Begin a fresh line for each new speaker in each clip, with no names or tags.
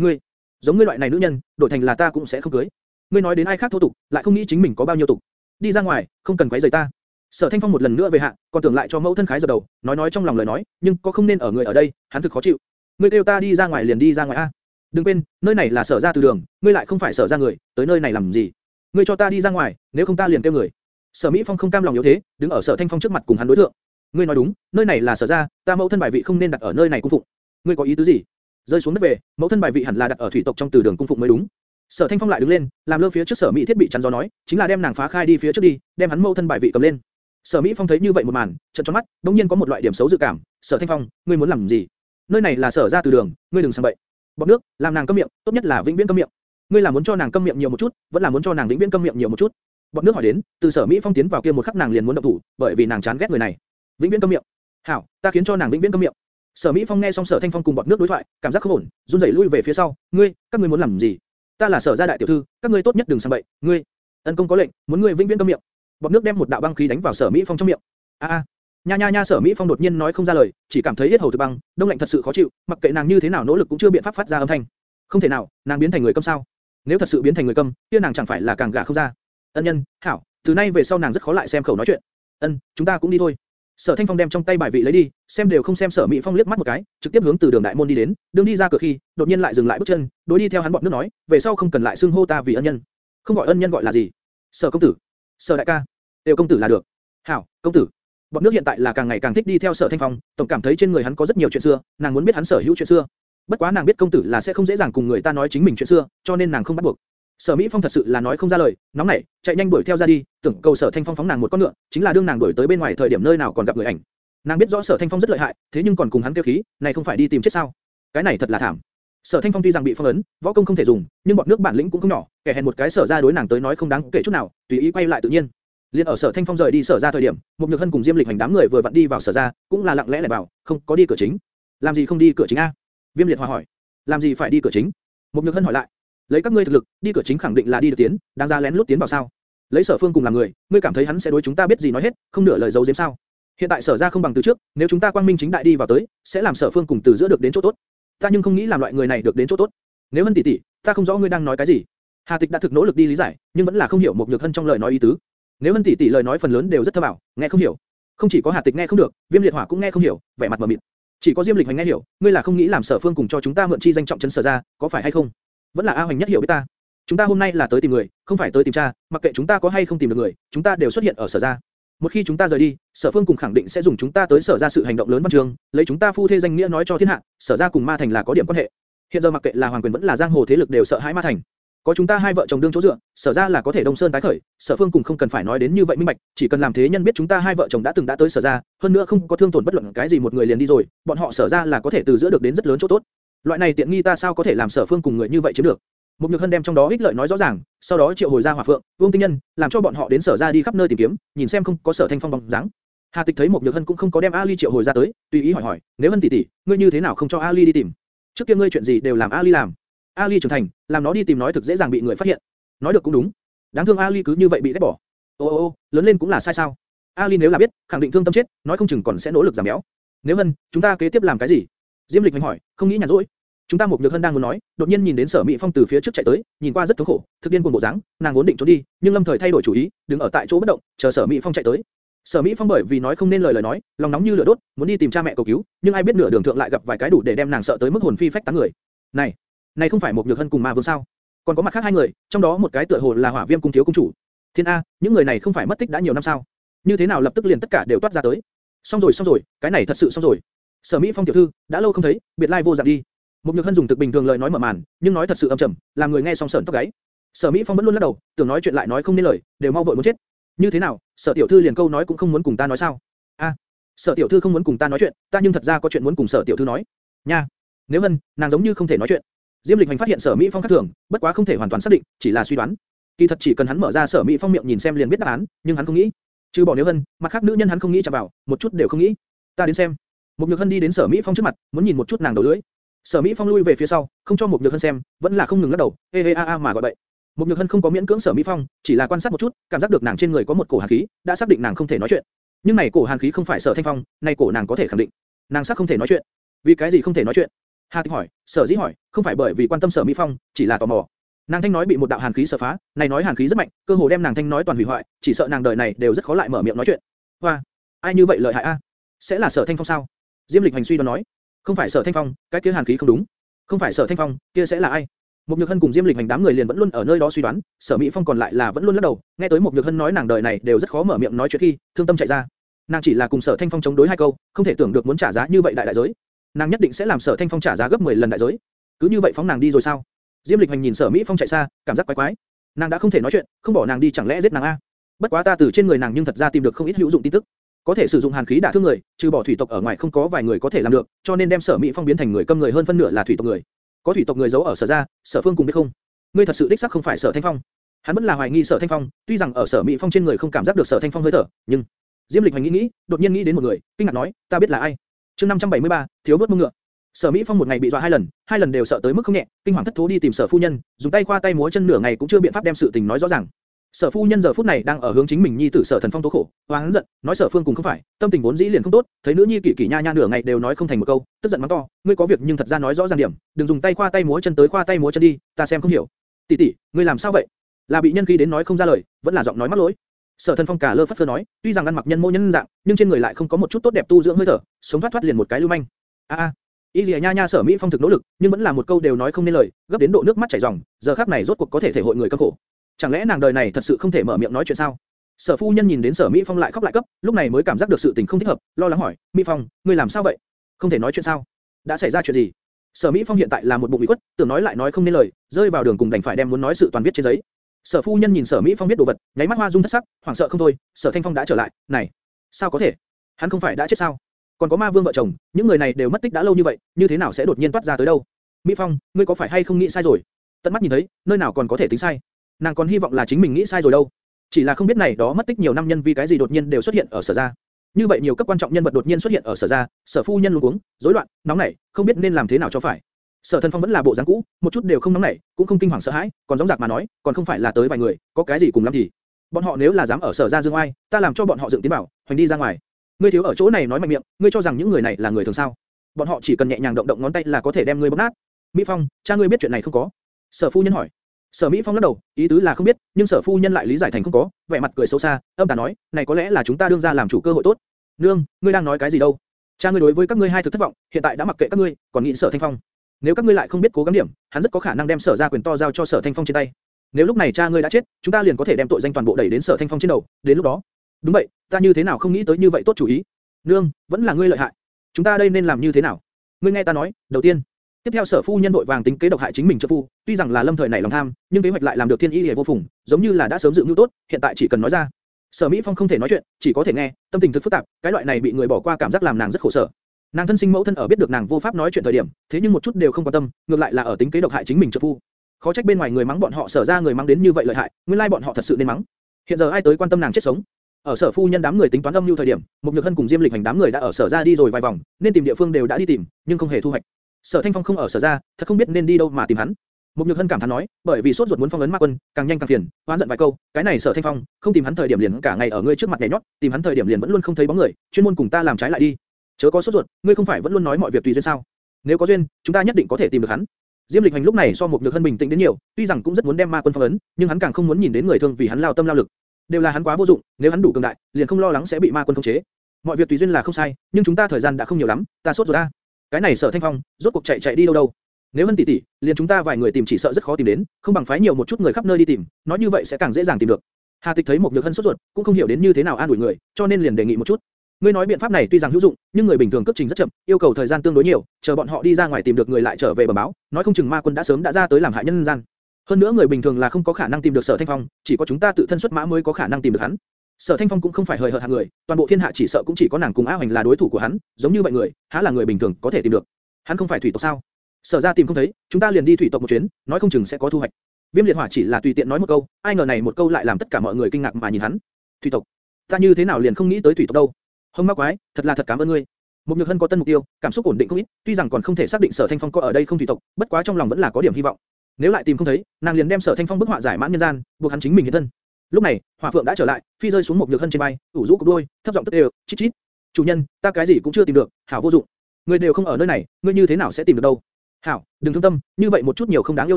ngươi, giống ngươi loại này nữ nhân, đổi thành là ta cũng sẽ không cưới. Ngươi nói đến ai khác thô tục, lại không nghĩ chính mình có bao nhiêu tục. Đi ra ngoài, không cần quấy rầy ta. Sở Thanh Phong một lần nữa về hạ, còn tưởng lại cho mẫu thân khái giật đầu, nói nói trong lòng lời nói, nhưng có không nên ở người ở đây, hắn thực khó chịu. Ngươi kêu ta đi ra ngoài liền đi ra ngoài a. Đừng quên, nơi này là sở gia từ đường, ngươi lại không phải sở gia người, tới nơi này làm gì? Ngươi cho ta đi ra ngoài, nếu không ta liền kêu người. Sở Mỹ Phong không cam lòng yếu thế, đứng ở Sở Thanh Phong trước mặt cùng hắn đối thượng. Ngươi nói đúng, nơi này là sở gia, ta mẫu thân bài vị không nên đặt ở nơi này cung phụng. Ngươi có ý tứ gì? Rơi xuống đất về, mẫu thân bài vị hẳn là đặt ở thủy tộc trong từ đường cung phụng mới đúng. Sở Thanh Phong lại đứng lên, làm lơ phía trước Sở Mỹ thiết bị chắn gió nói, chính là đem nàng phá khai đi phía trước đi, đem hắn mẫu thân bài vị cầm lên. Sở Mỹ Phong thấy như vậy một màn, trợn tròn mắt, đống nhiên có một loại điểm xấu dự cảm. Sở Thanh Phong, ngươi muốn làm gì? Nơi này là sở gia từ đường, ngươi đừng sang bậy. Bọt nước, làm nàng câm miệng, tốt nhất là vĩnh viễn câm miệng. Ngươi là muốn cho nàng câm miệng nhiều một chút, vẫn là muốn cho nàng vĩnh viễn câm miệng nhiều một chút? Bọt nước hỏi đến, từ Sở Mỹ Phong tiến vào kia một khắc nàng liền muốn động thủ, bởi vì nàng chán ghét người này. Vĩnh viễn câm miệng. Hảo, ta khiến cho nàng vĩnh viễn câm miệng. Sở Mỹ Phong nghe xong Sở Thanh Phong cùng bọt nước đối thoại, cảm giác không ổn, run rẩy lui về phía sau. Ngươi, các ngươi muốn làm gì? Ta là Sở gia đại tiểu thư, các ngươi tốt nhất đừng sang bậy. Ngươi, ân công có lệnh, muốn ngươi vĩnh viễn câm miệng. Bọt nước đem một đạo băng khí đánh vào Sở Mỹ Phong trong miệng. A a, nha nha nha Sở Mỹ Phong đột nhiên nói không ra lời, chỉ cảm thấy yết hầu thực băng, đông lạnh thật sự khó chịu, mặc kệ nàng như thế nào nỗ lực cũng chưa biện pháp phát ra âm thanh. Không thể nào, nàng biến thành người câm sao? Nếu thật sự biến thành người câm, kia nàng chẳng phải là càng gả không ra? Ân nhân, hảo, từ nay về sau nàng rất khó lại xem khẩu nói chuyện. Ân, chúng ta cũng đi thôi. Sở Thanh Phong đem trong tay bài vị lấy đi, xem đều không xem Sở Mỹ Phong liếc mắt một cái, trực tiếp hướng từ đường đại môn đi đến, đường đi ra cửa khi, đột nhiên lại dừng lại bước chân, đối đi theo hắn bọn nước nói, về sau không cần lại xưng hô ta vì ân nhân, không gọi ân nhân gọi là gì? Sở công tử, Sở đại ca, đều công tử là được. Hảo, công tử. Bọn nước hiện tại là càng ngày càng thích đi theo Sở Thanh Phong, tổng cảm thấy trên người hắn có rất nhiều chuyện xưa, nàng muốn biết hắn sở hữu chuyện xưa. Bất quá nàng biết công tử là sẽ không dễ dàng cùng người ta nói chính mình chuyện xưa, cho nên nàng không bắt buộc. Sở Mỹ Phong thật sự là nói không ra lời, nóng nảy, chạy nhanh đuổi theo ra đi, tưởng cầu Sở Thanh Phong phóng nàng một con ngựa, chính là đương nàng đuổi tới bên ngoài thời điểm nơi nào còn gặp người ảnh. Nàng biết rõ Sở Thanh Phong rất lợi hại, thế nhưng còn cùng hắn tiêu khí, này không phải đi tìm chết sao? Cái này thật là thảm. Sở Thanh Phong tuy rằng bị phong ấn, võ công không thể dùng, nhưng bọn nước bản lĩnh cũng không nhỏ, kẻ hèn một cái sở ra đối nàng tới nói không đáng kể chút nào, tùy ý quay lại tự nhiên. Liên ở Sở Thanh Phong rời đi sở ra thời điểm, một nhược hân cùng Diêm Lịch hành đám người vừa vặn đi vào sở ra, cũng là lặng lẽ lẻn vào, không có đi cửa chính. Làm gì không đi cửa chính a? Viêm Liệt hòa hỏi. Làm gì phải đi cửa chính? Một nhược hân hỏi lại lấy các ngươi thực lực, đi cửa chính khẳng định là đi được tiến, đáng ra lén lút tiến vào sao? Lấy Sở Phương cùng làm người, ngươi cảm thấy hắn sẽ đối chúng ta biết gì nói hết, không nửa lời giấu giếm sao? Hiện tại Sở gia không bằng từ trước, nếu chúng ta quang minh chính đại đi vào tới, sẽ làm Sở Phương cùng từ giữa được đến chỗ tốt. Ta nhưng không nghĩ làm loại người này được đến chỗ tốt. Nếu Hân tỷ tỷ, ta không rõ ngươi đang nói cái gì. Hà Tịch đã thực nỗ lực đi lý giải, nhưng vẫn là không hiểu một nhược hân trong lời nói ý tứ. Nếu Hân tỷ tỷ lời nói phần lớn đều rất thơ bảo, nghe không hiểu. Không chỉ có Hà Tịch nghe không được, Viêm Liệt Hỏa cũng nghe không hiểu, vẻ mặt mờ mịt. Chỉ có Diêm Lịch Hành nghe hiểu, ngươi là không nghĩ làm Sở Phương cùng cho chúng ta mượn chi danh trọng chân Sở gia, có phải hay không? Vẫn là A Hoành nhất hiểu biết ta. Chúng ta hôm nay là tới tìm người, không phải tới tìm cha, mặc kệ chúng ta có hay không tìm được người, chúng ta đều xuất hiện ở sở gia. Một khi chúng ta rời đi, sở phương cùng khẳng định sẽ dùng chúng ta tới sở gia sự hành động lớn văn trường, lấy chúng ta phu thê danh nghĩa nói cho thiên hạ, sở gia cùng ma thành là có điểm quan hệ. Hiện giờ mặc kệ là hoàng quyền vẫn là giang hồ thế lực đều sợ hãi ma thành. Có chúng ta hai vợ chồng đương chỗ dựa, sở gia là có thể đông sơn tái khởi, sở phương cùng không cần phải nói đến như vậy minh bạch, chỉ cần làm thế nhân biết chúng ta hai vợ chồng đã từng đã tới sở gia, hơn nữa không có thương tổn bất luận cái gì một người liền đi rồi, bọn họ sở gia là có thể từ giữa được đến rất lớn chỗ tốt. Loại này tiện nghi ta sao có thể làm sở phương cùng người như vậy chiếm được? Mục nhược hân đem trong đó ích lợi nói rõ ràng, sau đó triệu hồi ra hỏa phượng, vương tinh nhân, làm cho bọn họ đến sở ra đi khắp nơi tìm kiếm, nhìn xem không có sở thanh phong bóng dáng. Hà Tịch thấy Mục nhược hân cũng không có đem Ali triệu hồi ra tới, tùy ý hỏi hỏi, nếu hân tỷ tỷ, ngươi như thế nào không cho Ali đi tìm? Trước kia ngươi chuyện gì đều làm Ali làm. Ali trưởng thành, làm nó đi tìm nói thực dễ dàng bị người phát hiện. Nói được cũng đúng. Đáng thương Ali cứ như vậy bị ghét bỏ. Ô ô ô, lớn lên cũng là sai sao? Ali nếu là biết, khẳng định thương tâm chết, nói không chừng còn sẽ nỗ lực giảm béo. Nếu hân, chúng ta kế tiếp làm cái gì? Diêm Lịch Hành hỏi, không nghĩ nhàn rỗi. Chúng ta một nhược hân đang muốn nói, đột nhiên nhìn đến sở mỹ phong từ phía trước chạy tới, nhìn qua rất thống khổ, thực điên cuồng bộ dáng, nàng vốn định trốn đi, nhưng lâm thời thay đổi chủ ý, đứng ở tại chỗ bất động, chờ sở mỹ phong chạy tới. Sở Mỹ Phong bởi vì nói không nên lời lời nói, lòng nóng như lửa đốt, muốn đi tìm cha mẹ cầu cứu, nhưng ai biết nửa đường thượng lại gặp vài cái đủ để đem nàng sợ tới mức hồn phi phách tán người. Này, này không phải một nhược hân cùng ma vương sao? Còn có mặt khác hai người, trong đó một cái tựa hồ là hỏa viêm cung thiếu cung chủ. Thiên a, những người này không phải mất tích đã nhiều năm sao? Như thế nào lập tức liền tất cả đều toát ra tới? Xong rồi xong rồi, cái này thật sự xong rồi. Sở Mỹ Phong tiểu thư, đã lâu không thấy, biệt lai vô dạng đi. Một nhược hân dùng thực bình thường lời nói mở màn, nhưng nói thật sự âm trầm, làm người nghe xong sởn tóc gáy. Sở Mỹ Phong vẫn luôn lắc đầu, tưởng nói chuyện lại nói không nên lời, đều mau vội muốn chết. Như thế nào, Sở tiểu thư liền câu nói cũng không muốn cùng ta nói sao? A, Sở tiểu thư không muốn cùng ta nói chuyện, ta nhưng thật ra có chuyện muốn cùng Sở tiểu thư nói. Nha, nếu hân, nàng giống như không thể nói chuyện. Diêm Lịch Hành phát hiện Sở Mỹ Phong khác thường, bất quá không thể hoàn toàn xác định, chỉ là suy đoán. Kỳ thật chỉ cần hắn mở ra Sở Mỹ Phong miệng nhìn xem liền biết đáp án, nhưng hắn không nghĩ. Trừ bỏ nếu hân, mặt khác nữ nhân hắn không nghĩ chạm vào, một chút đều không nghĩ. Ta đến xem. Một Nhược Hân đi đến Sở Mỹ Phong trước mặt, muốn nhìn một chút nàng đầu lưỡi. Sở Mỹ Phong lui về phía sau, không cho một Nhược Hân xem, vẫn là không ngừng lắc đầu, hê hê a a mà gọi bậy. Một Nhược Hân không có miễn cưỡng Sở Mỹ Phong, chỉ là quan sát một chút, cảm giác được nàng trên người có một cổ hàn khí, đã xác định nàng không thể nói chuyện. Nhưng này cổ hàn khí không phải Sở Thanh Phong, này cổ nàng có thể khẳng định, nàng xác không thể nói chuyện. Vì cái gì không thể nói chuyện? Hà Tịch hỏi, sở dĩ hỏi, không phải bởi vì quan tâm sở Mỹ Phong, chỉ là tò mò. Nàng thanh nói bị một đạo hàn khí sở phá, này nói hàn khí rất mạnh, cơ hồ đem nàng thanh nói toàn hủy hoại, chỉ sợ nàng đời này đều rất khó lại mở miệng nói chuyện. Hoa, ai như vậy lợi hại a? Sẽ là sở thanh phong sao? Diêm Lịch hành suy đoán nói, không phải sở thanh phong, cái kia hàn khí không đúng. Không phải sở thanh phong, kia sẽ là ai? Một Nhược Hân cùng Diêm Lịch hành đám người liền vẫn luôn ở nơi đó suy đoán, Sở Mỹ Phong còn lại là vẫn luôn lắc đầu, nghe tới một Nhược Hân nói nàng đời này đều rất khó mở miệng nói chuyện khi, thương tâm chạy ra. Nàng chỉ là cùng Sở Thanh Phong chống đối hai câu, không thể tưởng được muốn trả giá như vậy đại đại giới. Nàng nhất định sẽ làm Sở Thanh Phong trả giá gấp 10 lần đại giới. Cứ như vậy phóng nàng đi rồi sao? Diêm Lịch hành nhìn Sở Mỹ Phong chạy xa, cảm giác quái quái. Nàng đã không thể nói chuyện, không bỏ nàng đi chẳng lẽ giết nàng a? Bất quá ta từ trên người nàng nhưng thật ra tìm được không ít hữu dụng tin tức. Có thể sử dụng hàn khí đả thương người, trừ bỏ thủy tộc ở ngoài không có vài người có thể làm được, cho nên đem Sở Mỹ Phong biến thành người câm người hơn phân nửa là thủy tộc người. Có thủy tộc người giấu ở Sở gia, Sở Phương cùng biết không? Ngươi thật sự đích xác không phải Sở Thanh Phong. Hắn vẫn là hoài nghi Sở Thanh Phong, tuy rằng ở Sở Mỹ Phong trên người không cảm giác được Sở Thanh Phong hơi thở, nhưng Diêm Lịch hoài nghĩ nghĩ, đột nhiên nghĩ đến một người, kinh ngạc nói, ta biết là ai. Chương 573, thiếu vớt mông ngựa. Sở Mỹ Phong một ngày bị dọa hai lần, hai lần đều sợ tới mức không nhẹ, kinh hoàng thất thố đi tìm Sở phu nhân, dùng tay khoa tay múa chân nửa ngày cũng chưa biện pháp đem sự tình nói rõ ràng. Sở phu nhân giờ phút này đang ở hướng chính mình nhi tử Sở Thần Phong tố khổ, oán giận, nói Sở Phương cùng không phải, tâm tình vốn dĩ liền không tốt, thấy nữ nhi kỳ kỳ nha nha nửa ngày đều nói không thành một câu, tức giận mắng to, ngươi có việc nhưng thật ra nói rõ ràng điểm, đừng dùng tay khoa tay múa chân tới khoa tay múa chân đi, ta xem không hiểu. Tỷ tỷ, ngươi làm sao vậy? Là bị nhân khí đến nói không ra lời, vẫn là giọng nói mắc lỗi. Sở Thần Phong cả lơ phất phơ nói, tuy rằng ăn mặc nhân mô nhân dạng, nhưng trên người lại không có một chút tốt đẹp tu dưỡng hơi thở, sống thoát thoát liền một cái lưu manh. A a, Y Lìa Nha Nha Sở Mỹ Phong thực nỗ lực, nhưng vẫn là một câu đều nói không nên lời, gấp đến độ nước mắt chảy ròng, giờ khắc này rốt cuộc có thể thể hội người cơ khổ. Chẳng lẽ nàng đời này thật sự không thể mở miệng nói chuyện sao? Sở phu nhân nhìn đến Sở Mỹ Phong lại khóc lại cấp, lúc này mới cảm giác được sự tình không thích hợp, lo lắng hỏi, Mỹ Phong, ngươi làm sao vậy? Không thể nói chuyện sao? Đã xảy ra chuyện gì? Sở Mỹ Phong hiện tại là một bụng ủy khuất, tưởng nói lại nói không nên lời, rơi vào đường cùng đành phải đem muốn nói sự toàn viết trên giấy. Sở phu nhân nhìn Sở Mỹ Phong viết đồ vật, nháy mắt hoa dung thất sắc, hoảng sợ không thôi. Sở Thanh Phong đã trở lại, này, sao có thể? Hắn không phải đã chết sao? Còn có Ma Vương vợ chồng, những người này đều mất tích đã lâu như vậy, như thế nào sẽ đột nhiên toát ra tới đâu? Mỹ Phong, ngươi có phải hay không nghĩ sai rồi? Tận mắt nhìn thấy, nơi nào còn có thể tính sai? Nàng còn hy vọng là chính mình nghĩ sai rồi đâu. Chỉ là không biết này đó mất tích nhiều năm nhân vì cái gì đột nhiên đều xuất hiện ở sở gia. Như vậy nhiều cấp quan trọng nhân vật đột nhiên xuất hiện ở sở gia, sở phu nhân luống cuống, rối loạn, nóng nảy, không biết nên làm thế nào cho phải. Sở Thần Phong vẫn là bộ dáng cũ, một chút đều không nóng nảy, cũng không kinh hoàng sợ hãi, còn giống giặc mà nói, còn không phải là tới vài người, có cái gì cùng lắm thì. Bọn họ nếu là dám ở sở gia dương oai, ta làm cho bọn họ dựng tiến bảo, hoành đi ra ngoài. Ngươi thiếu ở chỗ này nói mạnh miệng, ngươi cho rằng những người này là người thường sao? Bọn họ chỉ cần nhẹ nhàng động động ngón tay là có thể đem ngươi bóp nát. Mỹ Phong, cha ngươi biết chuyện này không có? Sở phu nhân hỏi. Sở Mỹ Phong lắc đầu, ý tứ là không biết, nhưng Sở phu nhân lại lý giải thành không có, vẻ mặt cười xấu xa, âm tà nói, này có lẽ là chúng ta đương ra làm chủ cơ hội tốt. Nương, ngươi đang nói cái gì đâu? Cha ngươi đối với các ngươi hai thực thất vọng, hiện tại đã mặc kệ các ngươi, còn nghĩ Sở Thanh Phong. Nếu các ngươi lại không biết cố gắng điểm, hắn rất có khả năng đem Sở gia quyền to giao cho Sở Thanh Phong trên tay. Nếu lúc này cha ngươi đã chết, chúng ta liền có thể đem tội danh toàn bộ đẩy đến Sở Thanh Phong trên đầu, đến lúc đó. Đúng vậy, ta như thế nào không nghĩ tới như vậy tốt chủ ý. Nương, vẫn là ngươi lợi hại. Chúng ta đây nên làm như thế nào? Ngươi nghe ta nói, đầu tiên, tiếp theo sở phu nhân vội vàng tính kế độc hại chính mình cho phu, tuy rằng là lâm thời này lòng tham, nhưng kế hoạch lại làm được thiên ý hề vô phùng, giống như là đã sớm dự mưu tốt, hiện tại chỉ cần nói ra. Sở Mỹ Phong không thể nói chuyện, chỉ có thể nghe, tâm tình thực phức tạp, cái loại này bị người bỏ qua cảm giác làm nàng rất khổ sở. Nàng thân sinh mẫu thân ở biết được nàng vô pháp nói chuyện thời điểm, thế nhưng một chút đều không quan tâm, ngược lại là ở tính kế độc hại chính mình trợ phu. Khó trách bên ngoài người mắng bọn họ sở ra người mắng đến như vậy lợi hại, nguyên lai bọn họ thật sự nên mắng. Hiện giờ ai tới quan tâm nàng chết sống? Ở sở phu nhân đám người tính toán âm lưu thời điểm, một nhược hân cùng diêm lịch hành đám người đã ở sở ra đi rồi vài vòng, nên tìm địa phương đều đã đi tìm, nhưng không hề thu hoạch. Sở Thanh Phong không ở sở ra, thật không biết nên đi đâu mà tìm hắn. mục nhược hân cảm thán nói, bởi vì sốt ruột muốn phong ấn ma quân, càng nhanh càng phiền, hoán giận vài câu, cái này sở Thanh Phong, không tìm hắn thời điểm liền cả ngày ở ngươi trước mặt nhảy nhót, tìm hắn thời điểm liền vẫn luôn không thấy bóng người, chuyên môn cùng ta làm trái lại đi. Chớ có sốt ruột, ngươi không phải vẫn luôn nói mọi việc tùy duyên sao? Nếu có duyên, chúng ta nhất định có thể tìm được hắn. Diêm Lịch Hành lúc này so mục nhược hân bình tĩnh đến nhiều, tuy rằng cũng rất muốn đem ma quân phong ấn, nhưng hắn càng không muốn nhìn đến người thương vì hắn lao tâm lao lực. Đều là hắn quá vô dụng, nếu hắn đủ cường đại, liền không lo lắng sẽ bị ma quân khống chế. Mọi việc tùy duyên là không sai, nhưng chúng ta thời gian đã không nhiều lắm, ta sốt ruột a. Cái này Sở Thanh Phong, rốt cuộc chạy chạy đi đâu đâu? Nếu Hân tỷ tỷ, liền chúng ta vài người tìm chỉ sợ rất khó tìm đến, không bằng phái nhiều một chút người khắp nơi đi tìm, nói như vậy sẽ càng dễ dàng tìm được. Hà Tịch thấy một nhược hân sốt ruột, cũng không hiểu đến như thế nào an ủi người, cho nên liền đề nghị một chút. Ngươi nói biện pháp này tuy rằng hữu dụng, nhưng người bình thường cấp trình rất chậm, yêu cầu thời gian tương đối nhiều, chờ bọn họ đi ra ngoài tìm được người lại trở về bẩm báo, nói không chừng ma quân đã sớm đã ra tới làm hại nhân gian. Hơn nữa người bình thường là không có khả năng tìm được Sở Thanh Phong, chỉ có chúng ta tự thân xuất mã mới có khả năng tìm được hắn. Sở Thanh Phong cũng không phải hời hợt hạng người, toàn bộ thiên hạ chỉ sợ cũng chỉ có nàng cùng A Hoành là đối thủ của hắn, giống như vậy người, há là người bình thường có thể tìm được. Hắn không phải thủy tộc sao? Sở ra tìm không thấy, chúng ta liền đi thủy tộc một chuyến, nói không chừng sẽ có thu hoạch. Viêm liệt hỏa chỉ là tùy tiện nói một câu, ai ngờ này một câu lại làm tất cả mọi người kinh ngạc mà nhìn hắn. Thủy tộc, ta như thế nào liền không nghĩ tới thủy tộc đâu? Hông ma quái, thật là thật cảm ơn ngươi. Một nhược hân có tân mục tiêu, cảm xúc ổn định không ít, tuy rằng còn không thể xác định sở thanh phong có ở đây không thủy tộc, bất quá trong lòng vẫn là có điểm hy vọng. Nếu lại tìm không thấy, nàng liền đem sở thanh phong bức họa giải mãn nhân gian, buộc hắn chính mình hiện thân. Lúc này, hỏa phượng đã trở lại, phi rơi xuống một nhược hân trên bay, ủ rũ cục đuôi, thấp giọng tức đều, chít chít. Chủ nhân, ta cái gì cũng chưa tìm được, hảo vô dụng. Người đều không ở nơi này, ngươi như thế nào sẽ tìm được đâu? Hảo, đừng thương tâm, như vậy một chút nhiều không đáng yêu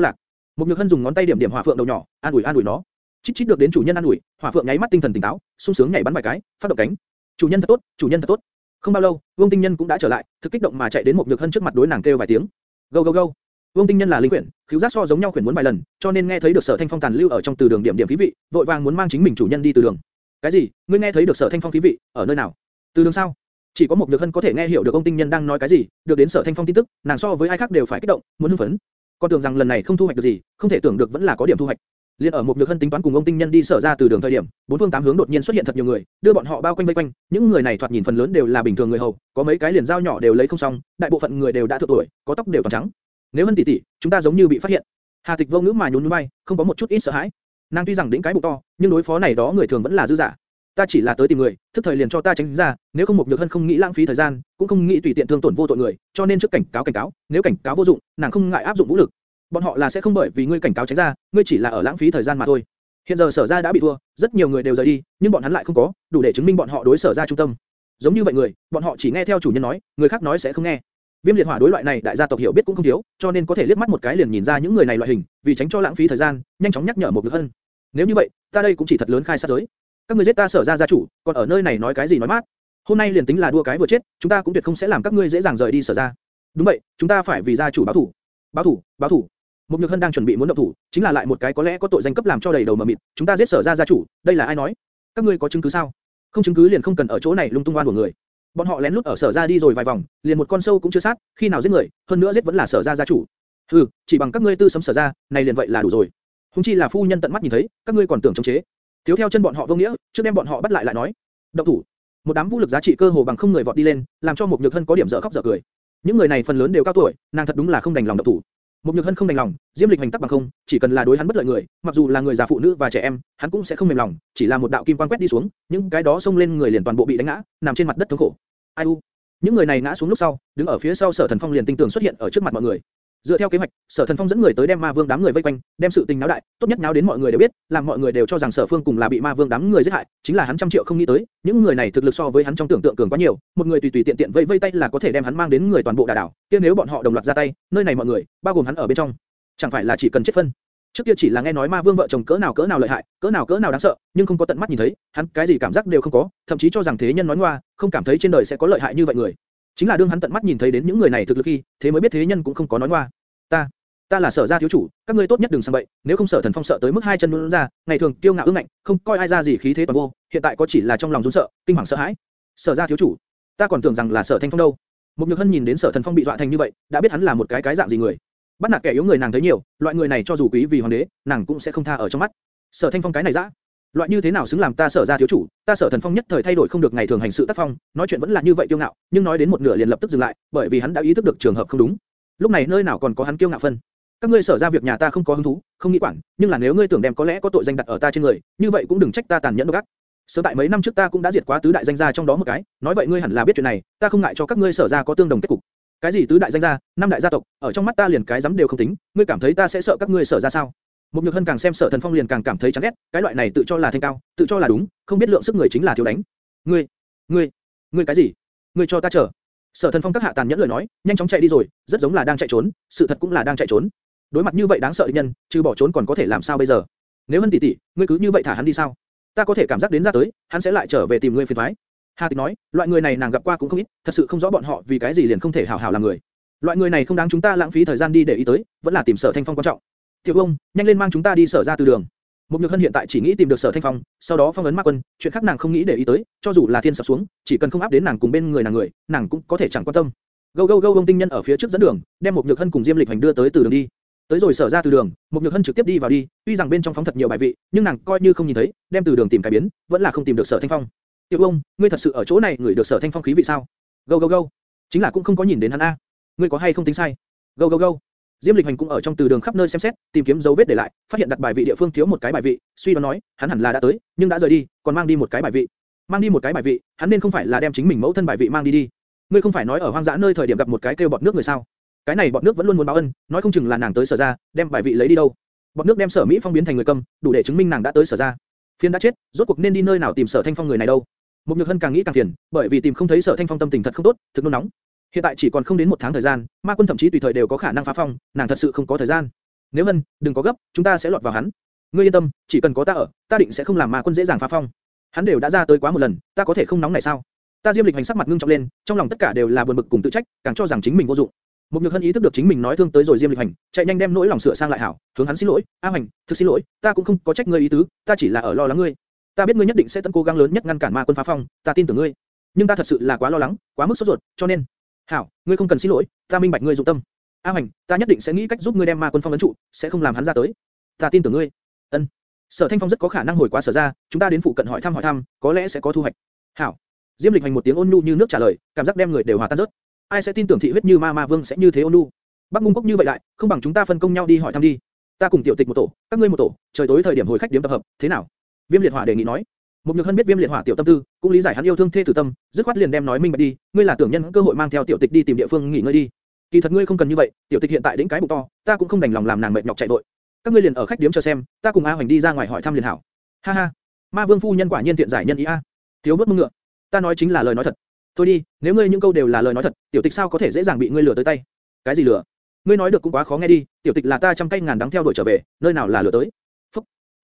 lạc. Một nhược hân dùng ngón tay điểm điểm hỏa phượng đầu nhỏ, an ủi an ủi nó. chít chít được đến chủ nhân an ủi, hỏa phượng nháy mắt tinh thần tỉnh táo, sung sướng nhảy bắn vài cái, phát động cánh. Chủ nhân thật tốt, chủ nhân thật tốt. Không bao lâu, Vương Tinh Nhân cũng đã trở lại, thực kích động mà chạy đến một nhược hân trước mặt đối nàng kêu vài tiếng. Go go go. Vương Tinh Nhân là linh quyển, khiếu giác so giống nhau quyển muốn vài lần, cho nên nghe thấy được Sở Thanh Phong tàn lưu ở trong từ đường điểm điểm khí vị, vội vàng muốn mang chính mình chủ nhân đi từ đường. Cái gì? Ngươi nghe thấy được Sở Thanh Phong khí vị ở nơi nào? Từ đường sao? Chỉ có một nhược hân có thể nghe hiểu được ông Tinh Nhân đang nói cái gì, được đến Sở Thanh Phong tin tức, nàng so với ai khác đều phải kích động, muốn hưng phấn. Con tưởng rằng lần này không thu hoạch được gì, không thể tưởng được vẫn là có điểm thu hoạch. Liên ở một nhược hân tính toán cùng ông Tinh Nhân đi sở ra từ đường thời điểm, bốn phương tám hướng đột nhiên xuất hiện thật nhiều người, đưa bọn họ bao quanh vây quanh. Những người này thoạt nhìn phần lớn đều là bình thường người hầu, có mấy cái liền dao nhỏ đều lấy không xong, đại bộ phận người đều đã thượng tuổi, có tóc đều toàn trắng. Nếu hân tỷ tỷ, chúng ta giống như bị phát hiện. Hà Tịch vô ngữ mà nhún nhún vai, không có một chút ít sợ hãi. Nàng tuy rằng đỉnh cái bụng to, nhưng đối phó này đó người thường vẫn là dư giả. Ta chỉ là tới tìm người, thức thời liền cho ta tránh ra, nếu không một nhược hân không nghĩ lãng phí thời gian, cũng không nghĩ tùy tiện thương tổn vô tội người, cho nên trước cảnh cáo cảnh cáo, nếu cảnh cáo vô dụng, nàng không ngại áp dụng vũ lực. Bọn họ là sẽ không bởi vì ngươi cảnh cáo tránh ra, ngươi chỉ là ở lãng phí thời gian mà thôi. Hiện giờ sở gia đã bị thua, rất nhiều người đều rời đi, nhưng bọn hắn lại không có, đủ để chứng minh bọn họ đối sở gia trung tâm. Giống như vậy người, bọn họ chỉ nghe theo chủ nhân nói, người khác nói sẽ không nghe. Viêm liệt hỏa đối loại này đại gia tộc hiểu biết cũng không thiếu, cho nên có thể liếc mắt một cái liền nhìn ra những người này loại hình, vì tránh cho lãng phí thời gian, nhanh chóng nhắc nhở một lực hơn. Nếu như vậy, ta đây cũng chỉ thật lớn khai sát giới. Các ngươi giết ta sở ra gia chủ, còn ở nơi này nói cái gì nói mát? Hôm nay liền tính là đua cái vừa chết, chúng ta cũng tuyệt không sẽ làm các ngươi dễ dàng rời đi sở ra. Đúng vậy, chúng ta phải vì gia chủ báo thủ. Báo thủ, báo thủ. Một Nhược Hân đang chuẩn bị muốn động thủ, chính là lại một cái có lẽ có tội danh cấp làm cho đầy đầu mờ mịt, chúng ta giết sở ra gia chủ, đây là ai nói? Các ngươi có chứng cứ sao? Không chứng cứ liền không cần ở chỗ này lung tung oan của người. Bọn họ lén lút ở sở gia đi rồi vài vòng, liền một con sâu cũng chưa sát, khi nào giết người, hơn nữa giết vẫn là sở gia gia chủ. Hừ, chỉ bằng các ngươi tư sấm sở gia, này liền vậy là đủ rồi. Hùng chi là phu nhân tận mắt nhìn thấy, các ngươi còn tưởng chống chế. Thiếu theo chân bọn họ vô nghĩa, trước đem bọn họ bắt lại lại nói. Động thủ. Một đám vũ lực giá trị cơ hồ bằng không người vọt đi lên, làm cho một nhược thân có điểm dở khóc dở cười. Những người này phần lớn đều cao tuổi, nàng thật đúng là không đành lòng động thủ. Một nhược hân không đành lòng, Diêm Lịch hành tắc bằng không, chỉ cần là đối hắn bất lợi người, mặc dù là người già phụ nữ và trẻ em, hắn cũng sẽ không mềm lòng, chỉ là một đạo kim quang quét đi xuống, những cái đó xông lên người liền toàn bộ bị đánh ngã, nằm trên mặt đất thống khổ. Ai u? Những người này ngã xuống lúc sau, đứng ở phía sau Sở Thần Phong liền tinh tường xuất hiện ở trước mặt mọi người. Dựa theo kế hoạch, Sở Thần Phong dẫn người tới đem Ma Vương đám người vây quanh, đem sự tình náo đại, tốt nhất náo đến mọi người đều biết, làm mọi người đều cho rằng Sở Phương cùng là bị Ma Vương đám người giết hại, chính là hắn trăm triệu không nghĩ tới, những người này thực lực so với hắn trong tưởng tượng cường quá nhiều, một người tùy tùy tiện tiện vây vây tay là có thể đem hắn mang đến người toàn bộ đả đảo, kia nếu bọn họ đồng loạt ra tay, nơi này mọi người, bao gồm hắn ở bên trong, chẳng phải là chỉ cần chết phân. Trước kia chỉ là nghe nói Ma Vương vợ chồng cỡ nào cỡ nào lợi hại, cỡ nào cỡ nào đáng sợ, nhưng không có tận mắt nhìn thấy, hắn cái gì cảm giác đều không có, thậm chí cho rằng thế nhân nói ngoa, không cảm thấy trên đời sẽ có lợi hại như vậy người. Chính là đương hắn tận mắt nhìn thấy đến những người này thực lực khi, thế mới biết thế nhân cũng không có nói ngoa. Ta, ta là sở gia thiếu chủ, các ngươi tốt nhất đừng sang bậy, nếu không sở thần phong sợ tới mức hai chân luôn ra, ngày thường kiêu ngạo ương ngạnh, không coi ai ra gì khí thế toàn vô, hiện tại có chỉ là trong lòng run sợ, kinh hoàng sợ hãi. Sở gia thiếu chủ, ta còn tưởng rằng là sở thanh phong đâu. Một nhược hân nhìn đến sở thần phong bị dọa thành như vậy, đã biết hắn là một cái cái dạng gì người. bắt nạt kẻ yếu người nàng thấy nhiều, loại người này cho dù quý vì hoàng đế, nàng cũng sẽ không tha ở trong mắt. sở thanh phong cái này dã, loại như thế nào xứng làm ta sở ra thiếu chủ, ta sở thần phong nhất thời thay đổi không được ngày thường hành sự tác phong, nói chuyện vẫn là như vậy kiêu ngạo, nhưng nói đến một nửa liền lập tức dừng lại, bởi vì hắn đã ý thức được trường hợp không đúng. lúc này nơi nào còn có hắn kiêu ngạo phân? các ngươi sở ra việc nhà ta không có hứng thú, không nghĩ quản, nhưng là nếu ngươi tưởng đem có lẽ có tội danh đặt ở ta trên người, như vậy cũng đừng trách ta tàn nhẫn độc ác. Sớm tại mấy năm trước ta cũng đã diệt quá tứ đại danh gia trong đó một cái, nói vậy ngươi hẳn là biết chuyện này, ta không ngại cho các ngươi sở ra có tương đồng kết cục. Cái gì tứ đại danh gia, năm đại gia tộc, ở trong mắt ta liền cái dám đều không tính, ngươi cảm thấy ta sẽ sợ các ngươi sở ra sao? Một nhược hân càng xem sở thần phong liền càng cảm thấy chán ghét, cái loại này tự cho là thanh cao, tự cho là đúng, không biết lượng sức người chính là thiếu đánh. Ngươi, ngươi, ngươi cái gì? Ngươi cho ta chờ. Sở thần phong các hạ tàn nhẫn lời nói, nhanh chóng chạy đi rồi, rất giống là đang chạy trốn, sự thật cũng là đang chạy trốn. Đối mặt như vậy đáng sợ địch nhân, trừ bỏ trốn còn có thể làm sao bây giờ? Nếu Hân tỷ tỷ, ngươi cứ như vậy thả hắn đi sao? Ta có thể cảm giác đến ra tới, hắn sẽ lại trở về tìm ngươi phiền toái. Hà Tịch nói, loại người này nàng gặp qua cũng không ít, thật sự không rõ bọn họ vì cái gì liền không thể hảo hảo làm người. Loại người này không đáng chúng ta lãng phí thời gian đi để ý tới, vẫn là tìm Sở Thanh Phong quan trọng. Tiểu ông, nhanh lên mang chúng ta đi sở ra từ đường. Mục Nhược Hân hiện tại chỉ nghĩ tìm được Sở Thanh Phong, sau đó phong ấn Ma Quân, chuyện khác nàng không nghĩ để ý tới, cho dù là thiên sập xuống, chỉ cần không áp đến nàng cùng bên người nàng người, nàng cũng có thể chẳng quan tâm. Gâu gâu gâu ông tinh nhân ở phía trước dẫn đường, đem Mục Nhược Hân cùng Diêm Lịch Hành đưa tới từ đường đi. Tới rồi sở ra từ đường, Mục nhược hân trực tiếp đi vào đi, tuy rằng bên trong phóng thật nhiều bài vị, nhưng nàng coi như không nhìn thấy, đem từ đường tìm cái biến, vẫn là không tìm được sở thanh phong. Tiểu ông, ngươi thật sự ở chỗ này ngửi được sở thanh phong khí vị sao? Gâu gâu gâu, chính là cũng không có nhìn đến hắn a. Ngươi có hay không tính sai? Gâu gâu gâu. Diêm Lịch Hành cũng ở trong từ đường khắp nơi xem xét, tìm kiếm dấu vết để lại, phát hiện đặt bài vị địa phương thiếu một cái bài vị, suy đoán nói, hắn hẳn là đã tới, nhưng đã rời đi, còn mang đi một cái bài vị. Mang đi một cái bài vị, hắn nên không phải là đem chính mình mẫu thân bài vị mang đi đi. Ngươi không phải nói ở hoang dã nơi thời điểm gặp một cái kêu bọt nước người sao? Cái này bọn nước vẫn luôn muốn báo ân, nói không chừng là nàng tới sở ra, đem bài vị lấy đi đâu. Bọn nước đem sở Mỹ Phong biến thành người cầm, đủ để chứng minh nàng đã tới sở ra. Phiên đã chết, rốt cuộc nên đi nơi nào tìm sở Thanh Phong người này đâu? Mục nhược hân càng nghĩ càng phiền, bởi vì tìm không thấy sở Thanh Phong tâm tình thật không tốt, thực nôn nóng. Hiện tại chỉ còn không đến một tháng thời gian, ma quân thậm chí tùy thời đều có khả năng phá phong, nàng thật sự không có thời gian. Nếu hân, đừng có gấp, chúng ta sẽ lọt vào hắn. Ngươi yên tâm, chỉ cần có ta ở, ta định sẽ không làm ma quân dễ dàng phá phong. Hắn đều đã ra tới quá một lần, ta có thể không nóng này sao? Ta Diêm Lịch hành sắc mặt ngưng trọng lên, trong lòng tất cả đều là buồn bực cùng tự trách, càng cho rằng chính mình vô dụng. Một nhược hân ý thức được chính mình nói thương tới rồi Diêm Lịch hành, chạy nhanh đem nỗi lòng sửa sang lại hảo, hướng hắn xin lỗi, A hành, thực xin lỗi, ta cũng không có trách ngươi ý tứ, ta chỉ là ở lo lắng ngươi. Ta biết ngươi nhất định sẽ tận cố gắng lớn nhất ngăn cản ma quân phá phong, ta tin tưởng ngươi. Nhưng ta thật sự là quá lo lắng, quá mức sốt ruột, cho nên, hảo, ngươi không cần xin lỗi, ta minh bạch ngươi dụng tâm. A hành, ta nhất định sẽ nghĩ cách giúp ngươi đem ma quân phong ấn trụ, sẽ không làm hắn ra tới. Ta tin tưởng ngươi. Ân. Sở Thanh Phong rất có khả năng hồi quá sở ra, chúng ta đến phụ cận hỏi thăm hỏi thăm, có lẽ sẽ có thu hoạch. Hảo. Diêm Lịch hành một tiếng ôn nhu như nước trả lời, cảm giác đem người đều hòa tan rớt. Ai sẽ tin tưởng thị huyết như ma ma vương sẽ như thế ôn nhu? Bắc Ngung Quốc như vậy lại, không bằng chúng ta phân công nhau đi hỏi thăm đi. Ta cùng tiểu tịch một tổ, các ngươi một tổ, trời tối thời điểm hồi khách điểm tập hợp, thế nào? Viêm Liệt Hỏa đề nghị nói. Một Nhược Hân biết Viêm Liệt Hỏa tiểu tâm tư, cũng lý giải hắn yêu thương thê tử tâm, dứt khoát liền đem nói minh bạch đi, ngươi là tưởng nhân cơ hội mang theo tiểu tịch đi tìm địa phương nghỉ ngơi đi. Kỳ thật ngươi không cần như vậy, tiểu tịch hiện tại đến cái bụng to, ta cũng không đành lòng làm nàng mệt nhọc chạy vội. Các ngươi liền ở khách điếm chờ xem, ta cùng A Hoành đi ra ngoài hỏi thăm liền hảo. Ha ha, Ma Vương phu nhân quả nhiên tiện giải nhân ý a. Thiếu vớt mông ngựa, ta nói chính là lời nói thật. Thôi đi, nếu ngươi những câu đều là lời nói thật, tiểu tịch sao có thể dễ dàng bị ngươi lừa tới tay? Cái gì lừa? Ngươi nói được cũng quá khó nghe đi, tiểu tịch là ta trăm cây ngàn đắng theo đuổi trở về, nơi nào là lừa tới?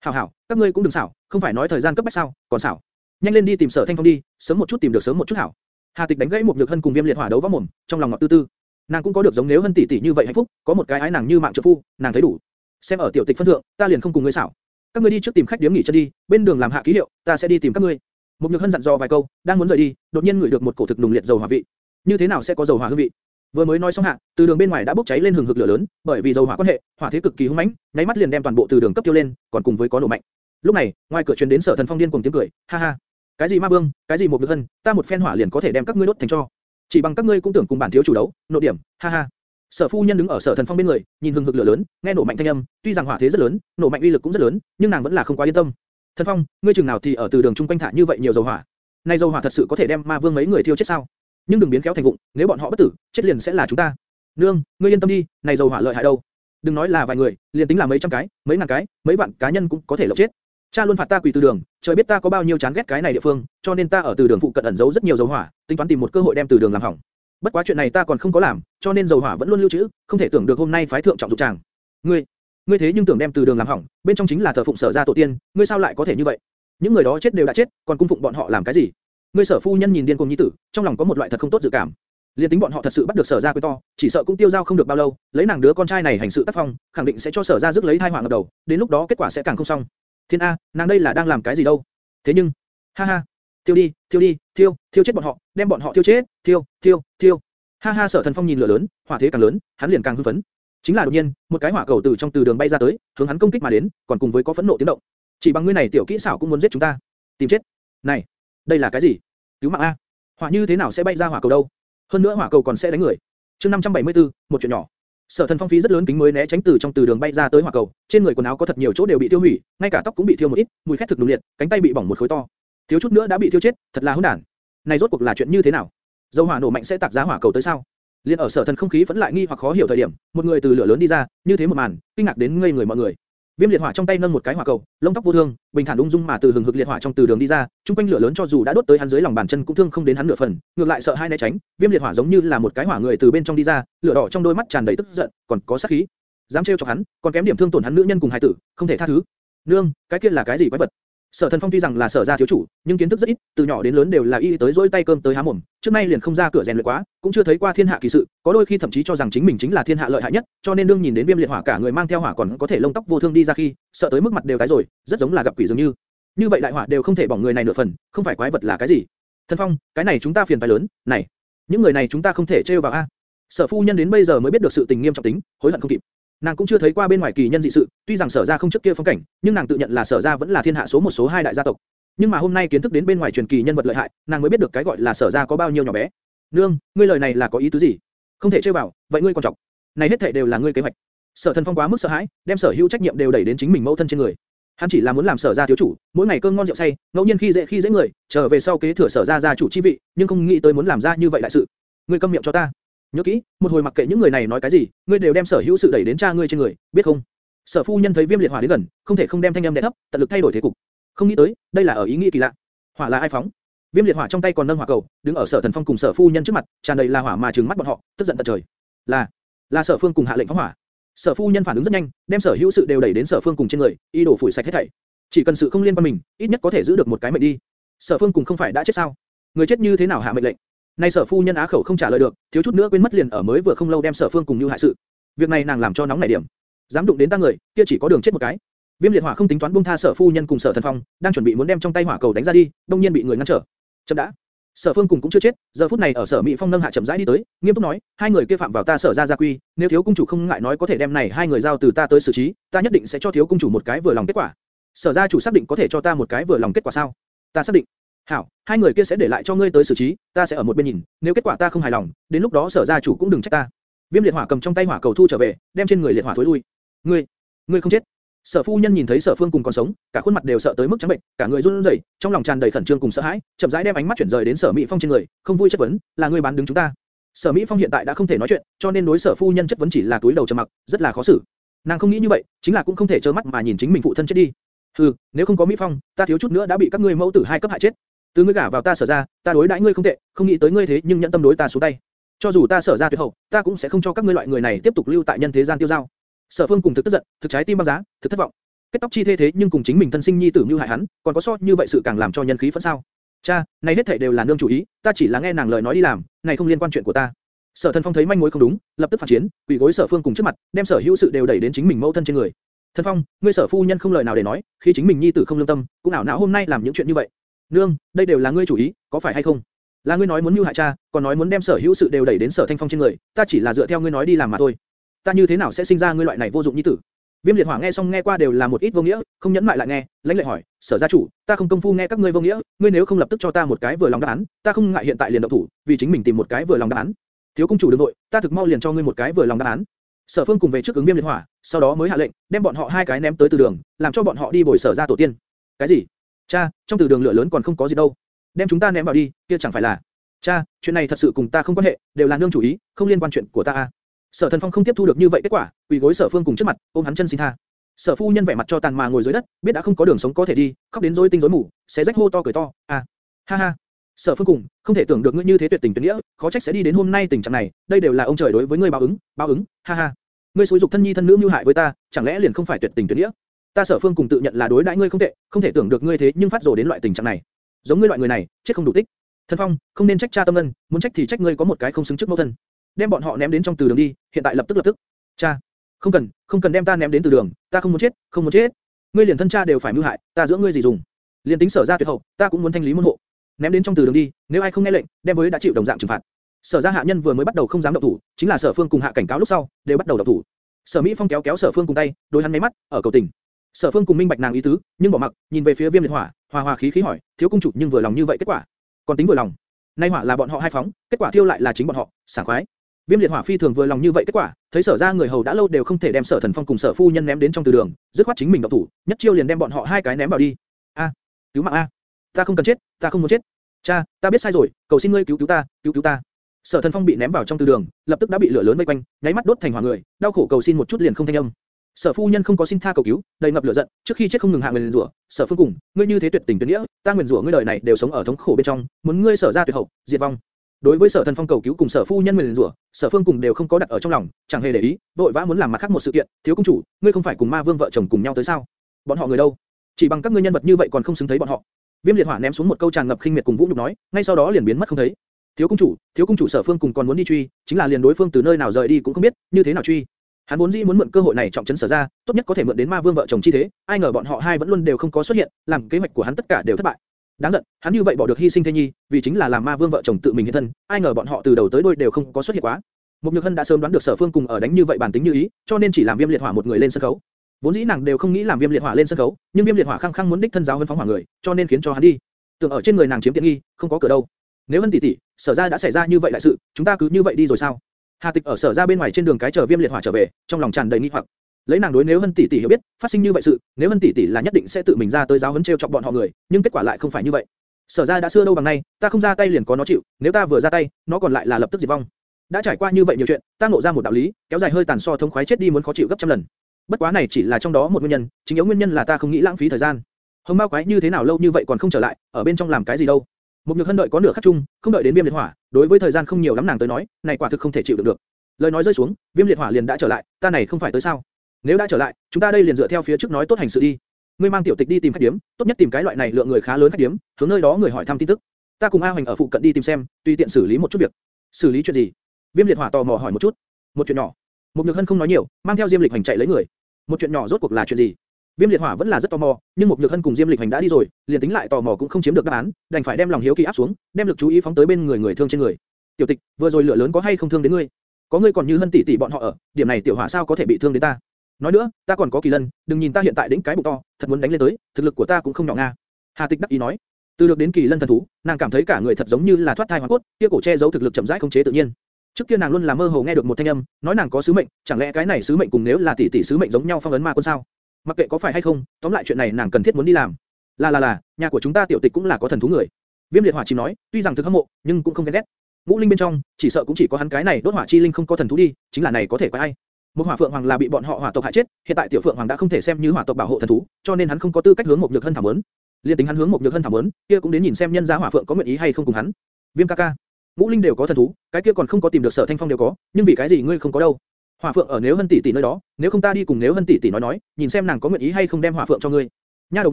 Hảo hảo, các ngươi cũng đừng xảo, không phải nói thời gian cấp bách sao, còn xảo. Nhanh lên đi tìm sở thanh phong đi, sớm một chút tìm được sớm một chút hảo. Hà Tịch đánh gãy một nhược hân cùng viêm liệt hỏa đấu võ mồm, trong lòng ngọt tư tư. Nàng cũng có được giống nếu hân tỷ tỷ như vậy hạnh phúc, có một cái ái nàng như mạng trợ phu, nàng thấy đủ. Xem ở tiểu tịch phân thượng, ta liền không cùng ngươi xảo. Các ngươi đi trước tìm khách điếm nghỉ chân đi, bên đường làm hạ ký hiệu, ta sẽ đi tìm các ngươi. Một nhược hân dặn dò vài câu, đang muốn rời đi, đột nhiên ngửi được một cổ thực nùng liệt dầu hỏa vị. Như thế nào sẽ có dầu hỏa hương vị? Vừa mới nói xong hạ, từ đường bên ngoài đã bốc cháy lên hừng hực lửa lớn, bởi vì dầu hỏa quan hệ, hỏa thế cực kỳ hung mãnh, nháy mắt liền đem toàn bộ từ đường cấp tiêu lên, còn cùng với có nổ mạnh. Lúc này, ngoài cửa truyền đến Sở Thần Phong điên cuồng tiếng cười, ha ha. Cái gì ma vương, cái gì một nhược thân, ta một phen hỏa liền có thể đem các ngươi đốt thành cho. Chỉ bằng các ngươi cũng tưởng cùng bản thiếu chủ đấu, nộ điểm, ha ha. Sở phu nhân đứng ở Sở Thần Phong bên người, nhìn hừng hực lửa lớn, nghe nổ mạnh thanh âm, tuy rằng hỏa thế rất lớn, nổ mạnh uy lực cũng rất lớn, nhưng nàng vẫn là không quá yên tâm. Thần Phong, ngươi chừng nào thì ở từ đường trung quanh thả như vậy nhiều dầu hỏa? nay dầu hỏa thật sự có thể đem ma vương mấy người thiêu chết sao? Nhưng đừng biến kéo thành vụng. nếu bọn họ bất tử, chết liền sẽ là chúng ta. Nương, ngươi yên tâm đi, này dầu hỏa lợi hại đâu. Đừng nói là vài người, liền tính là mấy trăm cái, mấy ngàn cái, mấy vạn cá nhân cũng có thể lộng chết. Cha luôn phạt ta quỳ từ đường, trời biết ta có bao nhiêu chán ghét cái này địa phương, cho nên ta ở từ đường phụ cận ẩn giấu rất nhiều dầu hỏa, tính toán tìm một cơ hội đem từ đường làm hỏng. Bất quá chuyện này ta còn không có làm, cho nên dầu hỏa vẫn luôn lưu trữ, không thể tưởng được hôm nay phái thượng trọng dụng chàng. Ngươi, ngươi thế nhưng tưởng đem từ đường làm hỏng, bên trong chính là thờ phụng sở gia tổ tiên, ngươi sao lại có thể như vậy? Những người đó chết đều đã chết, còn cung phụng bọn họ làm cái gì? Ngươi sở phu nhân nhìn điên cuồng nhi tử, trong lòng có một loại thật không tốt dự cảm. Liên tính bọn họ thật sự bắt được sở gia quy to, chỉ sợ cũng tiêu giao không được bao lâu, lấy nàng đứa con trai này hành sự tác phong, khẳng định sẽ cho sở gia rước lấy tai họa ngập đầu, đến lúc đó kết quả sẽ càng không xong. Thiên A, nàng đây là đang làm cái gì đâu? Thế nhưng, ha ha, thiêu đi, thiêu đi, thiêu, thiêu chết bọn họ, đem bọn họ thiêu chết, thiêu, thiêu, thiêu. Ha ha, sở thần phong nhìn lửa lớn, hỏa thế càng lớn, hắn liền càng hưng phấn. Chính là đột nhiên, một cái hỏa cầu từ trong từ đường bay ra tới, hướng hắn công kích mà đến, còn cùng với có phẫn nộ tiếng động. Chỉ bằng ngươi này tiểu kỹ xảo cũng muốn giết chúng ta, tìm chết. Này, đây là cái gì? Cứu mạng a! Hỏa như thế nào sẽ bay ra hỏa cầu đâu? Hơn nữa hỏa cầu còn sẽ đánh người. Chương 574, một chuyện nhỏ. Sở Thần Phong phí rất lớn kính mới né tránh từ trong từ đường bay ra tới hỏa cầu, trên người quần áo có thật nhiều chỗ đều bị tiêu hủy, ngay cả tóc cũng bị thiêu một ít, mùi khét thực nùng liệt, cánh tay bị bỏng một khối to, thiếu chút nữa đã bị thiêu chết, thật là hỗn đản. Này rốt cuộc là chuyện như thế nào? Dầu hỏa nổ mạnh sẽ tạc giá hỏa cầu tới sao? Liên ở Sở Thần không khí vẫn lại nghi hoặc khó hiểu thời điểm, một người từ lửa lớn đi ra, như thế một màn, kinh ngạc đến ngây người mọi người. Viêm liệt hỏa trong tay nâng một cái hỏa cầu, lông tóc vô thương, bình thản ung dung mà từ hừng hực liệt hỏa trong từ đường đi ra, trung quanh lửa lớn cho dù đã đốt tới hắn dưới lòng bàn chân cũng thương không đến hắn nửa phần, ngược lại sợ hai né tránh. Viêm liệt hỏa giống như là một cái hỏa người từ bên trong đi ra, lửa đỏ trong đôi mắt tràn đầy tức giận, còn có sát khí. Dám trêu chọc hắn, còn kém điểm thương tổn hắn nữ nhân cùng hài tử, không thể tha thứ. Nương, cái kia là cái gì quái vật? Sở Thần Phong tuy rằng là sở gia thiếu chủ, nhưng kiến thức rất ít, từ nhỏ đến lớn đều là y tới dỗi tay cơm tới há mồm, trước nay liền không ra cửa rèn luyện quá, cũng chưa thấy qua thiên hạ kỳ sự, có đôi khi thậm chí cho rằng chính mình chính là thiên hạ lợi hại nhất, cho nên đương nhìn đến viêm liệt hỏa cả người mang theo hỏa còn có thể lông tóc vô thương đi ra khi, sợ tới mức mặt đều tái rồi, rất giống là gặp quỷ dường như. Như vậy đại hỏa đều không thể bỏng người này nửa phần, không phải quái vật là cái gì? Thần Phong, cái này chúng ta phiền phải lớn, này, những người này chúng ta không thể trêu vào a. Sở phu nhân đến bây giờ mới biết được sự tình nghiêm trọng tính, hối hận không kịp. Nàng cũng chưa thấy qua bên ngoài kỳ nhân dị sự, tuy rằng sở gia không trước kia phong cảnh, nhưng nàng tự nhận là sở gia vẫn là thiên hạ số một số hai đại gia tộc. Nhưng mà hôm nay kiến thức đến bên ngoài truyền kỳ nhân vật lợi hại, nàng mới biết được cái gọi là sở gia có bao nhiêu nhỏ bé. Nương, ngươi lời này là có ý tứ gì? Không thể chơi vào, vậy ngươi còn trọng. Này hết thảy đều là ngươi kế hoạch. Sở Thần Phong quá mức sợ hãi, đem sở hữu trách nhiệm đều đẩy đến chính mình mẫu thân trên người. Hắn chỉ là muốn làm sở gia thiếu chủ, mỗi ngày cơm ngon rượu say, ngẫu nhiên khi dễ khi dễ người, trở về sau kế thừa sở gia gia chủ chi vị, nhưng không nghĩ tới muốn làm ra như vậy đại sự. Ngươi câm miệng cho ta. Nhớ kỹ, một hồi mặc kệ những người này nói cái gì, ngươi đều đem sở hữu sự đẩy đến cha ngươi trên người, biết không? Sở phu nhân thấy viêm liệt hỏa đến gần, không thể không đem thanh âm đè thấp, tận lực thay đổi thế cục. Không nghĩ tới, đây là ở ý nghĩ kỳ lạ. Hỏa là ai phóng? Viêm liệt hỏa trong tay còn nâng hỏa cầu, đứng ở Sở Thần Phong cùng Sở Phu Nhân trước mặt, tràn đầy là hỏa mà trừng mắt bọn họ, tức giận tận trời. Là, là Sở Phương cùng hạ lệnh phóng hỏa. Sở Phu Nhân phản ứng rất nhanh, đem sở hữu sự đều đẩy đến Sở Phương cùng trên người, ý đồ phủi sạch hết thảy. Chỉ cần sự không liên quan mình, ít nhất có thể giữ được một cái mệnh đi. Sở Phương cùng không phải đã chết sao? Người chết như thế nào hạ mệnh lệnh? Nay Sở Phu Nhân á khẩu không trả lời được, thiếu chút nữa quên mất liền ở mới vừa không lâu đem Sở Phương cùng như hại sự. Việc này nàng làm cho nóng nảy điểm. Dám đụng đến ta người, kia chỉ có đường chết một cái. Viêm liệt hỏa không tính toán buông tha Sở Phu Nhân cùng Sở Thần Phong, đang chuẩn bị muốn đem trong tay hỏa cầu đánh ra đi, đung nhiên bị người ngăn trở. Chậm đã. Sở Phương cùng cũng chưa chết, giờ phút này ở Sở Mỹ Phong nâng hạ chậm rãi đi tới, nghiêm túc nói, hai người kia phạm vào ta Sở gia gia quy, nếu thiếu cung chủ không ngại nói có thể đem này hai người giao từ ta tới xử trí, ta nhất định sẽ cho thiếu cung chủ một cái vừa lòng kết quả. Sở gia chủ xác định có thể cho ta một cái vừa lòng kết quả sao? Ta xác định. Hảo, hai người kia sẽ để lại cho ngươi tới xử trí, ta sẽ ở một bên nhìn, nếu kết quả ta không hài lòng, đến lúc đó Sở gia chủ cũng đừng trách ta. Viêm liệt hỏa cầm trong tay hỏa cầu thu trở về, đem trên người liệt hỏa thối lui. Ngươi, ngươi không chết. Sở phu nhân nhìn thấy Sở Phương cùng còn sống, cả khuôn mặt đều sợ tới mức trắng bệnh, cả người run rẩy, trong lòng tràn đầy khẩn trương cùng sợ hãi, chậm rãi đem ánh mắt chuyển rời đến Sở Mỹ Phong trên người, không vui chất vấn, là ngươi bán đứng chúng ta. Sở Mỹ Phong hiện tại đã không thể nói chuyện, cho nên đối Sở phu nhân chất vấn chỉ là túi đầu trầm mặc, rất là khó xử. Nàng không nghĩ như vậy, chính là cũng không thể trơ mắt mà nhìn chính mình phụ thân chết đi. Hừ, nếu không có Mỹ Phong, ta thiếu chút nữa đã bị các ngươi mẫu tử hai cấp hại chết. Từ ngươi gả vào ta sở ra, ta đối đãi ngươi không tệ, không nghĩ tới ngươi thế nhưng nhẫn tâm đối ta xuống tay. Cho dù ta sở ra tuyệt hậu, ta cũng sẽ không cho các ngươi loại người này tiếp tục lưu tại nhân thế gian tiêu dao. Sở Phương cùng thực tức giận, thực trái tim băng giá, thực thất vọng kết tóc chi thế thế nhưng cùng chính mình thân sinh nhi tử như hại hắn, còn có so như vậy sự càng làm cho nhân khí phẫn sao? Cha, này hết thảy đều là nương chủ ý, ta chỉ là nghe nàng lời nói đi làm, này không liên quan chuyện của ta. Sở Thần Phong thấy manh mối không đúng, lập tức phản chiến, quỳ gối Sở Phương cùng trước mặt, đem sở hữu sự đều đẩy đến chính mình mẫu thân trên người. Thần Phong, ngươi Sở phu nhân không lời nào để nói, khi chính mình nhi tử không lương tâm, cũng ảo não hôm nay làm những chuyện như vậy. Nương, đây đều là ngươi chủ ý, có phải hay không? Là ngươi nói muốn mưu hại cha, còn nói muốn đem sở hữu sự đều đẩy đến Sở Thanh Phong trên người, ta chỉ là dựa theo ngươi nói đi làm mà thôi. Ta như thế nào sẽ sinh ra ngươi loại này vô dụng nhi tử? Viêm liệt hỏa nghe xong nghe qua đều là một ít vô nghĩa, không nhẫn mại lại nghe, lãnh lệ hỏi, sở gia chủ, ta không công phu nghe các ngươi vô nghĩa, ngươi nếu không lập tức cho ta một cái vừa lòng đáp án, ta không ngại hiện tại liền động thủ, vì chính mình tìm một cái vừa lòng đáp án. Thiếu công chủ đừng nội, ta thực mau liền cho ngươi một cái vừa lòng đáp án. Sở Phương cùng về trước ứng Viêm liệt hỏa, sau đó mới hạ lệnh, đem bọn họ hai cái ném tới từ đường, làm cho bọn họ đi bồi sở gia tổ tiên. Cái gì? Cha, trong từ đường lửa lớn còn không có gì đâu. Đem chúng ta ném vào đi, kia chẳng phải là? Cha, chuyện này thật sự cùng ta không quan hệ, đều là nương chủ ý, không liên quan chuyện của ta a. Sở Thần Phong không tiếp thu được như vậy kết quả, quỳ gối Sở Phương cùng trước mặt, ôm hắn chân xin tha. Sở phu nhân vẻ mặt cho tàn mà ngồi dưới đất, biết đã không có đường sống có thể đi, khóc đến rối tinh rối mù, xé rách hô to cười to, à, ha ha. Sở Phương cùng, không thể tưởng được ngươi như thế tuyệt tình tuyệt nghĩa, khó trách sẽ đi đến hôm nay tình trạng này, đây đều là ông trời đối với ngươi báo ứng, báo ứng, ha ha. Ngươi xúi dục thân nhi thân nữ mưu hại với ta, chẳng lẽ liền không phải tuyệt tình tuyệt nghĩa? Ta Sở Phương cùng tự nhận là đối đãi ngươi không tệ, không thể tưởng được ngươi thế nhưng phát rồ đến loại tình trạng này. Giống ngươi loại người này, chết không đủ tích. Thần Phong, không nên trách cha tâm ân, muốn trách thì trách ngươi có một cái không xứng trước mẫu thân. Đem bọn họ ném đến trong từ đường đi, hiện tại lập tức lập tức. Cha, không cần, không cần đem ta ném đến từ đường, ta không muốn chết, không muốn chết. Ngươi liền thân cha đều phải mưu hại, ta giữa ngươi gì dùng? Liên tính sở ra tuyệt hậu, ta cũng muốn thanh lý môn hộ. Ném đến trong từ đường đi, nếu ai không nghe lệnh, đem với đã chịu đồng dạng trừng phạt. Sở gia hạ nhân vừa mới bắt đầu không dám động thủ, chính là Sở Phương cùng hạ cảnh cáo lúc sau, đều bắt đầu động thủ. Sở Mỹ Phong kéo kéo Sở Phương cùng tay, đối hắn mấy mắt, ở cầu tình. Sở Phương cùng minh bạch nàng ý tứ, nhưng bỏ mặc, nhìn về phía Viêm Liệt Hỏa, hòa hòa khí khí hỏi, thiếu cung chủ nhưng vừa lòng như vậy kết quả, còn tính vừa lòng. Nay hỏa là bọn họ hai phóng, kết quả thiêu lại là chính bọn họ, sảng khoái. Viêm liệt hỏa phi thường vừa lòng như vậy kết quả, thấy sở ra người hầu đã lâu đều không thể đem sở thần phong cùng sở phu nhân ném đến trong từ đường, dứt khoát chính mình động thủ, nhất chiêu liền đem bọn họ hai cái ném vào đi. A, cứu mạng a, ta không cần chết, ta không muốn chết. Cha, ta biết sai rồi, cầu xin ngươi cứu cứu ta, cứu cứu ta. Sở thần phong bị ném vào trong từ đường, lập tức đã bị lửa lớn vây quanh, nháy mắt đốt thành hỏa người, đau khổ cầu xin một chút liền không thanh âm. Sở phu nhân không có xin tha cầu cứu, đầy ngập lửa giận, trước khi chết không ngừng hạ nguyền rủa, Sở Phương cùng, ngươi như thế tuyệt tình tuyệt nghĩa, ta nguyền rủa ngươi đời này đều sống ở thống khổ bên trong, muốn ngươi sở ra tuyệt hậu, diệt vong. Đối với Sở Thần Phong cầu cứu cùng Sở phu nhân nguyền rủa, Sở Phương cùng đều không có đặt ở trong lòng, chẳng hề để ý, vội vã muốn làm mặt khác một sự kiện, thiếu công chủ, ngươi không phải cùng Ma Vương vợ chồng cùng nhau tới sao? Bọn họ người đâu? Chỉ bằng các ngươi nhân vật như vậy còn không xứng thấy bọn họ. Viêm liệt hỏa ném xuống một câu tràn ngập khinh miệt cùng vũ nhục nói, ngay sau đó liền biến mất không thấy. Thiếu công chủ, thiếu công chủ Sở Phương cùng còn muốn đi truy, chính là liền đối phương từ nơi nào rời đi cũng không biết, như thế nào truy. Hắn vốn dĩ muốn mượn cơ hội này trọng trấn sở ra, tốt nhất có thể mượn đến Ma Vương vợ chồng chi thế, ai ngờ bọn họ hai vẫn luôn đều không có xuất hiện, làm kế hoạch của hắn tất cả đều thất bại. Đáng giận, hắn như vậy bỏ được hy sinh thế nhi, vì chính là làm Ma Vương vợ chồng tự mình hiện thân, ai ngờ bọn họ từ đầu tới đuôi đều không có xuất hiện quá. Mục Nhược Hân đã sớm đoán được Sở Phương cùng ở đánh như vậy bản tính như ý, cho nên chỉ làm Viêm Liệt Hỏa một người lên sân khấu. Vốn dĩ nàng đều không nghĩ làm Viêm Liệt Hỏa lên sân khấu, nhưng Viêm Liệt Hỏa khăng khăng muốn đích thân giáo huấn phóng hỏa người, cho nên khiến cho hắn đi. Tưởng ở trên người nàng chiếm tiện nghi, không có cửa đâu. Nếu Hân tỷ tỷ, Sở gia đã xảy ra như vậy đại sự, chúng ta cứ như vậy đi rồi sao? Hà Tịch ở Sở ra bên ngoài trên đường cái chờ Viêm Liệt Hỏa trở về, trong lòng tràn đầy nghi hoặc. Lấy nàng đối nếu Hân tỷ tỷ hiểu biết, phát sinh như vậy sự, nếu Hân tỷ tỷ là nhất định sẽ tự mình ra tới giáo huấn treo chọc bọn họ người, nhưng kết quả lại không phải như vậy. Sở ra đã xưa đâu bằng nay, ta không ra tay liền có nó chịu, nếu ta vừa ra tay, nó còn lại là lập tức diệt vong. Đã trải qua như vậy nhiều chuyện, ta ngộ ra một đạo lý, kéo dài hơi tàn so thống khoái chết đi muốn khó chịu gấp trăm lần. Bất quá này chỉ là trong đó một nguyên nhân, chính yếu nguyên nhân là ta không nghĩ lãng phí thời gian. Hồng ma quái như thế nào lâu như vậy còn không trở lại, ở bên trong làm cái gì đâu? Một nhược hân đợi có nửa khắc chung, không đợi đến viêm liệt hỏa, đối với thời gian không nhiều lắm nàng tới nói, này quả thực không thể chịu được được. Lời nói rơi xuống, viêm liệt hỏa liền đã trở lại, ta này không phải tới sao? Nếu đã trở lại, chúng ta đây liền dựa theo phía trước nói tốt hành sự đi. Ngươi mang tiểu tịch đi tìm khách điểm, tốt nhất tìm cái loại này lượng người khá lớn khách điểm, hướng nơi đó người hỏi thăm tin tức. Ta cùng A Hoành ở phụ cận đi tìm xem, tùy tiện xử lý một chút việc. Xử lý chuyện gì? Viêm liệt hỏa tò mò hỏi một chút. Một chuyện nhỏ. Một nhược hân không nói nhiều, mang theo Diêm Lịch Hành chạy lấy người. Một chuyện nhỏ rốt cuộc là chuyện gì? Viêm liệt hỏa vẫn là rất tò mò, nhưng một nhược hân cùng Diêm Lịch Hành đã đi rồi, liền tính lại tò mò cũng không chiếm được đáp án, đành phải đem lòng hiếu kỳ áp xuống, đem lực chú ý phóng tới bên người người thương trên người. Tiểu Tịch, vừa rồi lửa lớn có hay không thương đến ngươi? Có ngươi còn như hân tỷ tỷ bọn họ ở, điểm này tiểu hỏa sao có thể bị thương đến ta? Nói nữa, ta còn có kỳ lân, đừng nhìn ta hiện tại đến cái bụng to, thật muốn đánh lên tới, thực lực của ta cũng không nhỏ nga. Hà Tịch đắc ý nói. Từ được đến kỳ lân thần thú, nàng cảm thấy cả người thật giống như là thoát thai hóa cốt, kia cổ che giấu thực lực chậm rãi không chế tự nhiên. Trước kia nàng luôn là mơ hồ nghe được một thanh âm, nói nàng có sứ mệnh, chẳng lẽ cái này sứ mệnh cùng nếu là tỷ tỷ sứ mệnh giống nhau phong ấn ma quân sao? Mặc kệ có phải hay không, tóm lại chuyện này nàng cần thiết muốn đi làm. Là là là, nhà của chúng ta tiểu tịch cũng là có thần thú người. Viêm liệt hỏa chỉ nói, tuy rằng thực hâm mộ, nhưng cũng không ghen ghét. Ngũ linh bên trong, chỉ sợ cũng chỉ có hắn cái này đốt hỏa chi linh không có thần thú đi, chính là này có thể có ai? Một hỏa phượng hoàng là bị bọn họ hỏa tộc hại chết, hiện tại tiểu phượng hoàng đã không thể xem như hỏa tộc bảo hộ thần thú, cho nên hắn không có tư cách hướng một nhược hân thảm ấn. Liên tính hắn hướng một nhược hân thảm ấn, kia cũng đến nhìn xem nhân gia hỏa phượng có nguyện ý hay không cùng hắn. Viêm ca ca, ngũ linh đều có thần thú, cái kia còn không có tìm được sở thanh phong đều có, nhưng vì cái gì ngươi không có đâu? Hỏa Phượng ở nếu Hân tỷ tỷ nơi đó, nếu không ta đi cùng nếu Hân tỷ tỷ nói nói, nhìn xem nàng có nguyện ý hay không đem Hỏa Phượng cho ngươi. Nha đồng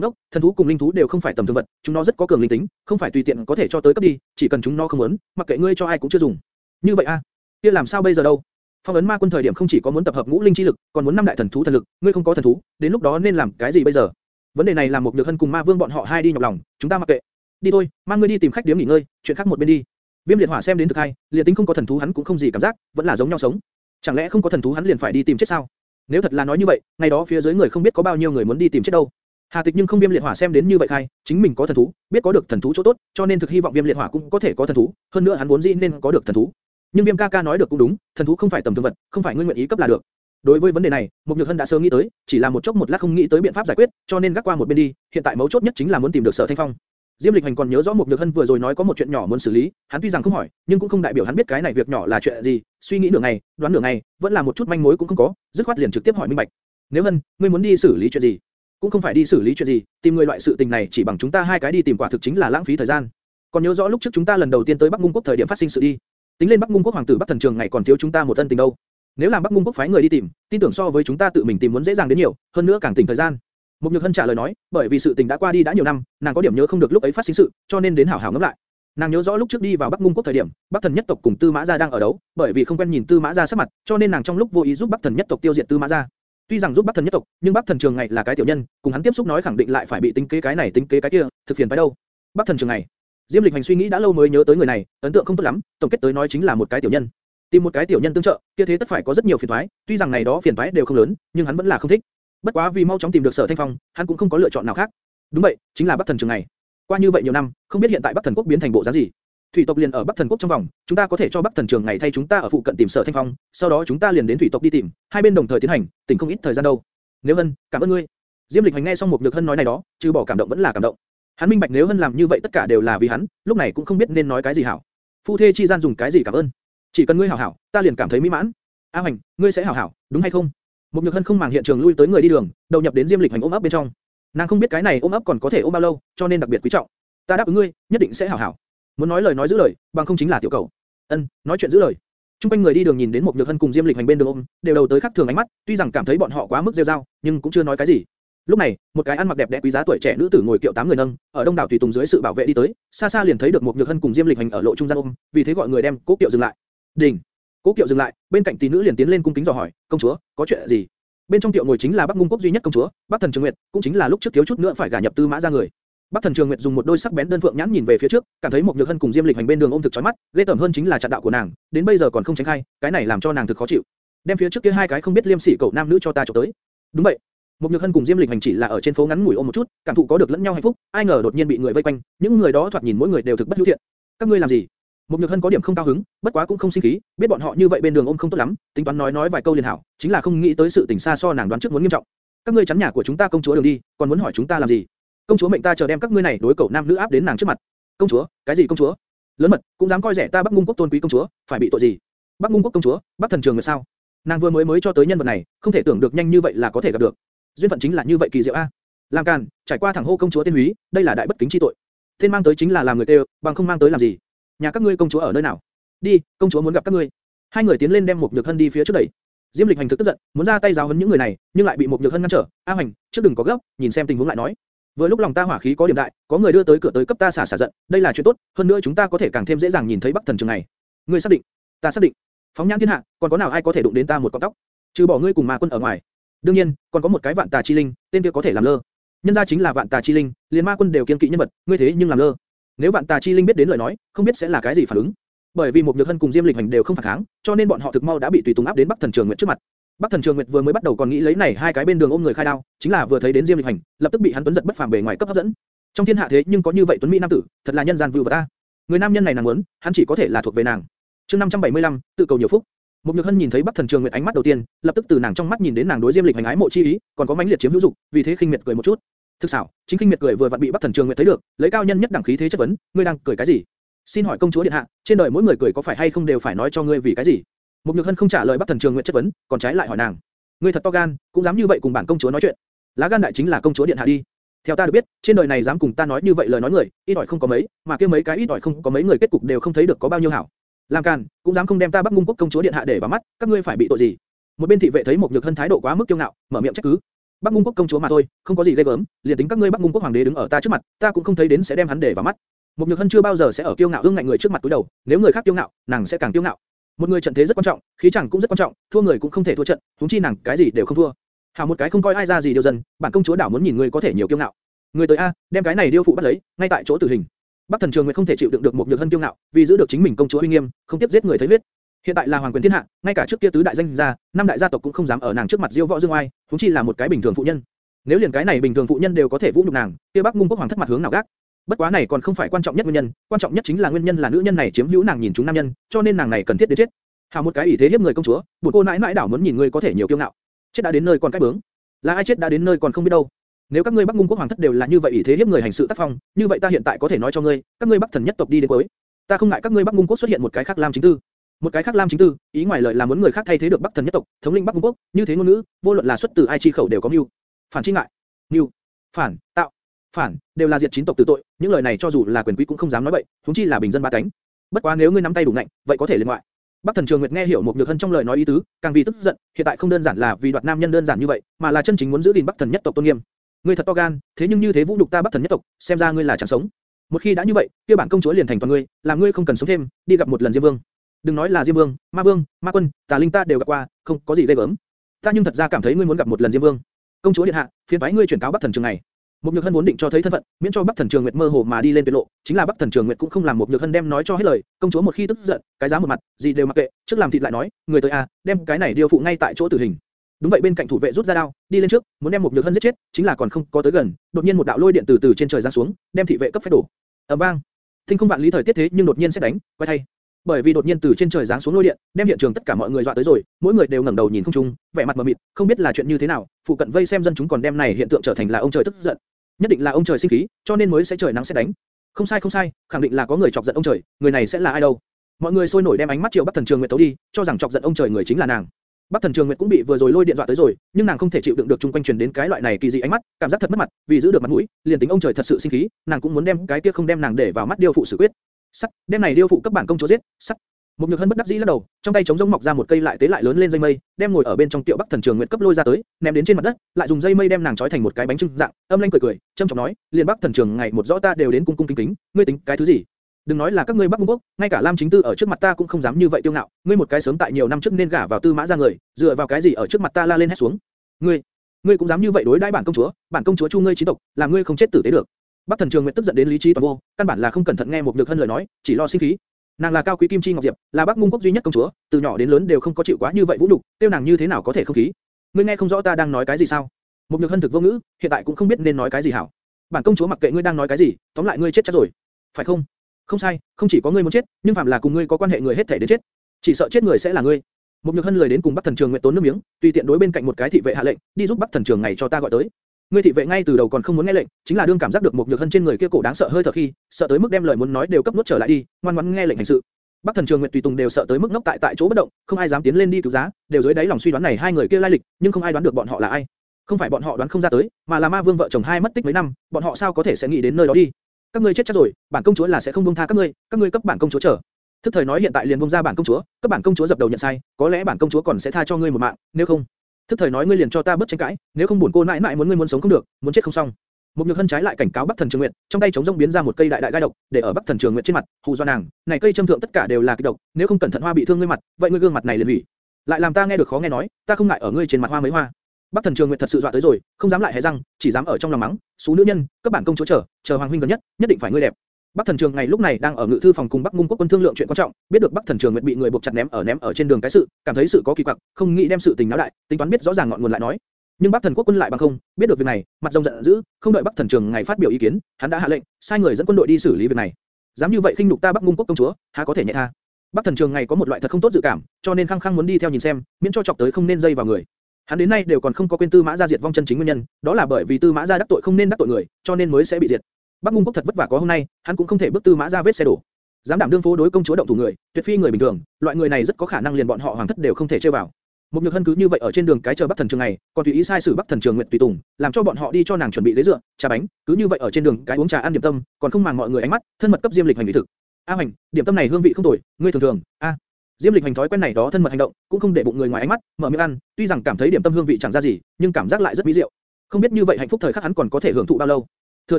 đốc, thần thú cùng linh thú đều không phải tầm thường vật, chúng nó rất có cường linh tính, không phải tùy tiện có thể cho tới cấp đi, chỉ cần chúng nó không muốn, mặc kệ ngươi cho ai cũng chưa dùng. Như vậy a, kia làm sao bây giờ đâu? Phong ấn ma quân thời điểm không chỉ có muốn tập hợp ngũ linh chi lực, còn muốn năm đại thần thú thần lực, ngươi không có thần thú, đến lúc đó nên làm cái gì bây giờ? Vấn đề này làm một nhược hân cùng ma vương bọn họ hai đi nhọc lòng, chúng ta mặc kệ. Đi thôi, mang ngươi đi tìm khách điếm nghỉ ngơi, chuyện khác một bên đi. Viêm liệt hỏa xem đến thực hay, liền tính không có thần thú hắn cũng không gì cảm giác, vẫn là giống nhau sống. Chẳng lẽ không có thần thú hắn liền phải đi tìm chết sao? Nếu thật là nói như vậy, ngày đó phía dưới người không biết có bao nhiêu người muốn đi tìm chết đâu. Hà Tịch nhưng không viêm liệt hỏa xem đến như vậy khai, chính mình có thần thú, biết có được thần thú chỗ tốt, cho nên thực hy vọng viêm liệt hỏa cũng có thể có thần thú, hơn nữa hắn vốn dĩ nên có được thần thú. Nhưng viêm ca ca nói được cũng đúng, thần thú không phải tầm thường vật, không phải ngươi nguyện ý cấp là được. Đối với vấn đề này, Mục Nhược Hân đã sớm nghĩ tới, chỉ là một chốc một lát không nghĩ tới biện pháp giải quyết, cho nên gác qua một bên đi. Hiện tại mấu chốt nhất chính là muốn tìm được Sở Thanh Phong. Diêm Lịch Hành còn nhớ rõ Mục Nhược Hân vừa rồi nói có một chuyện nhỏ muốn xử lý, hắn tuy rằng không hỏi, nhưng cũng không đại biểu hắn biết cái này việc nhỏ là chuyện gì, suy nghĩ nửa ngày, đoán nửa ngày, vẫn là một chút manh mối cũng không có, dứt khoát liền trực tiếp hỏi minh bạch. Nếu Hân, ngươi muốn đi xử lý chuyện gì? Cũng không phải đi xử lý chuyện gì, tìm người loại sự tình này chỉ bằng chúng ta hai cái đi tìm quả thực chính là lãng phí thời gian. Còn nhớ rõ lúc trước chúng ta lần đầu tiên tới Bắc Ngung quốc thời điểm phát sinh sự đi. Tính lên Bắc Ngung quốc hoàng tử Bắc Thần Trường ngày còn thiếu chúng ta một ân tình đâu. Nếu làm Bắc Ngung quốc phái người đi tìm, tin tưởng so với chúng ta tự mình tìm muốn dễ dàng đến nhiều, hơn nữa càng tỉnh thời gian. Mục Nhược Hân trả lời nói, bởi vì sự tình đã qua đi đã nhiều năm, nàng có điểm nhớ không được lúc ấy phát sinh sự, cho nên đến hảo hảo ngẫm lại. Nàng nhớ rõ lúc trước đi vào Bắc Ngung quốc thời điểm, Bắc Thần nhất tộc cùng Tư Mã gia đang ở đấu, bởi vì không quen nhìn Tư Mã gia sắc mặt, cho nên nàng trong lúc vô ý giúp Bắc Thần nhất tộc tiêu diệt Tư Mã gia. Tuy rằng giúp Bắc Thần nhất tộc, nhưng Bắc Thần Trường Ngày là cái tiểu nhân, cùng hắn tiếp xúc nói khẳng định lại phải bị tính kế cái này tính kế cái kia, thực phiền phải đâu. Bắc Thần Trường Ngày. Diêm Lịch Hành suy nghĩ đã lâu mới nhớ tới người này, ấn tượng không tốt lắm, tổng kết tới nói chính là một cái tiểu nhân. Tìm một cái tiểu nhân tương trợ, kia thế tất phải có rất nhiều phiền toái, tuy rằng này đó phiền toái đều không lớn, nhưng hắn vẫn là không thích. Bất quá vì mau chóng tìm được Sở Thanh Phong, hắn cũng không có lựa chọn nào khác. Đúng vậy, chính là Bắc Thần Trường này. Qua như vậy nhiều năm, không biết hiện tại Bắc Thần quốc biến thành bộ dáng gì. Thủy tộc liền ở Bắc Thần quốc trong vòng, chúng ta có thể cho Bắc Thần Trường ngày thay chúng ta ở phụ cận tìm Sở Thanh Phong, sau đó chúng ta liền đến thủy tộc đi tìm, hai bên đồng thời tiến hành, tỉnh không ít thời gian đâu. Nếu Hân, cảm ơn ngươi. Diêm Lịch Hành nghe xong một lượt Hân nói này đó, trừ bỏ cảm động vẫn là cảm động. Hắn minh bạch nếu Hân làm như vậy tất cả đều là vì hắn, lúc này cũng không biết nên nói cái gì hảo. Phu thê chi gian dùng cái gì cảm ơn? Chỉ cần ngươi hảo hảo, ta liền cảm thấy mỹ mãn. A Hành, ngươi sẽ hảo hảo, đúng hay không? Một nhược hân không màng hiện trường lui tới người đi đường, đầu nhập đến Diêm Lịch Hành ôm ấp bên trong. Nàng không biết cái này ôm ấp còn có thể ôm bao lâu, cho nên đặc biệt quý trọng. Ta đáp ứng ngươi, nhất định sẽ hảo hảo. Muốn nói lời nói giữ lời, bằng không chính là tiểu cầu. Ân, nói chuyện giữ lời. Trung quanh người đi đường nhìn đến một nhược hân cùng Diêm Lịch Hành bên đường ôm, đều đầu tới khắc thường ánh mắt, tuy rằng cảm thấy bọn họ quá mức rêu rao, nhưng cũng chưa nói cái gì. Lúc này, một cái ăn mặc đẹp đẽ quý giá tuổi trẻ nữ tử ngồi kiệu tám người nâng, ở đông đảo tùy tùng dưới sự bảo vệ đi tới, xa xa liền thấy được một nhược hân cùng Diêm Lịch Hành ở lộ trung gian ôm, vì thế gọi người đem cố kiệu dừng lại. Đình. Cố kiệu dừng lại, bên cạnh tỷ nữ liền tiến lên cung kính dò hỏi, công chúa, có chuyện gì? Bên trong tiệu ngồi chính là Bắc Ngung quốc duy nhất công chúa, Bắc Thần Trường Nguyệt, cũng chính là lúc trước thiếu chút nữa phải gả nhập Tư Mã gia người. Bắc Thần Trường Nguyệt dùng một đôi sắc bén đơn phượng nhãn nhìn về phía trước, cảm thấy một nhược hân cùng Diêm Lịch hành bên đường ôm thực chói mắt, ghê tởm hơn chính là chặn đạo của nàng, đến bây giờ còn không tránh khai, cái này làm cho nàng thực khó chịu. Đem phía trước kia hai cái không biết liêm sỉ cậu nam nữ cho ta chụp tới. Đúng vậy. Một nhược hân cùng Diêm Lịch hành chỉ là ở trên phố ngắn ngủi ôm một chút, cảm thụ có được lẫn nhau hạnh phúc, ai ngờ đột nhiên bị người vây quanh, những người đó thoạt nhìn mỗi người đều thực bất hữu thiện. Các ngươi làm gì? Một nhược hân có điểm không cao hứng, bất quá cũng không sinh khí, biết bọn họ như vậy bên đường ôm không tốt lắm, tính toán nói nói vài câu liền hảo, chính là không nghĩ tới sự tình xa so nàng đoán trước muốn nghiêm trọng. Các ngươi chắn nhà của chúng ta công chúa đường đi, còn muốn hỏi chúng ta làm gì? Công chúa mệnh ta chờ đem các ngươi này đối cậu nam nữ áp đến nàng trước mặt. Công chúa, cái gì công chúa? Lớn mật, cũng dám coi rẻ ta Bắc Ngung quốc tôn quý công chúa, phải bị tội gì? Bắc Ngung quốc công chúa, Bắc thần trường người sao? Nàng vừa mới mới cho tới nhân vật này, không thể tưởng được nhanh như vậy là có thể gặp được. Duyên phận chính là như vậy kỳ diệu a. Làm càn, trải qua thẳng hô công chúa tiên húy, đây là đại bất kính chi tội. Thiên mang tới chính là làm người tê, bằng không mang tới làm gì? Nhà các ngươi công chúa ở nơi nào? Đi, công chúa muốn gặp các ngươi. Hai người tiến lên đem một nhược hân đi phía trước đẩy. Diêm Lịch hành thực tức giận, muốn ra tay giáo huấn những người này, nhưng lại bị một nhược hân ngăn trở. A Hành, trước đừng có gấp, nhìn xem tình huống lại nói. Vừa lúc lòng ta hỏa khí có điểm đại, có người đưa tới cửa tới cấp ta xả xả giận, đây là chuyện tốt, hơn nữa chúng ta có thể càng thêm dễ dàng nhìn thấy Bắc Thần trường này. Ngươi xác định? Ta xác định. Phóng nhãn thiên hạ, còn có nào ai có thể đụng đến ta một con tóc? Trừ bỏ ngươi cùng Ma Quân ở ngoài. Đương nhiên, còn có một cái vạn tà chi linh, tên kia có thể làm lơ. Nhân gia chính là vạn tà chi linh, liền Ma Quân đều kiên kỵ nhân vật, ngươi thế nhưng làm lơ. Nếu vạn tà chi linh biết đến lời nói, không biết sẽ là cái gì phản ứng. Bởi vì một nhược hân cùng Diêm Lịch hành đều không phản kháng, cho nên bọn họ thực mau đã bị tùy tùng áp đến Bắc Thần Trường Nguyệt trước mặt. Bắc Thần Trường Nguyệt vừa mới bắt đầu còn nghĩ lấy này hai cái bên đường ôm người khai đao, chính là vừa thấy đến Diêm Lịch Hành, lập tức bị hắn tuấn giật bất phàm bề ngoài cấp hấp dẫn. Trong thiên hạ thế nhưng có như vậy tuấn mỹ nam tử, thật là nhân gian vưu vật ta. Người nam nhân này nàng muốn, hắn chỉ có thể là thuộc về nàng. Chương 575, tự cầu nhiều phúc. mục Nhược Hân nhìn thấy Bắc Thần Trường Nguyệt ánh mắt đầu tiên, lập tức từ nàng trong mắt nhìn đến nàng đối Diêm Lịch hành ái mộ chi ý, còn có mãnh liệt chiếm hữu dục, vì thế khinh miệt cười một chút. Thực xảo, chính kinh miệt cười vừa vặn bị Bắc Thần Trường Nguyệt thấy được, lấy cao nhân nhất đẳng khí thế chất vấn, ngươi đang cười cái gì? Xin hỏi công chúa điện hạ, trên đời mỗi người cười có phải hay không đều phải nói cho ngươi vì cái gì? Một Nhược Hân không trả lời Bắc Thần Trường Nguyệt chất vấn, còn trái lại hỏi nàng, ngươi thật to gan, cũng dám như vậy cùng bản công chúa nói chuyện. Lá gan đại chính là công chúa điện hạ đi. Theo ta được biết, trên đời này dám cùng ta nói như vậy lời nói người, ít ỏi không có mấy, mà kia mấy cái ít ỏi không có mấy người kết cục đều không thấy được có bao nhiêu hảo. Làm càn, cũng dám không đem ta Bắc Ngung quốc công chúa điện hạ để vào mắt, các ngươi phải bị tội gì? Một bên thị vệ thấy một nhược hân thái độ quá mức kiêu ngạo, mở miệng trách cứ. Bắc Ngung quốc công chúa mà thôi, không có gì ghê gớm, liền tính các ngươi Bắc Ngung quốc hoàng đế đứng ở ta trước mặt, ta cũng không thấy đến sẽ đem hắn để vào mắt. Một nhược hân chưa bao giờ sẽ ở kiêu ngạo ương ngạnh người trước mặt túi đầu, nếu người khác kiêu ngạo, nàng sẽ càng kiêu ngạo. Một người trận thế rất quan trọng, khí chẳng cũng rất quan trọng, thua người cũng không thể thua trận, huống chi nàng cái gì đều không thua. Hảo một cái không coi ai ra gì điều dần, bản công chúa đảo muốn nhìn người có thể nhiều kiêu ngạo. Người tới a, đem cái này điêu phụ bắt lấy, ngay tại chỗ tử hình. Bắc Thần Trường Nguyệt không thể chịu đựng được một nhược hân kiêu ngạo, vì giữ được chính mình công chúa uy nghiêm, không tiếp giết người thấy huyết. Hiện tại là hoàng quyền thiên hạ, ngay cả trước kia tứ đại danh gia, năm đại gia tộc cũng không dám ở nàng trước mặt diêu võ dương oai, huống chi là một cái bình thường phụ nhân. Nếu liền cái này bình thường phụ nhân đều có thể vũ nhục nàng, kia Bắc Ngung quốc hoàng thất mặt hướng nào gác? Bất quá này còn không phải quan trọng nhất nguyên nhân, quan trọng nhất chính là nguyên nhân là nữ nhân này chiếm hữu nàng nhìn chúng nam nhân, cho nên nàng này cần thiết đến chết. Hảo một cái ủy thế hiếp người công chúa, buồn cô nãi nãi đảo muốn nhìn ngươi có thể nhiều kiêu ngạo. Chết đã đến nơi còn cái bướng. Là ai chết đã đến nơi còn không biết đâu. Nếu các ngươi Bắc Ngung quốc hoàng thất đều là như vậy ủy thế hiếp người hành sự tác phong, như vậy ta hiện tại có thể nói cho ngươi, các ngươi Bắc thần nhất tộc đi đến cuối. Ta không ngại các ngươi Bắc Ngung quốc xuất hiện một cái khác làm chính tư. Một cái khác Lam chính tư, ý ngoài lời là muốn người khác thay thế được Bắc thần nhất tộc, thống lĩnh Bắc cung quốc, như thế ngôn ngữ, vô luận là xuất từ ai chi khẩu đều có mưu. Phản chi ngại, mưu, phản, tạo, phản, đều là diệt chín tộc tử tội, những lời này cho dù là quyền quý cũng không dám nói bậy, chúng chi là bình dân ba cánh. Bất quá nếu ngươi nắm tay đủ nạnh, vậy có thể lên ngoại. Bắc Thần Trường Nguyệt nghe hiểu một nhược hân trong lời nói ý tứ, càng vì tức giận, hiện tại không đơn giản là vì đoạt nam nhân đơn giản như vậy, mà là chân chính muốn giữ gìn Bắc Thần nhất tộc tôn nghiêm. Ngươi thật to gan, thế nhưng như thế vũ nhục ta Bắc Thần nhất tộc, xem ra ngươi là chẳng sống. Một khi đã như vậy, kia bản công chúa liền thành toàn ngươi, làm ngươi không cần sống thêm, đi gặp một lần Diêm Vương. Đừng nói là Diêm Vương, Ma Vương, Ma Quân, Tà Linh ta đều gặp qua, không có gì ghê gớm. Ta nhưng thật ra cảm thấy ngươi muốn gặp một lần Diêm Vương. Công chúa điện hạ, phiền bái ngươi chuyển cáo Bắc Thần Trường này. Một Nhược Hân vốn định cho thấy thân phận, miễn cho Bắc Thần Trường Nguyệt mơ hồ mà đi lên tuyệt lộ, chính là Bắc Thần Trường Nguyệt cũng không làm một Nhược Hân đem nói cho hết lời, công chúa một khi tức giận, cái giá một mặt, gì đều mặc kệ, trước làm thịt lại nói, người tới a, đem cái này điều phụ ngay tại chỗ tử hình. Đúng vậy bên cạnh thủ vệ rút ra đao, đi lên trước, muốn đem một Nhược Hân giết chết, chính là còn không có tới gần, đột nhiên một đạo lôi điện từ từ trên trời giáng xuống, đem thị vệ cấp phép đổ. ầm vang, thinh không vạn lý thời tiết thế nhưng đột nhiên sẽ đánh, quay thay. Bởi vì đột nhiên từ trên trời giáng xuống lôi điện, đem hiện trường tất cả mọi người dọa tới rồi, mỗi người đều ngẩng đầu nhìn không trung, vẻ mặt mờ mịt, không biết là chuyện như thế nào, phụ cận vây xem dân chúng còn đem này hiện tượng trở thành là ông trời tức giận, nhất định là ông trời sinh khí, cho nên mới sẽ trời nắng sẽ đánh. Không sai không sai, khẳng định là có người chọc giận ông trời, người này sẽ là ai đâu? Mọi người sôi nổi đem ánh mắt triệu Bắc Thần Trường Nguyệt tấu đi, cho rằng chọc giận ông trời người chính là nàng. Bắc Thần Trường Nguyệt cũng bị vừa rồi lôi điện dọa tới rồi, nhưng nàng không thể chịu đựng được chung quanh truyền đến cái loại này kỳ dị ánh mắt, cảm giác thật mất mặt, vì giữ được mặt mũi, liền tính ông trời thật sự sinh khí, nàng cũng muốn đem cái kia không đem nàng để vào mắt điều phụ xử quyết. Sắt, đem này điêu phụ cấp bản công chúa giết, sắt. Một nhược hân bất đắc dĩ lắc đầu, trong tay chống rỗng mọc ra một cây lại tế lại lớn lên dây mây, đem ngồi ở bên trong tiểu Bắc Thần Trường Nguyệt cấp lôi ra tới, ném đến trên mặt đất, lại dùng dây mây đem nàng trói thành một cái bánh trưng dạng, âm lanh cười cười, trâm trọng nói, liền Bắc Thần Trường ngày một rõ ta đều đến cung cung kính kính, ngươi tính cái thứ gì? Đừng nói là các ngươi Bắc Cung Quốc, ngay cả Lam Chính Tư ở trước mặt ta cũng không dám như vậy tiêu ngạo, ngươi một cái sớm tại nhiều năm trước nên gả vào Tư Mã gia người, dựa vào cái gì ở trước mặt ta la lên hét xuống? Ngươi, ngươi cũng dám như vậy đối đãi bản công chúa, bản công chúa chu ngươi chí tộc, làm ngươi không chết tử tế được. Bắc Thần Trường Nguyệt tức giận đến lý trí toàn vô, căn bản là không cẩn thận nghe một nhược hân lời nói, chỉ lo sinh khí. Nàng là cao quý kim chi ngọc diệp, là Bắc Ngung quốc duy nhất công chúa, từ nhỏ đến lớn đều không có chịu quá như vậy vũ nhục, tiêu nàng như thế nào có thể không khí? Ngươi nghe không rõ ta đang nói cái gì sao? Một nhược hân thực vô ngữ, hiện tại cũng không biết nên nói cái gì hảo. Bản công chúa mặc kệ ngươi đang nói cái gì, tóm lại ngươi chết chắc rồi, phải không? Không sai, không chỉ có ngươi muốn chết, nhưng phạm là cùng ngươi có quan hệ người hết thể đến chết. Chỉ sợ chết người sẽ là ngươi. Một nhược hân lời đến cùng Bắc Thần Trường Nguyệt tốn nước miếng, tùy tiện đối bên cạnh một cái thị vệ hạ lệnh, đi giúp Bắc Thần Trường ngày cho ta gọi tới. Ngươi thị vệ ngay từ đầu còn không muốn nghe lệnh, chính là đương cảm giác được một nhược hân trên người kia cổ đáng sợ hơi thở khi, sợ tới mức đem lời muốn nói đều cấp nuốt trở lại đi, ngoan ngoãn nghe lệnh hành sự. Bắc Thần Trường Nguyệt tùy tùng đều sợ tới mức ngốc tại tại chỗ bất động, không ai dám tiến lên đi cứu giá, đều dưới đáy lòng suy đoán này hai người kia lai lịch, nhưng không ai đoán được bọn họ là ai. Không phải bọn họ đoán không ra tới, mà là Ma Vương vợ chồng hai mất tích mấy năm, bọn họ sao có thể sẽ nghĩ đến nơi đó đi? các ngươi chết chắc rồi, bản công chúa là sẽ không buông tha các ngươi, các ngươi cấp bản công chúa chờ. Thức thời nói hiện tại liền buông ra bản công chúa, cấp bản công chúa dập đầu nhận sai, có lẽ bản công chúa còn sẽ tha cho ngươi một mạng, nếu không, thức thời nói ngươi liền cho ta bớt tranh cãi, nếu không buồn cô nãi nãi muốn ngươi muốn sống không được, muốn chết không xong. Một nhược hân trái lại cảnh cáo Bắc Thần Trường Nguyệt, trong tay chống rông biến ra một cây đại đại gai độc, để ở Bắc Thần Trường Nguyệt trên mặt, hù do nàng. Này cây châm thượng tất cả đều là kịch độc, nếu không cẩn thận hoa bị thương ngươi mặt, vậy ngươi gương mặt này liền hủy. Lại làm ta nghe được khó nghe nói, ta không ngại ở ngươi trên mặt hoa mấy hoa. Bắc Thần Trường Nguyệt thật sự dọa tới rồi, không dám lại hé răng, chỉ dám ở trong lòng mắng, xú nữ nhân, các bản công chúa chờ, chờ hoàng huynh gần nhất, nhất định phải ngươi đẹp." Bắc Thần Trường ngày lúc này đang ở ngự thư phòng cùng Bắc Ngung Quốc quân thương lượng chuyện quan trọng, biết được Bắc Thần Trường Nguyệt bị người buộc chặt ném ở ném ở trên đường cái sự, cảm thấy sự có kỳ quặc, không nghĩ đem sự tình náo đại, tính toán biết rõ ràng ngọn nguồn lại nói. Nhưng Bắc Thần Quốc quân lại bằng không, biết được việc này, mặt rồng giận dữ, không đợi Bắc Thần Trường ngày phát biểu ý kiến, hắn đã hạ lệnh, sai người dẫn quân đội đi xử lý việc này. Dám như vậy khinh nhục ta Bắc Ngung Quốc công chúa, há có thể nhẹ tha? Bắc Thần Trường ngày có một loại thật không tốt dự cảm, cho nên khăng khăng muốn đi theo nhìn xem, miễn cho chọc tới không nên dây vào người. Hắn đến nay đều còn không có quên Tư Mã gia diệt vong chân chính nguyên nhân, đó là bởi vì Tư Mã gia đắc tội không nên đắc tội người, cho nên mới sẽ bị diệt. Bắc Ngung Quốc thật vất vả có hôm nay, hắn cũng không thể bước Tư Mã ra vết xe đổ. Dám đảm đương phố đối công chúa động thủ người, tuyệt phi người bình thường, loại người này rất có khả năng liền bọn họ hoàng thất đều không thể chơi vào. Một nhược hân cứ như vậy ở trên đường cái chờ Bắc Thần Trường này, còn tùy ý sai sử Bắc Thần Trường nguyện tùy tùng, làm cho bọn họ đi cho nàng chuẩn bị lấy dựa, trà bánh, cứ như vậy ở trên đường cái uống trà ăn điểm tâm, còn không màng mọi người ánh mắt, thân mật cấp Diêm Lịch hành vị thực. A hành, điểm tâm này hương vị không tồi, ngươi thường thường, a. Diêm Lịch hành thói quen này đó thân mật hành động, cũng không để bụng người ngoài ánh mắt, mở miệng ăn, tuy rằng cảm thấy điểm tâm hương vị chẳng ra gì, nhưng cảm giác lại rất mỹ diệu. Không biết như vậy hạnh phúc thời khắc hắn còn có thể hưởng thụ bao lâu. Thừa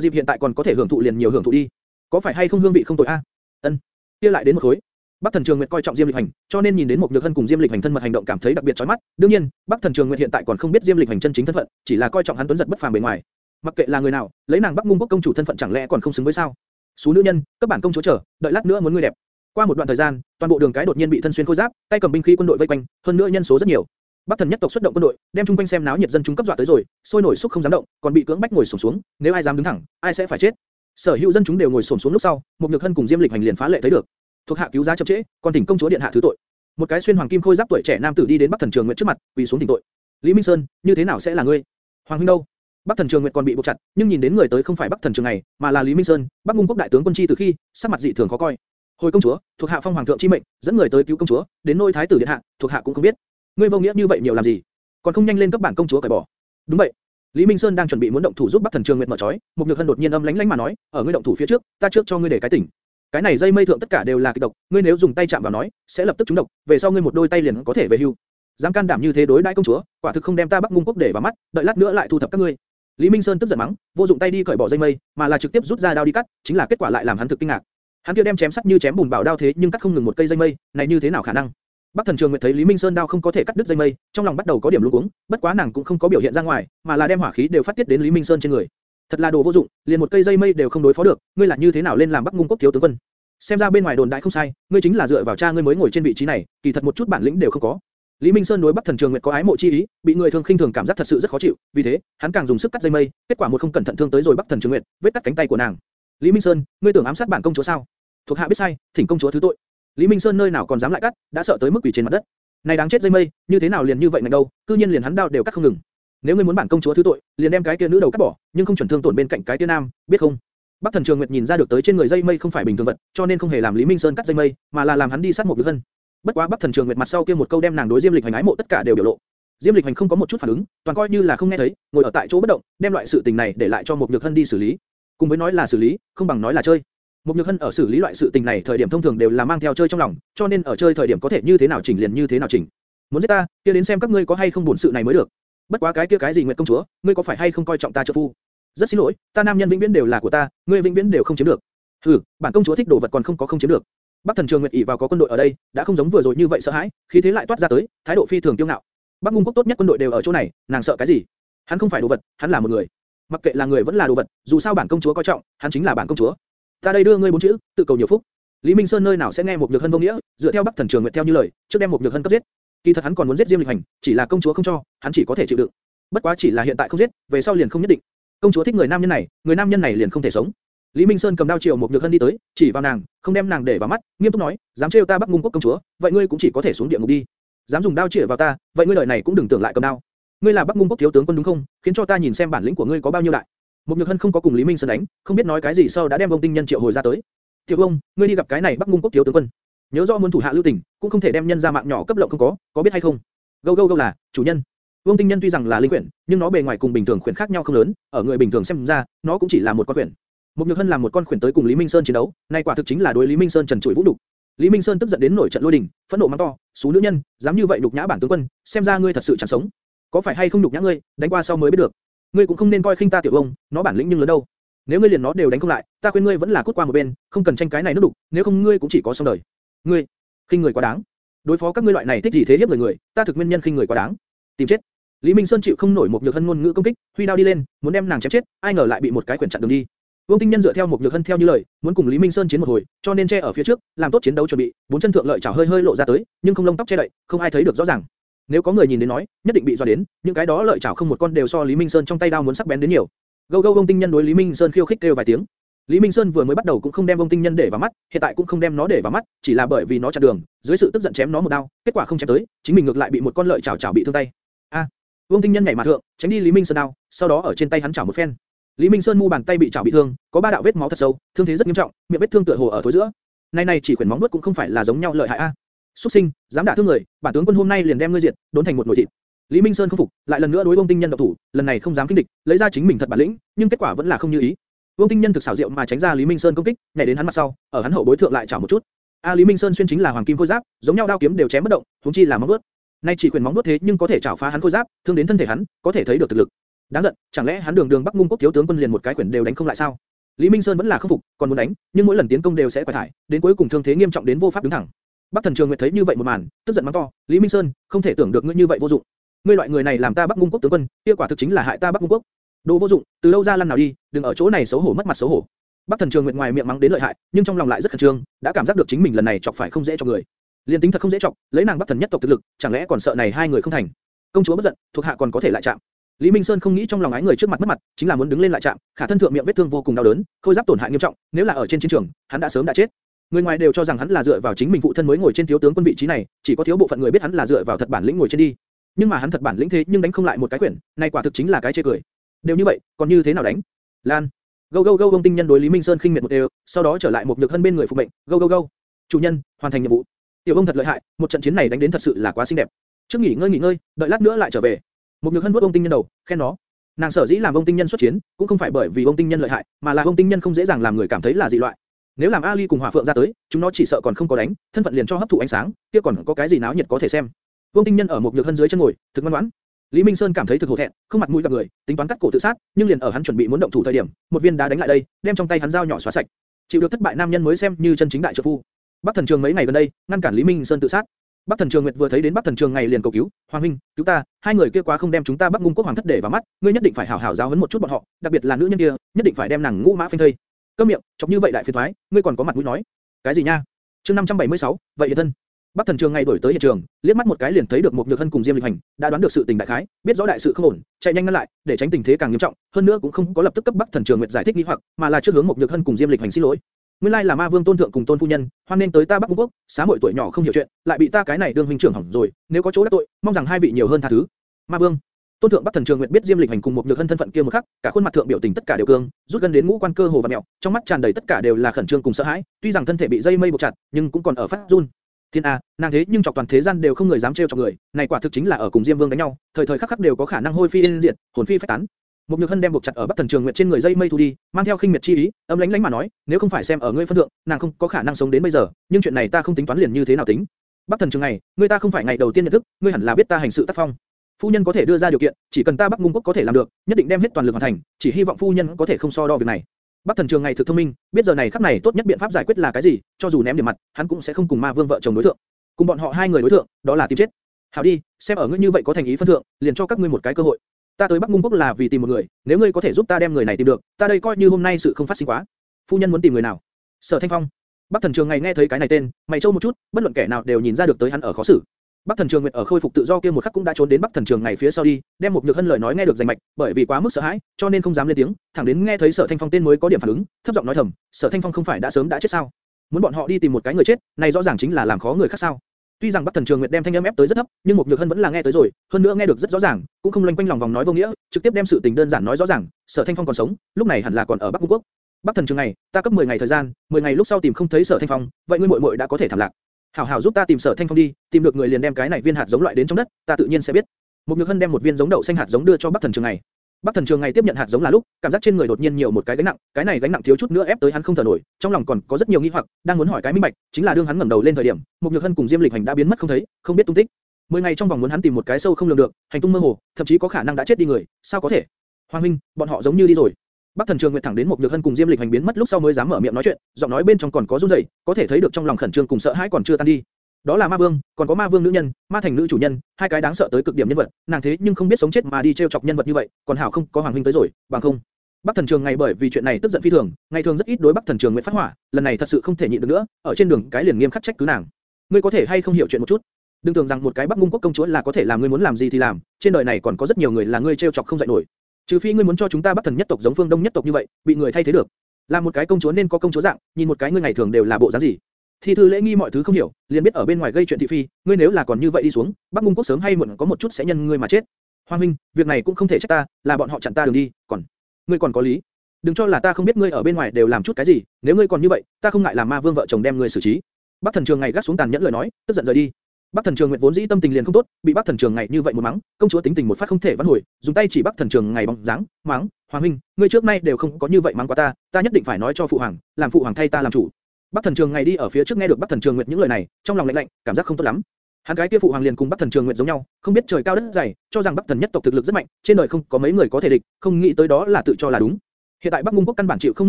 dịp hiện tại còn có thể hưởng thụ liền nhiều hưởng thụ đi. Có phải hay không hương vị không tồi a? Ân. Kia lại đến một khối. Bắc Thần Trường Nguyệt coi trọng Diêm Lịch Hành, cho nên nhìn đến một Nhược Hân cùng Diêm Lịch Hành thân mật hành động cảm thấy đặc biệt chói mắt. Đương nhiên, Bắc Thần Trường Nguyệt hiện tại còn không biết Diêm Lịch Hành chân chính thân phận, chỉ là coi trọng hắn tuấn giật bất phàm bề ngoài. Mặc kệ là người nào, lấy nàng Bắc Ngung Quốc công chủ thân phận chẳng lẽ còn không xứng với sao? Số nữ nhân, các bản công chúa chờ, đợi lát nữa muốn ngươi đẹp. Qua một đoạn thời gian, toàn bộ đường cái đột nhiên bị thân xuyên khôi giáp, tay cầm binh khí quân đội vây quanh, hơn nữa nhân số rất nhiều. Bắc Thần nhất tộc xuất động quân đội, đem chung quanh xem náo nhiệt dân chúng cấp dọa tới rồi, sôi nổi xúc không dám động, còn bị cưỡng bách ngồi xổm xuống, nếu ai dám đứng thẳng, ai sẽ phải chết. Sở hữu dân chúng đều ngồi xổm xuống lúc sau, một nhược hân cùng Diêm Lịch Hành liền phá lệ thấy được, thuộc hạ cứu giá chậm trễ, còn thỉnh công chúa điện hạ thứ tội. Một cái xuyên hoàng kim khôi giáp tuổi trẻ nam tử đi đến Bắc Thần Trường Nguyệt trước mặt, quỳ xuống thỉnh tội. Lý Minh Sơn, như thế nào sẽ là ngươi? Hoàng huynh đâu? Bắc Thần Trường Nguyệt còn bị buộc chặt, nhưng nhìn đến người tới không phải Bắc Thần Trường này, mà là Lý Minh Sơn, Bắc Ngung quốc đại tướng quân chi từ khi, sắc mặt dị thường khó coi. Hồi công chúa, thuộc hạ phong hoàng thượng chi mệnh, dẫn người tới cứu công chúa, đến nôi thái tử điện hạ, thuộc hạ cũng không biết. Ngươi vô nghĩa như vậy nhiều làm gì? Còn không nhanh lên cấp bản công chúa cởi bỏ. Đúng vậy. Lý Minh Sơn đang chuẩn bị muốn động thủ giúp Bắc Thần Trường Nguyệt mở chói, một nhược hân đột nhiên âm lãnh lãnh mà nói, ở ngươi động thủ phía trước, ta trước cho ngươi để cái tỉnh. Cái này dây mây thượng tất cả đều là kịch độc, ngươi nếu dùng tay chạm vào nói, sẽ lập tức trúng độc, về sau ngươi một đôi tay liền có thể về hưu. Dám can đảm như thế đối đãi công chúa, quả thực không đem ta Bắc Ngung quốc để vào mắt, đợi lát nữa lại thu thập các ngươi. Lý Minh Sơn tức giận mắng, vô dụng tay đi cởi bỏ dây mây, mà là trực tiếp rút ra đao đi cắt, chính là kết quả lại làm hắn thực kinh ngạc. Hắn kia đem chém sắt như chém bùn bảo đao thế nhưng cắt không ngừng một cây dây mây, này như thế nào khả năng? Bắc Thần Trường Nguyệt thấy Lý Minh Sơn đao không có thể cắt đứt dây mây, trong lòng bắt đầu có điểm luống cuống, bất quá nàng cũng không có biểu hiện ra ngoài, mà là đem hỏa khí đều phát tiết đến Lý Minh Sơn trên người. Thật là đồ vô dụng, liền một cây dây mây đều không đối phó được, ngươi là như thế nào lên làm Bắc Ngung quốc thiếu tướng quân? Xem ra bên ngoài đồn đại không sai, ngươi chính là dựa vào cha ngươi mới ngồi trên vị trí này, kỳ thật một chút bản lĩnh đều không có. Lý Minh Sơn đối Bắc Thần Trường Nguyệt có ái mộ chi ý, bị người thường khinh thường cảm giác thật sự rất khó chịu, vì thế, hắn càng dùng sức cắt dây mây, kết quả một không cẩn thận thương tới rồi Bắc Thần Trường Nguyệt, vết cắt cánh tay của nàng. Lý Minh Sơn, ngươi tưởng ám sát bản công chúa sao? Thuộc hạ biết sai, thỉnh công chúa thứ tội. Lý Minh Sơn nơi nào còn dám lại cắt, đã sợ tới mức quỳ trên mặt đất. Này đáng chết dây mây, như thế nào liền như vậy này đâu, cư nhiên liền hắn đao đều cắt không ngừng. Nếu ngươi muốn bản công chúa thứ tội, liền đem cái kia nữ đầu cắt bỏ, nhưng không chuẩn thương tổn bên cạnh cái kia nam, biết không? Bắc Thần Trường Nguyệt nhìn ra được tới trên người dây mây không phải bình thường vật, cho nên không hề làm Lý Minh Sơn cắt dây mây, mà là làm hắn đi sát một đứa thân. Bất quá Bắc Thần Trường Nguyệt mặt sau kia một câu đem nàng đối Diêm Lịch hành ái mộ tất cả đều biểu lộ. Diêm Lịch hành không có một chút phản ứng, toàn coi như là không nghe thấy, ngồi ở tại chỗ bất động, đem loại sự tình này để lại cho một nhược hân đi xử lý. Cùng với nói là xử lý, không bằng nói là chơi. Một nhược hân ở xử lý loại sự tình này thời điểm thông thường đều là mang theo chơi trong lòng, cho nên ở chơi thời điểm có thể như thế nào chỉnh liền như thế nào chỉnh. Muốn giết ta, kia đến xem các ngươi có hay không buồn sự này mới được. Bất quá cái kia cái gì Nguyệt công chúa, ngươi có phải hay không coi trọng ta trợ phu? Rất xin lỗi, ta nam nhân vĩnh viễn đều là của ta, ngươi vĩnh viễn đều không chiếm được. Hừ, bản công chúa thích đồ vật còn không có không chiếm được. Bắc Thần Trường Nguyệt ỷ vào có quân đội ở đây, đã không giống vừa rồi như vậy sợ hãi, khí thế lại toát ra tới, thái độ phi thường kiêu ngạo. Bắc Ngung quốc tốt nhất quân đội đều ở chỗ này, nàng sợ cái gì? Hắn không phải đồ vật, hắn là một người. Mặc kệ là người vẫn là đồ vật, dù sao bản công chúa coi trọng, hắn chính là bản công chúa. Ta đây đưa ngươi bốn chữ, tự cầu nhiều phúc. Lý Minh Sơn nơi nào sẽ nghe một nhược hân vô nghĩa, dựa theo Bắc Thần Trường Nguyệt theo như lời, trước đem một nhược hân cấp giết. Kỳ thật hắn còn muốn giết Diêm Lịch Hành, chỉ là công chúa không cho, hắn chỉ có thể chịu đựng. Bất quá chỉ là hiện tại không giết, về sau liền không nhất định. Công chúa thích người nam nhân này, người nam nhân này liền không thể sống. Lý Minh Sơn cầm đao chiều một nhược hân đi tới, chỉ vào nàng, không đem nàng để vào mắt, nghiêm túc nói, dám trêu ta Bắc Ngung quốc công chúa, vậy ngươi cũng chỉ có thể xuống địa ngục đi. Dám dùng đao chĩa vào ta, vậy ngươi đời này cũng đừng tưởng lại cầm đao. Ngươi là Bắc Ngung quốc thiếu tướng quân đúng không? Khiến cho ta nhìn xem bản lĩnh của ngươi có bao nhiêu đại. Một nhược hân không có cùng Lý Minh Sơn đánh, không biết nói cái gì sau đã đem ông tinh nhân triệu hồi ra tới. Tiểu ông, ngươi đi gặp cái này Bắc Ngung quốc thiếu tướng quân, nhớ rõ muốn thủ hạ lưu tình, cũng không thể đem nhân ra mạng nhỏ cấp lộng không có, có biết hay không? Gâu gâu gâu là chủ nhân. Vương Tinh Nhân tuy rằng là linh quyển, nhưng nó bề ngoài cùng bình thường quyển khác nhau không lớn, ở người bình thường xem ra, nó cũng chỉ là một con quyển. Một Nhược Hân làm một con quyển tới cùng Lý Minh Sơn chiến đấu, nay quả thực chính là đối Lý Minh Sơn trần trụi vũ đục. Lý Minh Sơn tức giận đến nổi trận lôi đình, phẫn nộ mắng to, "Số nữ nhân, dám như vậy đục nhã bản tướng quân, xem ra ngươi thật sự chẳng sống. Có phải hay không đục nhã ngươi, đánh qua sau mới biết được. Ngươi cũng không nên coi khinh ta tiểu ông, nó bản lĩnh nhưng lớn đâu. Nếu ngươi liền nó đều đánh không lại, ta khuyên ngươi vẫn là cút qua một bên, không cần tranh cái này nước đục, nếu không ngươi cũng chỉ có xong đời. Ngươi, khinh người quá đáng. Đối phó các ngươi loại này thích gì thế hiếp người người, ta thực nguyên nhân khinh người quá đáng. Tìm chết. Lý Minh Sơn chịu không nổi một nhược hân ngôn ngữ công kích, huy đao đi lên, muốn đem nàng chém chết, ai ngờ lại bị một cái quyền chặn đường đi. Vương Tinh Nhân dựa theo một nhược hân theo như lời, muốn cùng Lý Minh Sơn chiến một hồi, cho nên che ở phía trước, làm tốt chiến đấu chuẩn bị, bốn chân thượng lợi chảo hơi hơi lộ ra tới, nhưng không lông tóc che đậy, không ai thấy được rõ ràng. Nếu có người nhìn đến nói, nhất định bị dọa đến, những cái đó lợi chảo không một con đều so Lý Minh Sơn trong tay đao muốn sắc bén đến nhiều. Gâu gâu ông Tinh Nhân đối Lý Minh Sơn khiêu khích kêu vài tiếng. Lý Minh Sơn vừa mới bắt đầu cũng không đem ông Tinh Nhân để vào mắt, hiện tại cũng không đem nó để vào mắt, chỉ là bởi vì nó chặn đường, dưới sự tức giận chém nó một đao, kết quả không chém tới, chính mình ngược lại bị một con lợi chảo chảo bị thương tay. A, ông Tinh Nhân nhảy mà thượng, tránh đi Lý Minh Sơn đao, sau đó ở trên tay hắn chảo một phen. Lý Minh Sơn mu bàn tay bị chảo bị thương, có ba đạo vết máu thật sâu, thương thế rất nghiêm trọng, miệng vết thương tựa hồ ở thối giữa. Này này chỉ quyển móng vuốt cũng không phải là giống nhau lợi hại a. À. Xuất sinh, dám đả thương người, bản tướng quân hôm nay liền đem ngươi diệt, đốn thành một nồi thịt. Lý Minh Sơn không phục, lại lần nữa đối Vương Tinh Nhân động thủ, lần này không dám kinh địch, lấy ra chính mình thật bản lĩnh, nhưng kết quả vẫn là không như ý. Vương Tinh Nhân thực xảo diệu mà tránh ra Lý Minh Sơn công kích, nhảy đến hắn mặt sau, ở hắn hậu bối thượng lại chảo một chút. A Lý Minh Sơn xuyên chính là hoàng kim khôi giáp, giống nhau đao kiếm đều chém bất động, chúng chi là móng vuốt. Nay chỉ quyền móng vuốt thế nhưng có thể chảo phá hắn khôi giáp, thương đến thân thể hắn, có thể thấy được thực lực. Đáng giận, chẳng lẽ hắn đường đường Bắc Ngung quốc thiếu tướng quân liền một cái quyền đều đánh không lại sao? Lý Minh Sơn vẫn là không phục, còn muốn đánh, nhưng mỗi lần tiến công đều sẽ quải thải, đến cuối cùng thương thế nghiêm trọng đến vô pháp đứng thẳng. Bắc Thần Trường Nguyệt thấy như vậy một màn, tức giận mắng to, Lý Minh Sơn, không thể tưởng được ngươi như vậy vô dụng. Ngươi loại người này làm ta Bắc Ngung quốc tướng quân, kia quả thực chính là hại ta Bắc Ngung quốc. Đồ vô dụng, từ đâu ra lăn nào đi, đừng ở chỗ này xấu hổ mất mặt xấu hổ. Bắc Thần Trường Nguyệt ngoài miệng mắng đến lợi hại, nhưng trong lòng lại rất khẩn trương, đã cảm giác được chính mình lần này chọc phải không dễ cho người. Liên tính thật không dễ chọc, lấy nàng Bắc Thần nhất tộc thực lực, chẳng lẽ còn sợ này hai người không thành? Công chúa bất giận, thuộc hạ còn có thể lại chạm. Lý Minh Sơn không nghĩ trong lòng ái người trước mặt mất mặt, chính là muốn đứng lên lại chạm, khả thân thượng miệng vết thương vô cùng đau đớn, khôi giáp tổn hại nghiêm trọng, nếu là ở trên chiến trường, hắn đã sớm đã chết. Người ngoài đều cho rằng hắn là dựa vào chính mình phụ thân mới ngồi trên thiếu tướng quân vị trí này, chỉ có thiếu bộ phận người biết hắn là dựa vào thật bản lĩnh ngồi trên đi. Nhưng mà hắn thật bản lĩnh thế nhưng đánh không lại một cái quyển, này quả thực chính là cái chê cười. Đều như vậy, còn như thế nào đánh? Lan. gâu gâu gâu ông tinh nhân đối Lý Minh Sơn khinh miệt một đều, sau đó trở lại một nhược hân bên người phụ mệnh, gâu gâu gâu. Chủ nhân, hoàn thành nhiệm vụ. Tiểu ông thật lợi hại, một trận chiến này đánh đến thật sự là quá xinh đẹp. Trước nghỉ ngơi nghỉ ngơi, đợi lát nữa lại trở về. Một nhược hân vuốt ông tinh nhân đầu, khen nó. Nàng sở dĩ làm ông tinh nhân xuất chiến, cũng không phải bởi vì ông tinh nhân lợi hại, mà là ông tinh nhân không dễ dàng làm người cảm thấy là dị loại. Nếu làm Ali cùng Hỏa Phượng ra tới, chúng nó chỉ sợ còn không có đánh, thân phận liền cho hấp thụ ánh sáng, kia còn có cái gì náo nhiệt có thể xem. Vương Tinh Nhân ở một nhược hân dưới chân ngồi, thực ngoan ngoãn. Lý Minh Sơn cảm thấy thực hổ thẹn, không mặt mũi gặp người, tính toán cắt cổ tự sát, nhưng liền ở hắn chuẩn bị muốn động thủ thời điểm, một viên đá đánh lại đây, đem trong tay hắn dao nhỏ xóa sạch. Chịu được thất bại nam nhân mới xem như chân chính đại trợ phu. Bắc Thần Trường mấy ngày gần đây, ngăn cản Lý Minh Sơn tự sát. Bắc Thần Trường Nguyệt vừa thấy đến Bắc Thần Trường ngày liền cầu cứu, Hoàng huynh, cứu ta, hai người kia quá không đem chúng ta Bắc Ngung quốc hoàng thất để vào mắt, ngươi nhất định phải hảo hảo giáo huấn một chút bọn họ, đặc biệt là nữ nhân kia, nhất định phải đem nàng ngũ mã phanh thây. Câm miệng, chọc như vậy đại phiền toái, ngươi còn có mặt mũi nói? Cái gì nha? Chương 576, vậy hiện thân. Bắc Thần Trường ngay đổi tới hiện trường, liếc mắt một cái liền thấy được một nhược hân cùng Diêm Lịch Hành, đã đoán được sự tình đại khái, biết rõ đại sự không ổn, chạy nhanh ngăn lại, để tránh tình thế càng nghiêm trọng. Hơn nữa cũng không có lập tức cấp Bắc Thần Trường nguyện giải thích nghi hoặc, mà là trước hướng một nhược hân cùng Diêm Lịch Hành xin lỗi. Nguyên lai là Ma Vương Tôn thượng cùng Tôn phu nhân, hoan nên tới ta Bắc Cung quốc, xá muội tuổi nhỏ không hiểu chuyện, lại bị ta cái này đương huynh trưởng hỏng rồi, nếu có chỗ đắc tội, mong rằng hai vị nhiều hơn tha thứ. Ma Vương, Tôn thượng Bắc Thần Trường Nguyệt biết Diêm Lịch Hành cùng một nhược hân thân phận kia một khắc, cả khuôn mặt thượng biểu tình tất cả đều cương, rút gần đến ngũ quan cơ hồ và mèo, trong mắt tràn đầy tất cả đều là khẩn trương cùng sợ hãi, tuy rằng thân thể bị dây mây buộc chặt, nhưng cũng còn ở phát run. Thiên a, nàng thế nhưng chọc toàn thế gian đều không người dám trêu chọc người, này quả thực chính là ở cùng Diêm Vương đánh nhau, thời thời khắc khắc đều có khả năng hôi phi yên diệt, hồn phi phách tán. Một nhược hân đem buộc chặt ở Bắc Thần Trường Nguyệt trên người dây mây thu đi, mang theo khinh miệt chi ý, âm lãnh lãnh mà nói, nếu không phải xem ở ngươi phân thượng, nàng không có khả năng sống đến bây giờ, nhưng chuyện này ta không tính toán liền như thế nào tính. Bắc Thần Trường này, ngươi ta không phải ngày đầu tiên nhận thức, ngươi hẳn là biết ta hành sự tác phong. Phu nhân có thể đưa ra điều kiện, chỉ cần ta Bắc Ngung quốc có thể làm được, nhất định đem hết toàn lực hoàn thành, chỉ hy vọng phu nhân có thể không so đo việc này. Bắc Thần Trường ngày thực thông minh, biết giờ này khắc này tốt nhất biện pháp giải quyết là cái gì, cho dù ném điểm mặt, hắn cũng sẽ không cùng Ma Vương vợ chồng đối thượng. Cùng bọn họ hai người đối thượng, đó là tìm chết. Hảo đi, xem ở ngươi như vậy có thành ý phân thượng, liền cho các ngươi một cái cơ hội. Ta tới Bắc Ngung quốc là vì tìm một người, nếu ngươi có thể giúp ta đem người này tìm được, ta đây coi như hôm nay sự không phát sinh quá. Phu nhân muốn tìm người nào? Sở Thanh Phong. Bắc Thần Trường ngày nghe thấy cái này tên, mày trâu một chút, bất luận kẻ nào đều nhìn ra được tới hắn ở khó xử. Bắc Thần Trường Nguyệt ở khôi phục tự do kia một khắc cũng đã trốn đến Bắc Thần Trường ngày phía sau đi, đem một nhược hân lời nói nghe được rành mạch, bởi vì quá mức sợ hãi, cho nên không dám lên tiếng, thẳng đến nghe thấy Sở Thanh Phong tên mới có điểm phản ứng, thấp giọng nói thầm, Sở Thanh Phong không phải đã sớm đã chết sao? Muốn bọn họ đi tìm một cái người chết, này rõ ràng chính là làm khó người khác sao? Tuy rằng Bắc Thần Trường Nguyệt đem thanh âm ép tới rất thấp, nhưng một nhược hân vẫn là nghe tới rồi, hơn nữa nghe được rất rõ ràng, cũng không loanh quanh lòng vòng nói vô nghĩa, trực tiếp đem sự tình đơn giản nói rõ ràng. Sở Thanh Phong còn sống, lúc này hẳn là còn ở Bắc Cung Quốc. Bắc Thần Trường này, ta cấp 10 ngày thời gian, 10 ngày lúc sau tìm không thấy Sở Thanh Phong, vậy ngươi muội muội đã có thể thảm lạc. Hảo hảo giúp ta tìm Sở Thanh Phong đi, tìm được người liền đem cái này viên hạt giống loại đến trong đất, ta tự nhiên sẽ biết. Một nhược hân đem một viên giống đậu xanh hạt giống đưa cho Bắc Thần Trường này. Bắc Thần Trường ngày tiếp nhận hạt giống là lúc, cảm giác trên người đột nhiên nhiều một cái gánh nặng, cái này gánh nặng thiếu chút nữa ép tới hắn không thở nổi, trong lòng còn có rất nhiều nghi hoặc, đang muốn hỏi cái minh bạch, chính là đương hắn ngẩng đầu lên thời điểm, một nhược hân cùng Diêm Lịch Hành đã biến mất không thấy, không biết tung tích. Mười ngày trong vòng muốn hắn tìm một cái sâu không lường được, hành tung mơ hồ, thậm chí có khả năng đã chết đi người, sao có thể? Hoàng huynh, bọn họ giống như đi rồi. Bắc Thần Trường Nguyệt thẳng đến một nhược hân cùng Diêm Lịch hành biến mất lúc sau mới dám mở miệng nói chuyện, giọng nói bên trong còn có run rẩy, có thể thấy được trong lòng khẩn trương cùng sợ hãi còn chưa tan đi. Đó là Ma Vương, còn có Ma Vương nữ nhân, Ma Thành nữ chủ nhân, hai cái đáng sợ tới cực điểm nhân vật, nàng thế nhưng không biết sống chết mà đi treo chọc nhân vật như vậy, còn hảo không có Hoàng huynh tới rồi, bằng không. Bắc Thần Trường ngày bởi vì chuyện này tức giận phi thường, ngày thường rất ít đối Bắc Thần Trường Nguyệt phát hỏa, lần này thật sự không thể nhịn được nữa, ở trên đường cái liền nghiêm khắc trách cứ nàng. Ngươi có thể hay không hiểu chuyện một chút? Đừng tưởng rằng một cái Bắc Ngung quốc công chúa là có thể làm ngươi muốn làm gì thì làm, trên đời này còn có rất nhiều người là ngươi treo chọc không dậy nổi. Trừ phi ngươi muốn cho chúng ta Bắc Thần nhất tộc giống Phương Đông nhất tộc như vậy, bị người thay thế được. Là một cái công chúa nên có công chúa dạng, nhìn một cái ngươi ngày thường đều là bộ dáng gì. Thi thư lễ nghi mọi thứ không hiểu, liền biết ở bên ngoài gây chuyện thị phi, ngươi nếu là còn như vậy đi xuống, Bắc Ngung quốc sớm hay muộn có một chút sẽ nhân ngươi mà chết. Hoàng huynh, việc này cũng không thể trách ta, là bọn họ chặn ta đường đi, còn ngươi còn có lý. Đừng cho là ta không biết ngươi ở bên ngoài đều làm chút cái gì, nếu ngươi còn như vậy, ta không ngại làm ma vương vợ chồng đem ngươi xử trí. Bắc Thần Trường ngày gắt xuống tàn nhẫn lời nói, tức giận rời đi. Bắc Thần Trường Nguyệt vốn dĩ tâm tình liền không tốt, bị Bắc Thần Trường ngày như vậy một mắng, công chúa tính tình một phát không thể vãn hồi, dùng tay chỉ Bắc Thần Trường ngày bóng dáng, mắng, Hoàng huynh, ngươi trước nay đều không có như vậy mắng qua ta, ta nhất định phải nói cho phụ hoàng, làm phụ hoàng thay ta làm chủ. Bắc Thần Trường ngày đi ở phía trước nghe được Bắc Thần Trường Nguyệt những lời này, trong lòng lạnh lạnh, cảm giác không tốt lắm. Hắn cái kia phụ hoàng liền cùng Bắc Thần Trường Nguyệt giống nhau, không biết trời cao đất dày, cho rằng Bắc Thần nhất tộc thực lực rất mạnh, trên đời không có mấy người có thể địch, không nghĩ tới đó là tự cho là đúng. Hiện tại Bắc Ngung quốc căn bản chịu không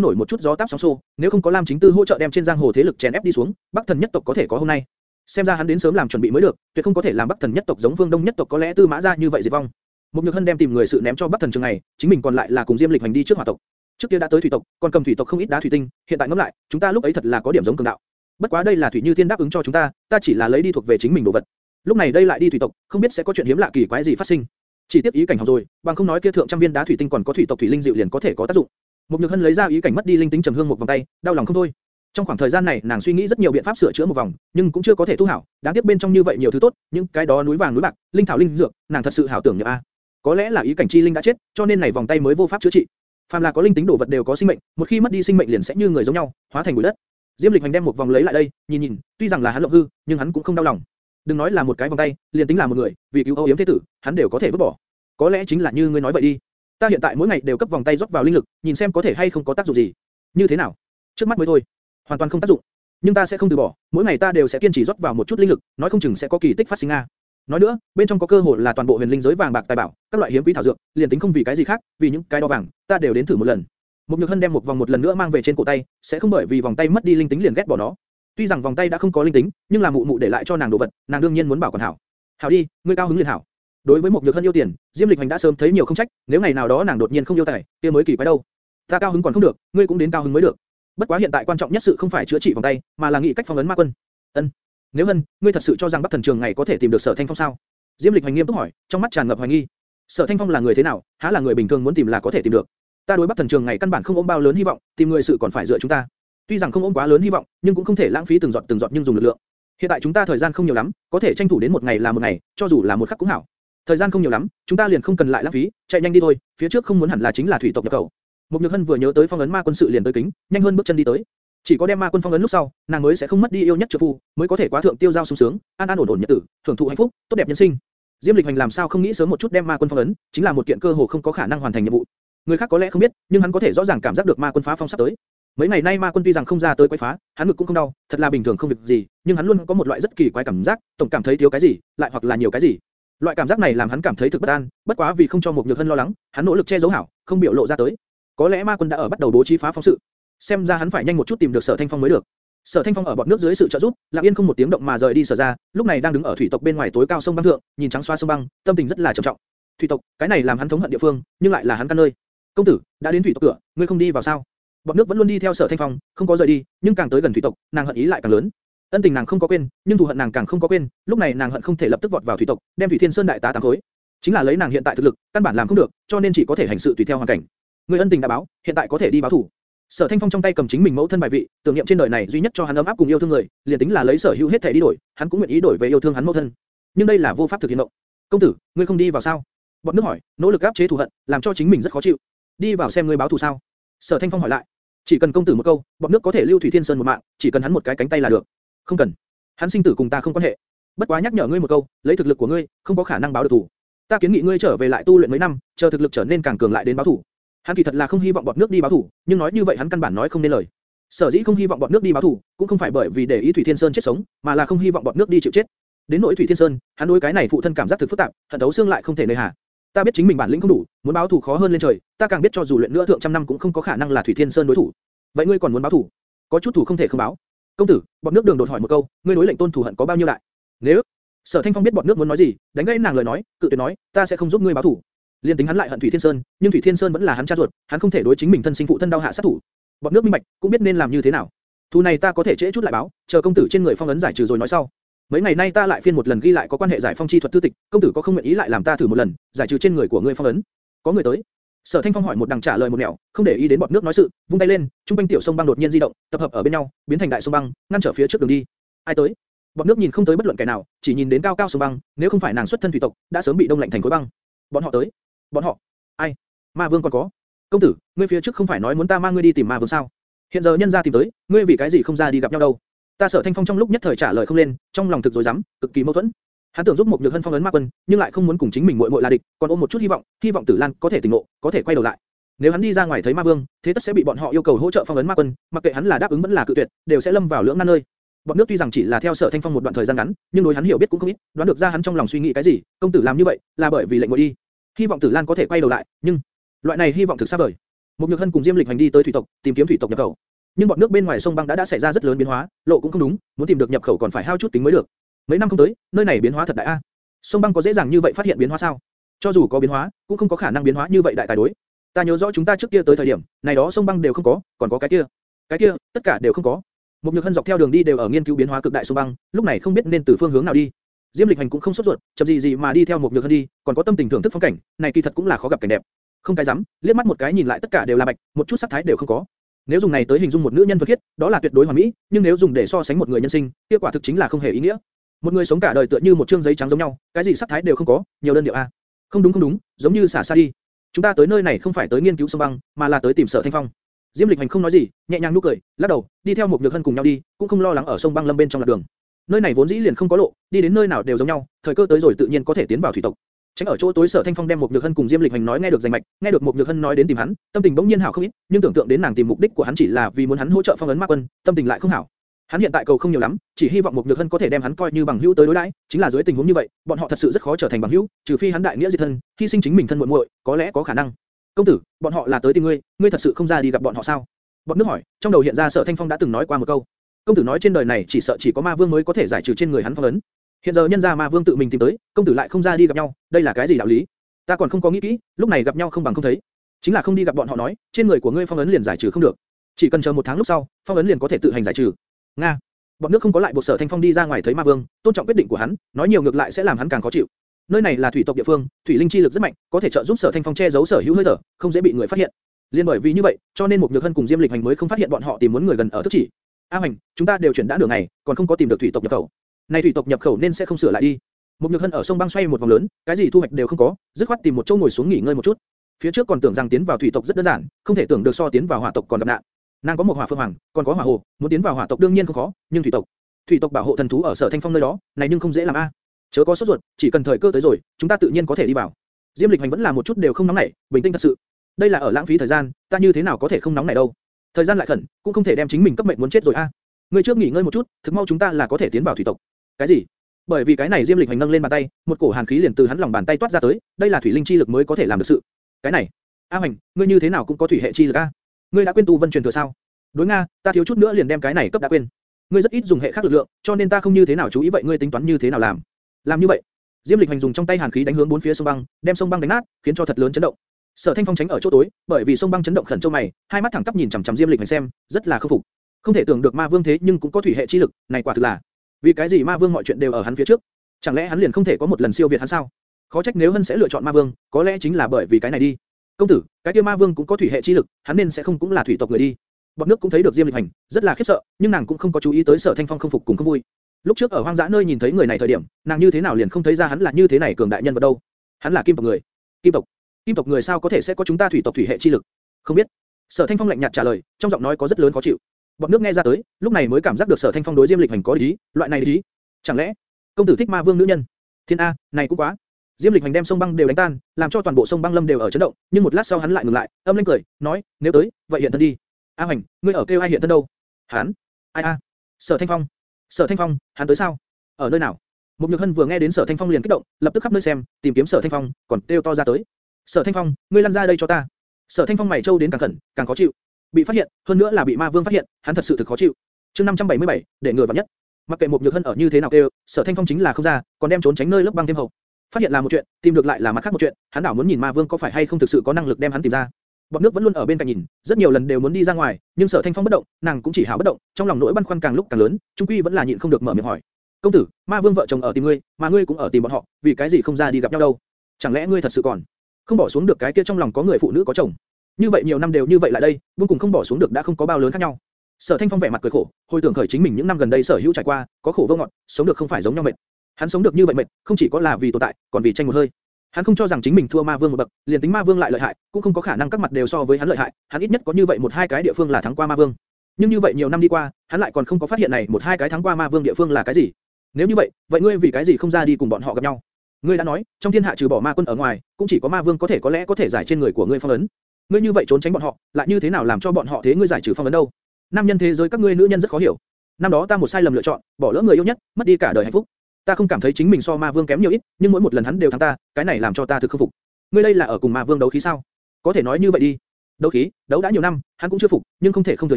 nổi một chút gió táp sóng xô, nếu không có Lam Chính Tư hỗ trợ đem trên giang hồ thế lực chèn ép đi xuống, Bắc Thần nhất tộc có thể có hôm nay. Xem ra hắn đến sớm làm chuẩn bị mới được, tuyệt không có thể làm Bắc Thần nhất tộc giống Vương Đông nhất tộc có lẽ tư mã gia như vậy diệt vong. Một Nhược Hân đem tìm người sự ném cho Bắc Thần Trường này, chính mình còn lại là cùng Diêm Lịch hành đi trước hỏa tộc. Trước kia đã tới thủy tộc, còn cầm thủy tộc không ít đá thủy tinh, hiện tại ngẫm lại, chúng ta lúc ấy thật là có điểm giống cường đạo. Bất quá đây là thủy như thiên đáp ứng cho chúng ta, ta chỉ là lấy đi thuộc về chính mình đồ vật. Lúc này đây lại đi thủy tộc, không biết sẽ có chuyện hiếm lạ kỳ quái gì phát sinh. Chỉ tiếp ý cảnh học rồi, bằng không nói kia thượng trăm viên đá thủy tinh còn có thủy tộc thủy linh dịu liền có thể có tác dụng. Một Nhược Hân lấy ra ý cảnh mất đi linh tính trầm hương một vòng tay, đau lòng không thôi. Trong khoảng thời gian này, nàng suy nghĩ rất nhiều biện pháp sửa chữa một vòng, nhưng cũng chưa có thể tu hảo. Đáng tiếc bên trong như vậy nhiều thứ tốt, những cái đó núi vàng núi bạc, linh thảo linh dược, nàng thật sự hảo tưởng nhớ a. Có lẽ là ý cảnh chi linh đã chết, cho nên này vòng tay mới vô pháp chữa trị. Phàm là có linh tính đồ vật đều có sinh mệnh, một khi mất đi sinh mệnh liền sẽ như người giống nhau, hóa thành bụi đất. Diêm Lịch Hành đem một vòng lấy lại đây, nhìn nhìn, tuy rằng là hắn lộng hư, nhưng hắn cũng không đau lòng. Đừng nói là một cái vòng tay, liền tính là một người, vì cứu Âu Yếm thế tử, hắn đều có thể vứt bỏ. Có lẽ chính là như ngươi nói vậy đi. Ta hiện tại mỗi ngày đều cấp vòng tay rót vào linh lực, nhìn xem có thể hay không có tác dụng gì. Như thế nào? Trước mắt mới thôi, hoàn toàn không tác dụng. Nhưng ta sẽ không từ bỏ, mỗi ngày ta đều sẽ kiên trì rót vào một chút linh lực, nói không chừng sẽ có kỳ tích phát sinh a. Nói nữa, bên trong có cơ hội là toàn bộ huyền linh giới vàng bạc tài bảo, các loại hiếm quý thảo dược, liền tính không vì cái gì khác, vì những cái đo vàng, ta đều đến thử một lần. Một Nhược Hân đem một vòng một lần nữa mang về trên cổ tay, sẽ không bởi vì vòng tay mất đi linh tính liền ghét bỏ nó. Tuy rằng vòng tay đã không có linh tính, nhưng là mụ mụ để lại cho nàng đồ vật, nàng đương nhiên muốn bảo quản hảo. Hảo đi, ngươi cao hứng liền hảo. Đối với một Nhược Hân yêu tiền, Diêm Lịch Hành đã sớm thấy nhiều không trách, nếu ngày nào đó nàng đột nhiên không yêu tài, kia mới kỳ quái đâu. Ta cao hứng còn không được, ngươi cũng đến cao hứng mới được. Bất quá hiện tại quan trọng nhất sự không phải chữa trị vòng tay, mà là nghĩ cách phong ấn ma quân. Ân. Nếu Hân, ngươi thật sự cho rằng Bắc Thần Trường ngày có thể tìm được Sở Thanh Phong sao? Diêm Lịch hoành nghiêm túc hỏi, trong mắt tràn ngập hoài nghi. Sở Thanh Phong là người thế nào, há là người bình thường muốn tìm là có thể tìm được. Ta đối Bắc Thần Trường ngày căn bản không ôm bao lớn hy vọng, tìm người sự còn phải dựa chúng ta. Tuy rằng không ôm quá lớn hy vọng, nhưng cũng không thể lãng phí từng giọt từng giọt nhưng dùng lực lượng. Hiện tại chúng ta thời gian không nhiều lắm, có thể tranh thủ đến một ngày là một ngày, cho dù là một khắc cũng hảo. Thời gian không nhiều lắm, chúng ta liền không cần lại lãng phí, chạy nhanh đi thôi, phía trước không muốn hẳn là chính là thủy tộc nhập cầu. Một Nhược Hân vừa nhớ tới phong ấn ma quân sự liền tới kính, nhanh hơn bước chân đi tới. Chỉ có đem ma quân phong ấn lúc sau, nàng mới sẽ không mất đi yêu nhất trợ phu, mới có thể quá thượng tiêu giao sung sướng, an an ổn ổn nhật tử, thưởng thụ hạnh phúc, tốt đẹp nhân sinh. Diêm Lịch Hành làm sao không nghĩ sớm một chút đem ma quân phong ấn, chính là một kiện cơ hồ không có khả năng hoàn thành nhiệm vụ. Người khác có lẽ không biết, nhưng hắn có thể rõ ràng cảm giác được ma quân phá phong sắp tới. Mấy ngày nay ma quân tuy rằng không ra tới quấy phá, hắn ngực cũng không đau, thật là bình thường không việc gì, nhưng hắn luôn có một loại rất kỳ quái cảm giác, tổng cảm thấy thiếu cái gì, lại hoặc là nhiều cái gì. Loại cảm giác này làm hắn cảm thấy thực bất an, bất quá vì không cho một nhược hân lo lắng, hắn nỗ lực che giấu hảo, không biểu lộ ra tới. Có lẽ ma quân đã ở bắt đầu bố trí phá phong sự, xem ra hắn phải nhanh một chút tìm được sở thanh phong mới được. Sở Thanh Phong ở bọt nước dưới sự trợ giúp, lặng yên không một tiếng động mà rời đi sở ra, lúc này đang đứng ở thủy tộc bên ngoài tối cao sông băng thượng, nhìn trắng xoa sông băng, tâm tình rất là trầm trọng. Thủy tộc, cái này làm hắn thống hận địa phương, nhưng lại là hắn căn nơi. Công tử, đã đến thủy tộc cửa, ngươi không đi vào sao? Bọt nước vẫn luôn đi theo Sở Thanh Phong, không có rời đi, nhưng càng tới gần thủy tộc, nàng hận ý lại càng lớn. Ân tình nàng không có quên, nhưng thù hận nàng càng không có quên, lúc này nàng hận không thể lập tức vọt vào thủy tộc, đem Thủy Thiên Sơn đại tá tám khối. Chính là lấy nàng hiện tại thực lực, căn bản làm không được, cho nên chỉ có thể hành sự tùy theo hoàn cảnh. Người ân tình đã báo, hiện tại có thể đi báo thủ. Sở Thanh Phong trong tay cầm chính mình mẫu thân bài vị, tưởng niệm trên đời này duy nhất cho hắn ấm áp cùng yêu thương người, liền tính là lấy sở hữu hết thể đi đổi, hắn cũng nguyện ý đổi về yêu thương hắn mẫu thân. Nhưng đây là vô pháp thực hiện động. Công tử, ngươi không đi vào sao? Bọn nước hỏi, nỗ lực áp chế thù hận, làm cho chính mình rất khó chịu. Đi vào xem ngươi báo thù sao? Sở Thanh Phong hỏi lại. Chỉ cần công tử một câu, bọn nước có thể lưu Thủy Thiên Sơn một mạng, chỉ cần hắn một cái cánh tay là được. Không cần. Hắn sinh tử cùng ta không quan hệ. Bất quá nhắc nhở ngươi một câu, lấy thực lực của ngươi, không có khả năng báo được thù. ta kiến nghị ngươi trở về lại tu luyện mấy năm, chờ thực lực trở nên càng cường lại đến báo thù. Hắn kỳ thật là không hy vọng bọt nước đi báo thủ, nhưng nói như vậy hắn căn bản nói không nên lời. Sở dĩ không hy vọng bọt nước đi báo thủ, cũng không phải bởi vì để ý Thủy Thiên Sơn chết sống, mà là không hy vọng bọt nước đi chịu chết. Đến nỗi Thủy Thiên Sơn, hắn đối cái này phụ thân cảm giác thực phức tạp, hận thấu xương lại không thể nơi hà. Ta biết chính mình bản lĩnh không đủ, muốn báo thủ khó hơn lên trời, ta càng biết cho dù luyện nữa thượng trăm năm cũng không có khả năng là Thủy Thiên Sơn đối thủ. Vậy ngươi còn muốn báo thủ? Có chút thủ không thể không báo. Công tử, bọt nước đường đột hỏi một câu, ngươi đối lệnh tôn thủ hận có bao nhiêu đại? Nếu Sở Thanh Phong biết bọt nước muốn nói gì, đánh gãy nàng lời nói, cự tuyệt nói, ta sẽ không giúp ngươi báo thủ. Liên tính hắn lại hận Thủy Thiên Sơn, nhưng Thủy Thiên Sơn vẫn là hắn cha ruột, hắn không thể đối chính mình thân sinh phụ thân đau hạ sát thủ. bọn nước minh bạch, cũng biết nên làm như thế nào. Thu này ta có thể trễ chút lại báo, chờ công tử trên người phong ấn giải trừ rồi nói sau. Mấy ngày nay ta lại phiên một lần ghi lại có quan hệ giải phong chi thuật thư tịch, công tử có không nguyện ý lại làm ta thử một lần, giải trừ trên người của ngươi phong ấn. Có người tới. Sở Thanh Phong hỏi một đằng trả lời một nẻo, không để ý đến bọn nước nói sự, vung tay lên, trung quanh tiểu sông băng đột nhiên di động, tập hợp ở bên nhau, biến thành đại sông băng, ngăn trở phía trước đường đi. Ai tới? bọn nước nhìn không tới bất luận kẻ nào, chỉ nhìn đến cao cao sông băng, nếu không phải nàng xuất thân thủy tộc, đã sớm bị đông lạnh thành khối băng. Bọn họ tới. Bọn họ? Ai? Ma Vương còn có. Công tử, ngươi phía trước không phải nói muốn ta mang ngươi đi tìm Ma Vương sao? Hiện giờ nhân gia tìm tới, ngươi vì cái gì không ra đi gặp nhau đâu? Ta sợ Thanh Phong trong lúc nhất thời trả lời không lên, trong lòng thực rối rắm, cực kỳ mâu thuẫn. Hắn tưởng giúp một nhược hân phong ấn ma quân, nhưng lại không muốn cùng chính mình muội muội là địch, còn ôm một chút hy vọng, hy vọng Tử Lan có thể tỉnh ngộ, có thể quay đầu lại. Nếu hắn đi ra ngoài thấy ma vương, thế tất sẽ bị bọn họ yêu cầu hỗ trợ phong ấn ma quân, mặc kệ hắn là đáp ứng vẫn là cự tuyệt, đều sẽ lâm vào lưỡng nan nơi. Bọn nước tuy rằng chỉ là theo sở thanh phong một đoạn thời gian ngắn, nhưng đối hắn hiểu biết cũng không ít, đoán được ra hắn trong lòng suy nghĩ cái gì. Công tử làm như vậy là bởi vì lệnh ngồi đi, hy vọng Tử Lan có thể quay đầu lại, nhưng loại này hy vọng thực xa vời. Một nhược hân cùng Diêm Lịch hành đi tới thủy tộc, tìm kiếm thủy tộc nhập khẩu. Nhưng bọn nước bên ngoài sông băng đã đã xảy ra rất lớn biến hóa, lộ cũng không đúng, muốn tìm được nhập khẩu còn phải hao chút tính mới được. Mấy năm không tới, nơi này biến hóa thật đại a. Sông băng có dễ dàng như vậy phát hiện biến hóa sao? Cho dù có biến hóa, cũng không có khả năng biến hóa như vậy đại tài đối. Ta nhớ rõ chúng ta trước kia tới thời điểm, này đó sông băng đều không có, còn có cái kia, cái kia, tất cả đều không có. Một nhược hân dọc theo đường đi đều ở nghiên cứu biến hóa cực đại sông băng, lúc này không biết nên từ phương hướng nào đi. Diêm Lịch Hành cũng không sốt ruột, chậm gì gì mà đi theo một nhược hân đi, còn có tâm tình thưởng thức phong cảnh, này kỳ thật cũng là khó gặp cảnh đẹp. Không cái dám, liếc mắt một cái nhìn lại tất cả đều là bạch, một chút sắc thái đều không có. Nếu dùng này tới hình dung một nữ nhân thuần khiết, đó là tuyệt đối hoàn mỹ, nhưng nếu dùng để so sánh một người nhân sinh, kết quả thực chính là không hề ý nghĩa. Một người sống cả đời tựa như một trương giấy trắng giống nhau, cái gì sắc thái đều không có, nhiều đơn điệu a. À. Không đúng không đúng, giống như xả xa đi. Chúng ta tới nơi này không phải tới nghiên cứu sông băng, mà là tới tìm Sở Thanh Phong. Diêm Lịch Hành không nói gì, nhẹ nhàng nụ cười, lắc đầu, đi theo một nhược hân cùng nhau đi, cũng không lo lắng ở sông băng lâm bên trong lạc đường. Nơi này vốn dĩ liền không có lộ, đi đến nơi nào đều giống nhau, thời cơ tới rồi tự nhiên có thể tiến vào thủy tộc. Tránh ở chỗ tối Sở Thanh Phong đem một nhược hân cùng Diêm Lịch Hành nói nghe được danh mạch, nghe được một nhược hân nói đến tìm hắn, tâm tình bỗng nhiên hảo không ít, nhưng tưởng tượng đến nàng tìm mục đích của hắn chỉ là vì muốn hắn hỗ trợ phong ấn ma quân, tâm tình lại không hảo. Hắn hiện tại cầu không nhiều lắm, chỉ hy vọng một nhược hân có thể đem hắn coi như bằng hữu tới đối đãi, chính là dưới tình huống như vậy, bọn họ thật sự rất khó trở thành bằng hữu, trừ phi hắn đại nghĩa diệt thân, hy sinh chính mình thân muội muội, có lẽ có khả năng. Công tử, bọn họ là tới tìm ngươi, ngươi thật sự không ra đi gặp bọn họ sao? Bọn nước hỏi, trong đầu hiện ra Sở Thanh Phong đã từng nói qua một câu. Công tử nói trên đời này chỉ sợ chỉ có ma vương mới có thể giải trừ trên người hắn phong ấn. Hiện giờ nhân gia ma vương tự mình tìm tới, công tử lại không ra đi gặp nhau, đây là cái gì đạo lý? Ta còn không có nghĩ kỹ, lúc này gặp nhau không bằng không thấy. Chính là không đi gặp bọn họ nói, trên người của ngươi phong ấn liền giải trừ không được. Chỉ cần chờ một tháng lúc sau, phong ấn liền có thể tự hành giải trừ. Nga. Bọn nước không có lại buộc Sở Thanh Phong đi ra ngoài thấy ma vương, tôn trọng quyết định của hắn, nói nhiều ngược lại sẽ làm hắn càng khó chịu. Nơi này là thủy tộc địa phương, thủy linh chi lực rất mạnh, có thể trợ giúp Sở Thanh Phong che giấu sở hữu hơi thở, không dễ bị người phát hiện. Liên bởi vì như vậy, cho nên một nhược hân cùng Diêm Lịch Hành mới không phát hiện bọn họ tìm muốn người gần ở thức chỉ. A Hành, chúng ta đều chuyển đã đường này, còn không có tìm được thủy tộc nhập khẩu. Này thủy tộc nhập khẩu nên sẽ không sửa lại đi. Một nhược hân ở sông băng xoay một vòng lớn, cái gì thu hoạch đều không có, dứt khoát tìm một chỗ ngồi xuống nghỉ ngơi một chút. Phía trước còn tưởng rằng tiến vào thủy tộc rất đơn giản, không thể tưởng được so tiến vào hỏa tộc còn gặp nạn. Nàng có một hỏa phương hoàng, còn có hỏa hồ, muốn tiến vào hỏa tộc đương nhiên không khó, nhưng thủy tộc, thủy tộc bảo hộ thần thú ở sở thanh phong nơi đó, này nhưng không dễ làm a. Chớ có sốt ruột, chỉ cần thời cơ tới rồi, chúng ta tự nhiên có thể đi vào. Diêm Lịch Hành vẫn là một chút đều không nóng nảy, bình tĩnh thật sự. Đây là ở lãng phí thời gian, ta như thế nào có thể không nóng nảy đâu? Thời gian lại khẩn, cũng không thể đem chính mình cấp mệnh muốn chết rồi a. Ngươi trước nghỉ ngơi một chút, thực mau chúng ta là có thể tiến vào thủy tộc. Cái gì? Bởi vì cái này Diêm Lịch Hành nâng lên bàn tay, một cổ hàn khí liền từ hắn lòng bàn tay toát ra tới, đây là thủy linh chi lực mới có thể làm được sự. Cái này, A Hành, ngươi như thế nào cũng có thủy hệ chi lực a? Ngươi đã quên tu vân truyền thừa sao? Đối nga, ta thiếu chút nữa liền đem cái này cấp đã quên. Ngươi rất ít dùng hệ khác lực lượng, cho nên ta không như thế nào chú ý vậy ngươi tính toán như thế nào làm? Làm như vậy, Diêm Lịch Hành dùng trong tay hàn khí đánh hướng bốn phía sông băng, đem sông băng đánh nát, khiến cho thật lớn chấn động. Sở Thanh Phong tránh ở chỗ tối, bởi vì sông băng chấn động khẩn châu mày, hai mắt thẳng tắp nhìn chằm chằm Diêm Lịch Hành xem, rất là khâm phục. Không thể tưởng được Ma Vương thế nhưng cũng có thủy hệ chi lực, này quả thực là. Vì cái gì Ma Vương mọi chuyện đều ở hắn phía trước? Chẳng lẽ hắn liền không thể có một lần siêu việt hắn sao? Khó trách nếu Hân sẽ lựa chọn Ma Vương, có lẽ chính là bởi vì cái này đi. Công tử, cái kia Ma Vương cũng có thủy hệ chi lực, hắn nên sẽ không cũng là thủy tộc người đi. Bọn nước cũng thấy được Diêm Lịch Hành, rất là khiếp sợ, nhưng nàng cũng không có chú ý tới Sở Thanh Phong không phục cùng không vui. Lúc trước ở hoang dã nơi nhìn thấy người này thời điểm, nàng như thế nào liền không thấy ra hắn là như thế này cường đại nhân vật đâu? Hắn là kim tộc người. Kim tộc? Kim tộc người sao có thể sẽ có chúng ta thủy tộc thủy hệ chi lực? Không biết. Sở Thanh Phong lạnh nhạt trả lời, trong giọng nói có rất lớn khó chịu. Bọn nước nghe ra tới, lúc này mới cảm giác được Sở Thanh Phong đối Diêm Lịch Hành có ý, loại này ý. Chẳng lẽ công tử thích ma vương nữ nhân? Thiên a, này cũng quá. Diêm Lịch Hành đem sông băng đều đánh tan, làm cho toàn bộ sông băng lâm đều ở chấn động, nhưng một lát sau hắn lại ngừng lại, âm lên cười, nói, nếu tới, vậy hiện thân đi. A Hành, ngươi ở kêu ai hiện thân đâu? Hắn? Ai a? Sở Thanh Phong. Sở Thanh Phong, hắn tới sao? Ở nơi nào? Một Nhược Hân vừa nghe đến Sở Thanh Phong liền kích động, lập tức khắp nơi xem, tìm kiếm Sở Thanh Phong, còn kêu to ra tới. Sở Thanh Phong, ngươi lăn ra đây cho ta. Sở Thanh Phong mày trâu đến càng khẩn, càng khó chịu. Bị phát hiện, hơn nữa là bị Ma Vương phát hiện, hắn thật sự thực khó chịu. Chương 577, để ngừa vào nhất. Mặc kệ một Nhược Hân ở như thế nào kêu, Sở Thanh Phong chính là không ra, còn đem trốn tránh nơi lớp băng thêm hậu. Phát hiện là một chuyện, tìm được lại là mặt khác một chuyện, hắn đảo muốn nhìn Ma Vương có phải hay không thực sự có năng lực đem hắn tìm ra. Bọn nước vẫn luôn ở bên cạnh nhìn, rất nhiều lần đều muốn đi ra ngoài, nhưng Sở Thanh Phong bất động, nàng cũng chỉ hảo bất động, trong lòng nỗi băn khoăn càng lúc càng lớn, trung quy vẫn là nhịn không được mở miệng hỏi. "Công tử, Ma Vương vợ chồng ở tìm ngươi, mà ngươi cũng ở tìm bọn họ, vì cái gì không ra đi gặp nhau đâu? Chẳng lẽ ngươi thật sự còn không bỏ xuống được cái kia trong lòng có người phụ nữ có chồng? Như vậy nhiều năm đều như vậy lại đây, buông cùng không bỏ xuống được đã không có bao lớn khác nhau." Sở Thanh Phong vẻ mặt cười khổ, hồi tưởng khởi chính mình những năm gần đây sở hữu trải qua, có khổ vô ngọt, sống được không phải giống nhau mệt. Hắn sống được như vậy mệt, không chỉ có là vì tồn tại, còn vì tranh một hơi. Hắn không cho rằng chính mình thua Ma Vương một bậc, liền tính Ma Vương lại lợi hại, cũng không có khả năng các mặt đều so với hắn lợi hại, hắn ít nhất có như vậy một hai cái địa phương là thắng qua Ma Vương. Nhưng như vậy nhiều năm đi qua, hắn lại còn không có phát hiện này một hai cái thắng qua Ma Vương địa phương là cái gì. Nếu như vậy, vậy ngươi vì cái gì không ra đi cùng bọn họ gặp nhau? Ngươi đã nói, trong thiên hạ trừ bỏ Ma Quân ở ngoài, cũng chỉ có Ma Vương có thể có lẽ có thể giải trên người của ngươi phong ấn. Ngươi như vậy trốn tránh bọn họ, lại như thế nào làm cho bọn họ thế ngươi giải trừ phong ấn đâu? Nam nhân thế giới các ngươi nữ nhân rất khó hiểu. Năm đó ta một sai lầm lựa chọn, bỏ lỡ người yêu nhất, mất đi cả đời hạnh phúc. Ta không cảm thấy chính mình so Ma Vương kém nhiều ít, nhưng mỗi một lần hắn đều thắng ta, cái này làm cho ta thực không phục. Ngươi đây là ở cùng Ma Vương đấu khí sao? Có thể nói như vậy đi. Đấu khí, đấu đã nhiều năm, hắn cũng chưa phục, nhưng không thể không thừa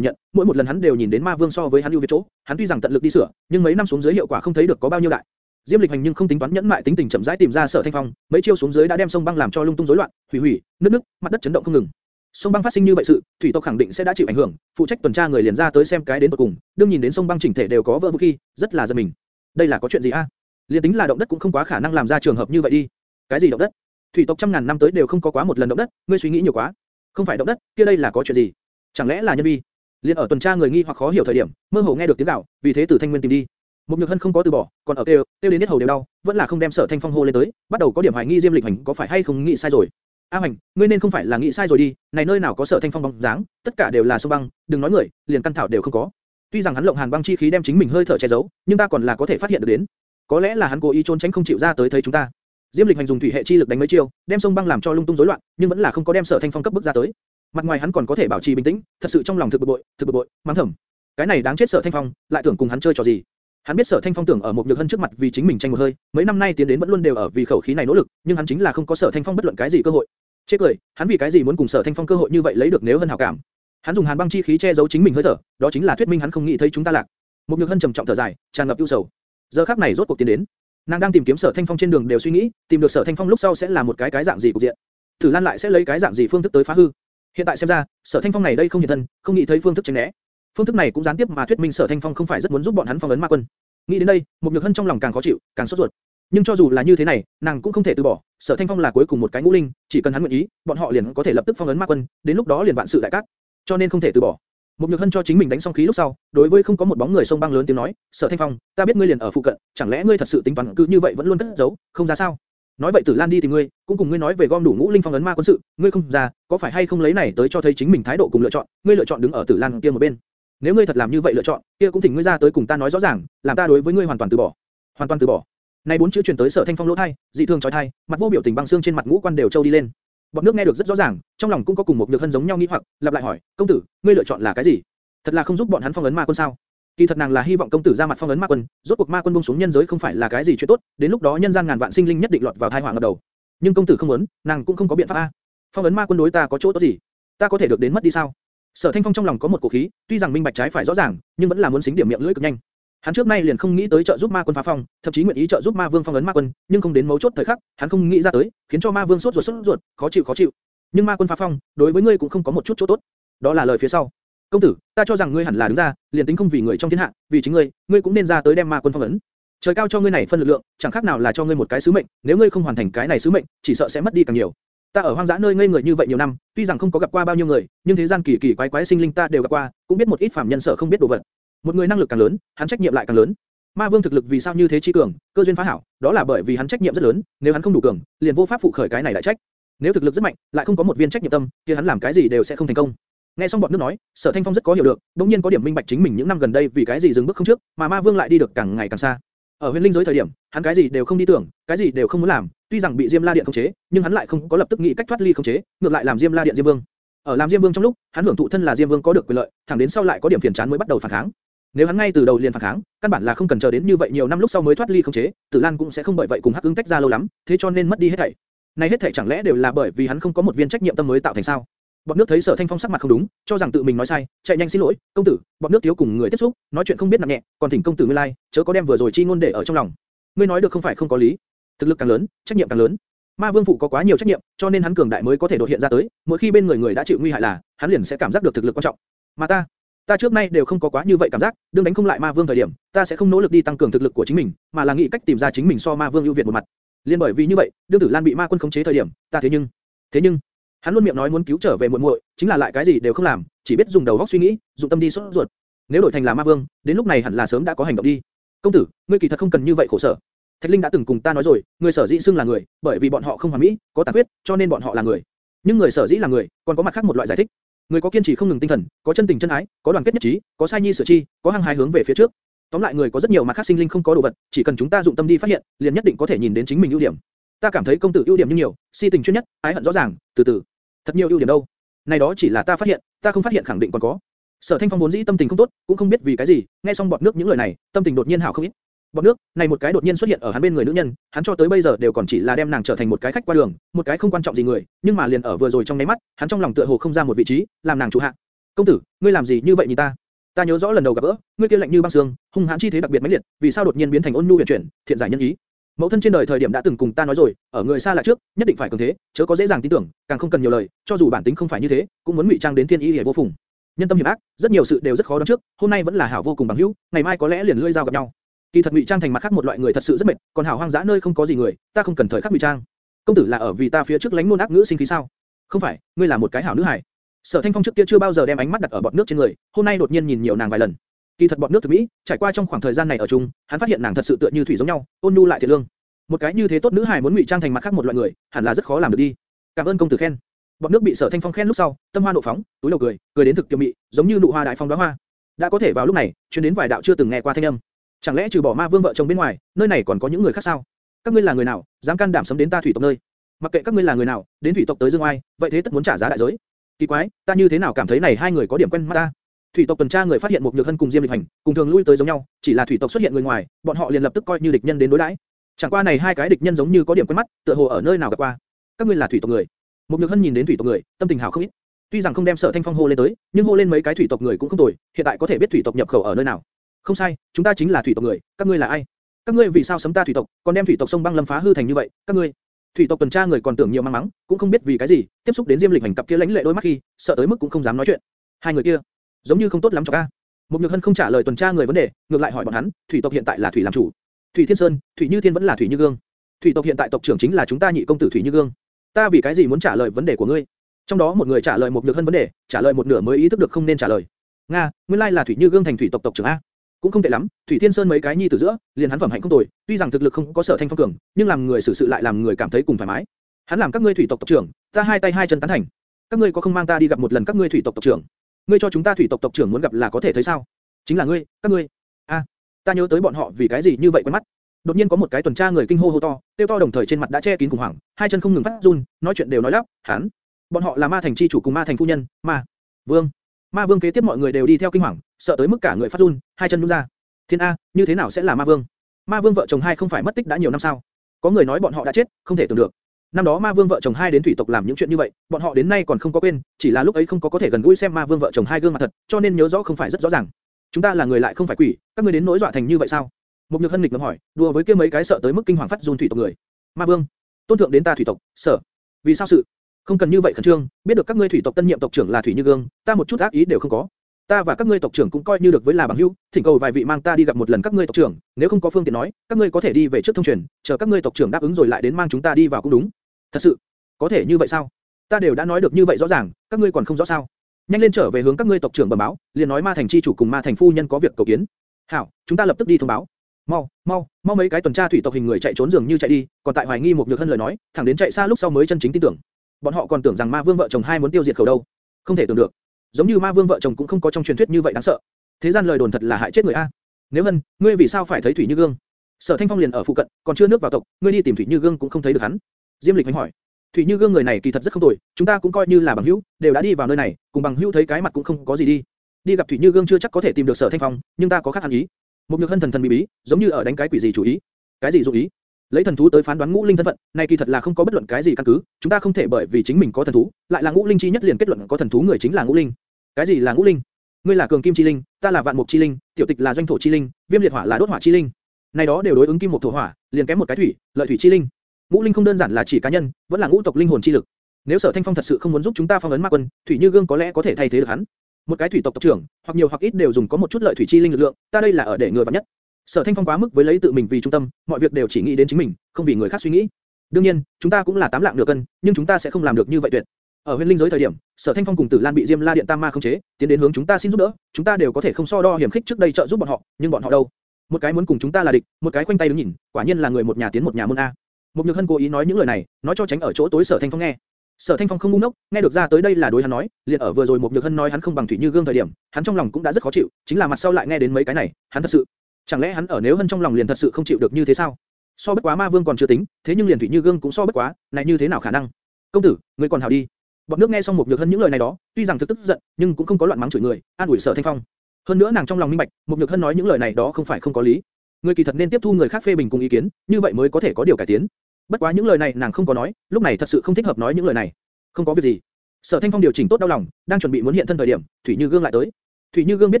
nhận, mỗi một lần hắn đều nhìn đến Ma Vương so với hắn ưu việt chỗ, hắn tuy rằng tận lực đi sửa, nhưng mấy năm xuống dưới hiệu quả không thấy được có bao nhiêu đại. Diêm Lịch Hành nhưng không tính toán nhẫn mại tính tình chậm rãi tìm ra Sở Thanh Phong, mấy chiêu xuống dưới đã đem sông băng làm cho lung tung rối loạn, hủy hủy, nứt nứt, mặt đất chấn động không ngừng. Sông băng phát sinh như vậy sự, thủy tộc khẳng định sẽ đã chịu ảnh hưởng, phụ trách tuần tra người liền ra tới xem cái đến cuối cùng, đương nhìn đến sông băng chỉnh thể đều có vỡ vũ khi, rất là giật mình. Đây là có chuyện gì a? Liên tính là động đất cũng không quá khả năng làm ra trường hợp như vậy đi. Cái gì động đất? Thủy tộc trăm ngàn năm tới đều không có quá một lần động đất, ngươi suy nghĩ nhiều quá. Không phải động đất, kia đây là có chuyện gì? Chẳng lẽ là nhân vi? Liên ở tuần tra người nghi hoặc khó hiểu thời điểm, mơ hồ nghe được tiếng gào, vì thế Tử Thanh Nguyên tìm đi. Một Nhược Hân không có từ bỏ, còn ở kêu, kêu đến hết hầu đều đau, vẫn là không đem Sở Thanh Phong hô lên tới, bắt đầu có điểm hoài nghi Diêm Lịch Hành có phải hay không nghĩ sai rồi. A Hành, ngươi nên không phải là nghĩ sai rồi đi, này nơi nào có Sở Thanh Phong bóng dáng, tất cả đều là sông băng, đừng nói người, liền căn thảo đều không có. Tuy rằng hắn lộng hàn băng chi khí đem chính mình hơi thở che giấu, nhưng ta còn là có thể phát hiện được đến. Có lẽ là hắn cố ý trốn tránh không chịu ra tới thấy chúng ta. Diêm Lịch Hành dùng thủy hệ chi lực đánh mấy chiêu, đem sông băng làm cho lung tung rối loạn, nhưng vẫn là không có đem Sở Thanh Phong cấp bức ra tới. Mặt ngoài hắn còn có thể bảo trì bình tĩnh, thật sự trong lòng thực bực bội, thực bực bội, mắng thầm. Cái này đáng chết Sở Thanh Phong, lại tưởng cùng hắn chơi trò gì? Hắn biết Sở Thanh Phong tưởng ở một nhược hân trước mặt vì chính mình tranh một hơi, mấy năm nay tiến đến vẫn luôn đều ở vì khẩu khí này nỗ lực, nhưng hắn chính là không có Sở Thanh Phong bất luận cái gì cơ hội. Chết cười, hắn vì cái gì muốn cùng Sở Thanh Phong cơ hội như vậy lấy được nếu hân hảo cảm? Hắn dùng hàn băng chi khí che giấu chính mình hơi thở, đó chính là thuyết minh hắn không nghĩ thấy chúng ta lạc. Một nhược hân trầm trọng thở dài, tràn ngập ưu sầu. Giờ khắc này rốt cuộc tiến đến, nàng đang tìm kiếm Sở Thanh Phong trên đường đều suy nghĩ, tìm được Sở Thanh Phong lúc sau sẽ là một cái cái dạng gì cục diện. thử Lan lại sẽ lấy cái dạng gì phương thức tới phá hư. Hiện tại xem ra, Sở Thanh Phong này đây không hiện thân, không nghĩ thấy phương thức tránh né. Phương thức này cũng gián tiếp mà thuyết minh Sở Thanh Phong không phải rất muốn giúp bọn hắn phong ấn ma quân. Nghĩ đến đây, một nhược hân trong lòng càng khó chịu, càng sốt ruột. Nhưng cho dù là như thế này, nàng cũng không thể từ bỏ. Sở Thanh Phong là cuối cùng một cái ngũ linh, chỉ cần hắn nguyện ý, bọn họ liền có thể lập tức phong ấn ma quân, đến lúc đó liền vạn sự đại cát. Cho nên không thể từ bỏ. Một nhược hân cho chính mình đánh xong khí lúc sau, đối với không có một bóng người sông băng lớn tiếng nói, Sở Thanh Phong, ta biết ngươi liền ở phụ cận, chẳng lẽ ngươi thật sự tính toán cứ như vậy vẫn luôn cất giấu, không ra sao? Nói vậy Tử Lan đi tìm ngươi, cũng cùng ngươi nói về gom đủ ngũ linh phong ấn ma quân sự, ngươi không ra, có phải hay không lấy này tới cho thấy chính mình thái độ cùng lựa chọn, ngươi lựa chọn đứng ở Tử Lan kia một bên. Nếu ngươi thật làm như vậy lựa chọn, kia cũng thỉnh ngươi ra tới cùng ta nói rõ ràng, làm ta đối với ngươi hoàn toàn từ bỏ. Hoàn toàn từ bỏ. Này bốn chữ truyền tới Sở Thanh Phong lỗ thay, dị thường chói tai, mặt vô biểu tình băng xương trên mặt ngũ quan đều trâu đi lên. Bọn nước nghe được rất rõ ràng, trong lòng cũng có cùng một nhược hân giống nhau nghi hoặc, lặp lại hỏi, công tử, ngươi lựa chọn là cái gì? Thật là không giúp bọn hắn phong ấn ma quân sao? Kỳ thật nàng là hy vọng công tử ra mặt phong ấn ma quân, rốt cuộc ma quân buông xuống nhân giới không phải là cái gì chuyện tốt, đến lúc đó nhân gian ngàn vạn sinh linh nhất định lọt vào tai họa ngập đầu. Nhưng công tử không muốn, nàng cũng không có biện pháp a. Phong ấn ma quân đối ta có chỗ tốt gì? Ta có thể được đến mất đi sao? Sở Thanh Phong trong lòng có một cổ khí, tuy rằng minh bạch trái phải rõ ràng, nhưng vẫn là muốn xính điểm miệng lưỡi cực nhanh. Hắn trước nay liền không nghĩ tới trợ giúp ma quân phá phong, thậm chí nguyện ý trợ giúp ma vương phong ấn ma quân, nhưng không đến mấu chốt thời khắc, hắn không nghĩ ra tới, khiến cho ma vương sốt ruột sốt ruột, khó chịu khó chịu. Nhưng ma quân phá phong, đối với ngươi cũng không có một chút chỗ tốt. Đó là lời phía sau. Công tử, ta cho rằng ngươi hẳn là đứng ra, liền tính không vì người trong thiên hạ, vì chính ngươi, ngươi cũng nên ra tới đem ma quân phong ấn. Trời cao cho ngươi này phân lực lượng, chẳng khác nào là cho ngươi một cái sứ mệnh, nếu ngươi không hoàn thành cái này sứ mệnh, chỉ sợ sẽ mất đi càng nhiều. Ta ở hoang dã nơi ngây người như vậy nhiều năm, tuy rằng không có gặp qua bao nhiêu người, nhưng thế gian kỳ kỳ quái quái sinh linh ta đều gặp qua, cũng biết một ít phàm nhân sợ không biết đồ vật. Một người năng lực càng lớn, hắn trách nhiệm lại càng lớn. Ma Vương thực lực vì sao như thế chi cường, cơ duyên phá hảo, đó là bởi vì hắn trách nhiệm rất lớn, nếu hắn không đủ cường, liền vô pháp phụ khởi cái này lại trách. Nếu thực lực rất mạnh, lại không có một viên trách nhiệm tâm, kia hắn làm cái gì đều sẽ không thành công. Nghe xong bọn nước nói, Sở Thanh Phong rất có hiểu được, đống nhiên có điểm minh bạch chính mình những năm gần đây vì cái gì dừng bước không trước, mà Ma Vương lại đi được càng ngày càng xa. Ở huyền linh giới thời điểm, hắn cái gì đều không đi tưởng, cái gì đều không muốn làm, tuy rằng bị Diêm La Điện khống chế, nhưng hắn lại không có lập tức nghĩ cách thoát ly khống chế, ngược lại làm Diêm La Điện Diêm Vương. Ở làm Diêm Vương trong lúc, hắn hưởng thụ thân là Diêm Vương có được quyền lợi, thẳng đến sau lại có điểm phiền chán mới bắt đầu phản kháng. Nếu hắn ngay từ đầu liền phản kháng, căn bản là không cần chờ đến như vậy nhiều năm lúc sau mới thoát ly khống chế, Tử Lan cũng sẽ không bởi vậy cùng Hắc Ưng tách ra lâu lắm, thế cho nên mất đi hết thảy. Này hết thảy chẳng lẽ đều là bởi vì hắn không có một viên trách nhiệm tâm mới tạo thành sao? Bọn nước thấy Sở Thanh Phong sắc mặt không đúng, cho rằng tự mình nói sai, chạy nhanh xin lỗi, công tử, bọn nước thiếu cùng người tiếp xúc, nói chuyện không biết nặng nhẹ, còn thỉnh công tử ngươi lai, like, chớ có đem vừa rồi chi ngôn để ở trong lòng. Ngươi nói được không phải không có lý, thực lực càng lớn, trách nhiệm càng lớn. Ma Vương phụ có quá nhiều trách nhiệm, cho nên hắn cường đại mới có thể đột hiện ra tới, mỗi khi bên người người đã chịu nguy hại là, hắn liền sẽ cảm giác được thực lực quan trọng. Mà ta, ta trước nay đều không có quá như vậy cảm giác, đương đánh không lại Ma Vương thời điểm, ta sẽ không nỗ lực đi tăng cường thực lực của chính mình, mà là nghĩ cách tìm ra chính mình so Ma Vương ưu việt một mặt. Liên bởi vì như vậy, đương Tử Lan bị Ma Quân khống chế thời điểm, ta thế nhưng, thế nhưng, hắn luôn miệng nói muốn cứu trở về muội muội, chính là lại cái gì đều không làm, chỉ biết dùng đầu óc suy nghĩ, dụng tâm đi sốt ruột. Nếu đổi thành là Ma Vương, đến lúc này hẳn là sớm đã có hành động đi. Công tử, ngươi kỳ thật không cần như vậy khổ sở. Thạch Linh đã từng cùng ta nói rồi, người sở dĩ xưng là người, bởi vì bọn họ không hoàn mỹ, có tàn huyết, cho nên bọn họ là người. Nhưng người sở dĩ là người, còn có mặt khác một loại giải thích. Người có kiên trì không ngừng tinh thần, có chân tình chân ái, có đoàn kết nhất trí, có sai nhi sửa chi, có hăng hái hướng về phía trước. Tóm lại người có rất nhiều mặt khác sinh linh không có đồ vật, chỉ cần chúng ta dụng tâm đi phát hiện, liền nhất định có thể nhìn đến chính mình ưu điểm. Ta cảm thấy công tử ưu điểm như nhiều, si tình chuyên nhất, ái hận rõ ràng, từ từ. Thật nhiều ưu điểm đâu. Này đó chỉ là ta phát hiện, ta không phát hiện khẳng định còn có. Sở Thanh Phong vốn dĩ tâm tình không tốt, cũng không biết vì cái gì, nghe xong bọt nước những lời này, tâm tình đột nhiên hảo không ít. Bọt nước, này một cái đột nhiên xuất hiện ở hắn bên người nữ nhân, hắn cho tới bây giờ đều còn chỉ là đem nàng trở thành một cái khách qua đường, một cái không quan trọng gì người, nhưng mà liền ở vừa rồi trong nháy mắt, hắn trong lòng tựa hồ không ra một vị trí, làm nàng chủ hạ. Công tử, ngươi làm gì như vậy nhìn ta? Ta nhớ rõ lần đầu gặp gỡ, ngươi kia lạnh như băng sương, hung hãn chi thế đặc biệt mãnh liệt, vì sao đột nhiên biến thành ôn nhu huyền chuyển, thiện giải nhân ý? Mẫu thân trên đời thời điểm đã từng cùng ta nói rồi, ở người xa lạ trước, nhất định phải cường thế, chớ có dễ dàng tin tưởng, càng không cần nhiều lời, cho dù bản tính không phải như thế, cũng muốn ngụy trang đến thiên ý hề vô phùng. Nhân tâm hiểm ác, rất nhiều sự đều rất khó đoán trước, hôm nay vẫn là hảo vô cùng bằng hữu, ngày mai có lẽ liền lưỡi dao gặp nhau. Kỳ thật ngụy trang thành mặt khác một loại người thật sự rất mệt, còn hảo hoang dã nơi không có gì người, ta không cần thời khắc ngụy trang. Công tử là ở vì ta phía trước lánh nôn ác ngữ sinh khí sao? Không phải, ngươi là một cái hảo nữ hài. Sở Thanh Phong trước kia chưa bao giờ đem ánh mắt đặt ở bọt nước trên người, hôm nay đột nhiên nhìn nhiều nàng vài lần. Kỳ thật bọn nước thực mỹ, trải qua trong khoảng thời gian này ở chung, hắn phát hiện nàng thật sự tựa như thủy giống nhau, ôn nhu lại thiện lương. Một cái như thế tốt nữ hài muốn ngụy trang thành mặt khác một loại người, hẳn là rất khó làm được đi. Cảm ơn công tử khen. bọn nước bị Sở Thanh Phong khen lúc sau, tâm hoa nộ phóng, túi đầu cười, cười đến thực kiều mị, giống như nụ hoa đại phong đóa hoa. Đã có thể vào lúc này, truyền đến vài đạo chưa từng nghe qua thanh âm. Chẳng lẽ trừ bỏ Ma Vương vợ chồng bên ngoài, nơi này còn có những người khác sao? Các ngươi là người nào, dám can đảm sấm đến ta thủy tộc nơi? Mặc kệ các ngươi là người nào, đến thủy tộc tới Dương Oai, vậy thế tất muốn trả giá đại giới. Kỳ quái, ta như thế nào cảm thấy này hai người có điểm quen mắt ta? Thủy tộc tuần tra người phát hiện một nhược hân cùng Diêm Lịch Hành, cùng thường lui tới giống nhau, chỉ là thủy tộc xuất hiện người ngoài, bọn họ liền lập tức coi như địch nhân đến đối đãi. Chẳng qua này hai cái địch nhân giống như có điểm quen mắt, tựa hồ ở nơi nào gặp qua. Các ngươi là thủy tộc người. Một nhược hân nhìn đến thủy tộc người, tâm tình hảo không ít. Tuy rằng không đem sở thanh phong hô lên tới, nhưng hô lên mấy cái thủy tộc người cũng không tồi, hiện tại có thể biết thủy tộc nhập khẩu ở nơi nào. Không sai, chúng ta chính là thủy tộc người, các ngươi là ai? Các ngươi vì sao sấm ta thủy tộc, còn đem thủy tộc sông băng lâm phá hư thành như vậy? Các ngươi, thủy tộc tuần tra người còn tưởng nhiều mang mắng, cũng không biết vì cái gì, tiếp xúc đến Diêm Lịch hành cặp kia lãnh lệ đôi mắt khi, sợ tới mức cũng không dám nói chuyện. Hai người kia, giống như không tốt lắm cho ca. Một nhược hân không trả lời tuần tra người vấn đề, ngược lại hỏi bọn hắn, thủy tộc hiện tại là thủy làm chủ. Thủy Thiên Sơn, Thủy Như Thiên vẫn là Thủy Như Gương. Thủy tộc hiện tại tộc trưởng chính là chúng ta nhị công tử Thủy Như Gương. Ta vì cái gì muốn trả lời vấn đề của ngươi? Trong đó một người trả lời một nhược hân vấn đề, trả lời một nửa mới ý thức được không nên trả lời. Nga, nguyên lai là Thủy Như Gương thành thủy tộc tộc trưởng a. Cũng không tệ lắm, Thủy Thiên Sơn mấy cái nhi tử giữa, liền hắn phẩm hạnh không tồi, tuy rằng thực lực không có sở thanh phong cường, nhưng làm người xử sự lại làm người cảm thấy cùng thoải mái. Hắn làm các ngươi thủy tộc tộc trưởng, ta hai tay hai chân tán thành. Các ngươi có không mang ta đi gặp một lần các ngươi thủy tộc tộc trưởng? Ngươi cho chúng ta thủy tộc tộc trưởng muốn gặp là có thể thấy sao? Chính là ngươi, các ngươi. A, ta nhớ tới bọn họ vì cái gì như vậy quen mắt. Đột nhiên có một cái tuần tra người kinh hô hô to, tiêu to đồng thời trên mặt đã che kín khủng hoảng, hai chân không ngừng phát run, nói chuyện đều nói lắp, hắn, bọn họ là ma thành chi chủ cùng ma thành phu nhân, ma, vương, ma vương kế tiếp mọi người đều đi theo kinh hoàng, sợ tới mức cả người phát run, hai chân nhún ra. Thiên a, như thế nào sẽ là ma vương? Ma vương vợ chồng hai không phải mất tích đã nhiều năm sao? Có người nói bọn họ đã chết, không thể tưởng được. Năm đó ma vương vợ chồng hai đến thủy tộc làm những chuyện như vậy, bọn họ đến nay còn không có quên, chỉ là lúc ấy không có có thể gần gũi xem ma vương vợ chồng hai gương mặt thật, cho nên nhớ rõ không phải rất rõ ràng. Chúng ta là người lại không phải quỷ, các ngươi đến nỗi dọa thành như vậy sao? Một nhược hân nghịch ngầm hỏi, đùa với kia mấy cái sợ tới mức kinh hoàng phát run thủy tộc người. Ma vương, tôn thượng đến ta thủy tộc, sợ. Vì sao sự? Không cần như vậy khẩn trương, biết được các ngươi thủy tộc tân nhiệm tộc trưởng là thủy như gương, ta một chút ác ý đều không có. Ta và các ngươi tộc trưởng cũng coi như được với là bằng hữu, thỉnh cầu vài vị mang ta đi gặp một lần các ngươi tộc trưởng, nếu không có phương tiện nói, các ngươi có thể đi về trước thông truyền, chờ các ngươi tộc trưởng đáp ứng rồi lại đến mang chúng ta đi vào cũng đúng. Thật sự, có thể như vậy sao? Ta đều đã nói được như vậy rõ ràng, các ngươi còn không rõ sao? Nhanh lên trở về hướng các ngươi tộc trưởng bẩm báo, liền nói ma thành chi chủ cùng ma thành phu nhân có việc cầu kiến. Hảo, chúng ta lập tức đi thông báo. Mau, mau, mau mấy cái tuần tra thủy tộc hình người chạy trốn dường như chạy đi, còn tại hoài nghi một nhược hân lời nói, thẳng đến chạy xa lúc sau mới chân chính tin tưởng. Bọn họ còn tưởng rằng ma vương vợ chồng hai muốn tiêu diệt khẩu đâu, không thể tưởng được. Giống như ma vương vợ chồng cũng không có trong truyền thuyết như vậy đáng sợ. Thế gian lời đồn thật là hại chết người a. Nếu hân, ngươi vì sao phải thấy thủy như gương? Sở Thanh Phong liền ở phụ cận, còn chưa nước vào tộc, ngươi đi tìm Thủy Như Gương cũng không thấy được hắn. Diêm Lịch Hành hỏi. Thủy Như Gương người này kỳ thật rất không tồi, chúng ta cũng coi như là bằng hữu, đều đã đi vào nơi này, cùng bằng hữu thấy cái mặt cũng không có gì đi. Đi gặp Thủy Như Gương chưa chắc có thể tìm được Sở Thanh Phong, nhưng ta có khác hẳn ý. Một nhược hân thần thần bí bí, giống như ở đánh cái quỷ gì chủ ý. Cái gì dụ ý? Lấy thần thú tới phán đoán ngũ linh thân phận, này kỳ thật là không có bất luận cái gì căn cứ, chúng ta không thể bởi vì chính mình có thần thú, lại là ngũ linh chi nhất liền kết luận có thần thú người chính là ngũ linh. Cái gì là ngũ linh? Ngươi là cường kim chi linh, ta là vạn mục chi linh, tiểu tịch là doanh thổ chi linh, viêm liệt hỏa là đốt hỏa chi linh. Này đó đều đối ứng kim một thổ hỏa, liền kém một cái thủy, lợi thủy chi linh. Ngũ linh không đơn giản là chỉ cá nhân, vẫn là ngũ tộc linh hồn chi lực. Nếu Sở Thanh Phong thật sự không muốn giúp chúng ta phong ấn ma quân, thủy như gương có lẽ có thể thay thế được hắn. Một cái thủy tộc tộc trưởng, hoặc nhiều hoặc ít đều dùng có một chút lợi thủy chi linh lực lượng, ta đây là ở để người vạn nhất. Sở Thanh Phong quá mức với lấy tự mình vì trung tâm, mọi việc đều chỉ nghĩ đến chính mình, không vì người khác suy nghĩ. đương nhiên, chúng ta cũng là tám lạng nửa cân, nhưng chúng ta sẽ không làm được như vậy tuyệt. ở huyền linh giới thời điểm, Sở Thanh Phong cùng Tử Lan bị Diêm La Điện Tam Ma khống chế, tiến đến hướng chúng ta xin giúp đỡ, chúng ta đều có thể không so đo hiểm khích trước đây trợ giúp bọn họ, nhưng bọn họ đâu? một cái muốn cùng chúng ta là địch, một cái khoanh tay đứng nhìn, quả nhiên là người một nhà tiến một nhà môn a. Một Nhược Hân cố ý nói những lời này, nói cho tránh ở chỗ tối Sở Thanh Phong nghe. Sở Thanh Phong không ngu ngốc, nghe được ra tới đây là đối hắn nói, liền ở vừa rồi một Nhược Hân nói hắn không bằng thủy như gương thời điểm, hắn trong lòng cũng đã rất khó chịu, chính là mặt sau lại nghe đến mấy cái này, hắn thật sự, chẳng lẽ hắn ở nếu Hân trong lòng liền thật sự không chịu được như thế sao? So bất quá ma vương còn chưa tính, thế nhưng liền thủy như gương cũng so bất quá, này như thế nào khả năng? Công tử, ngươi còn hảo đi. Bọn nước nghe xong một Nhược Hân những lời này đó, tuy rằng thực tức giận, nhưng cũng không có loạn mắng chửi người, an ủi Sở Thanh Phong. Hơn nữa nàng trong lòng minh bạch, một Nhược Hân nói những lời này đó không phải không có lý. Người kỳ thật nên tiếp thu người khác phê bình cùng ý kiến, như vậy mới có thể có điều cải tiến. Bất quá những lời này nàng không có nói, lúc này thật sự không thích hợp nói những lời này. Không có việc gì. Sở Thanh Phong điều chỉnh tốt đau lòng, đang chuẩn bị muốn hiện thân thời điểm, Thủy Như Gương lại tới. Thủy Như Gương biết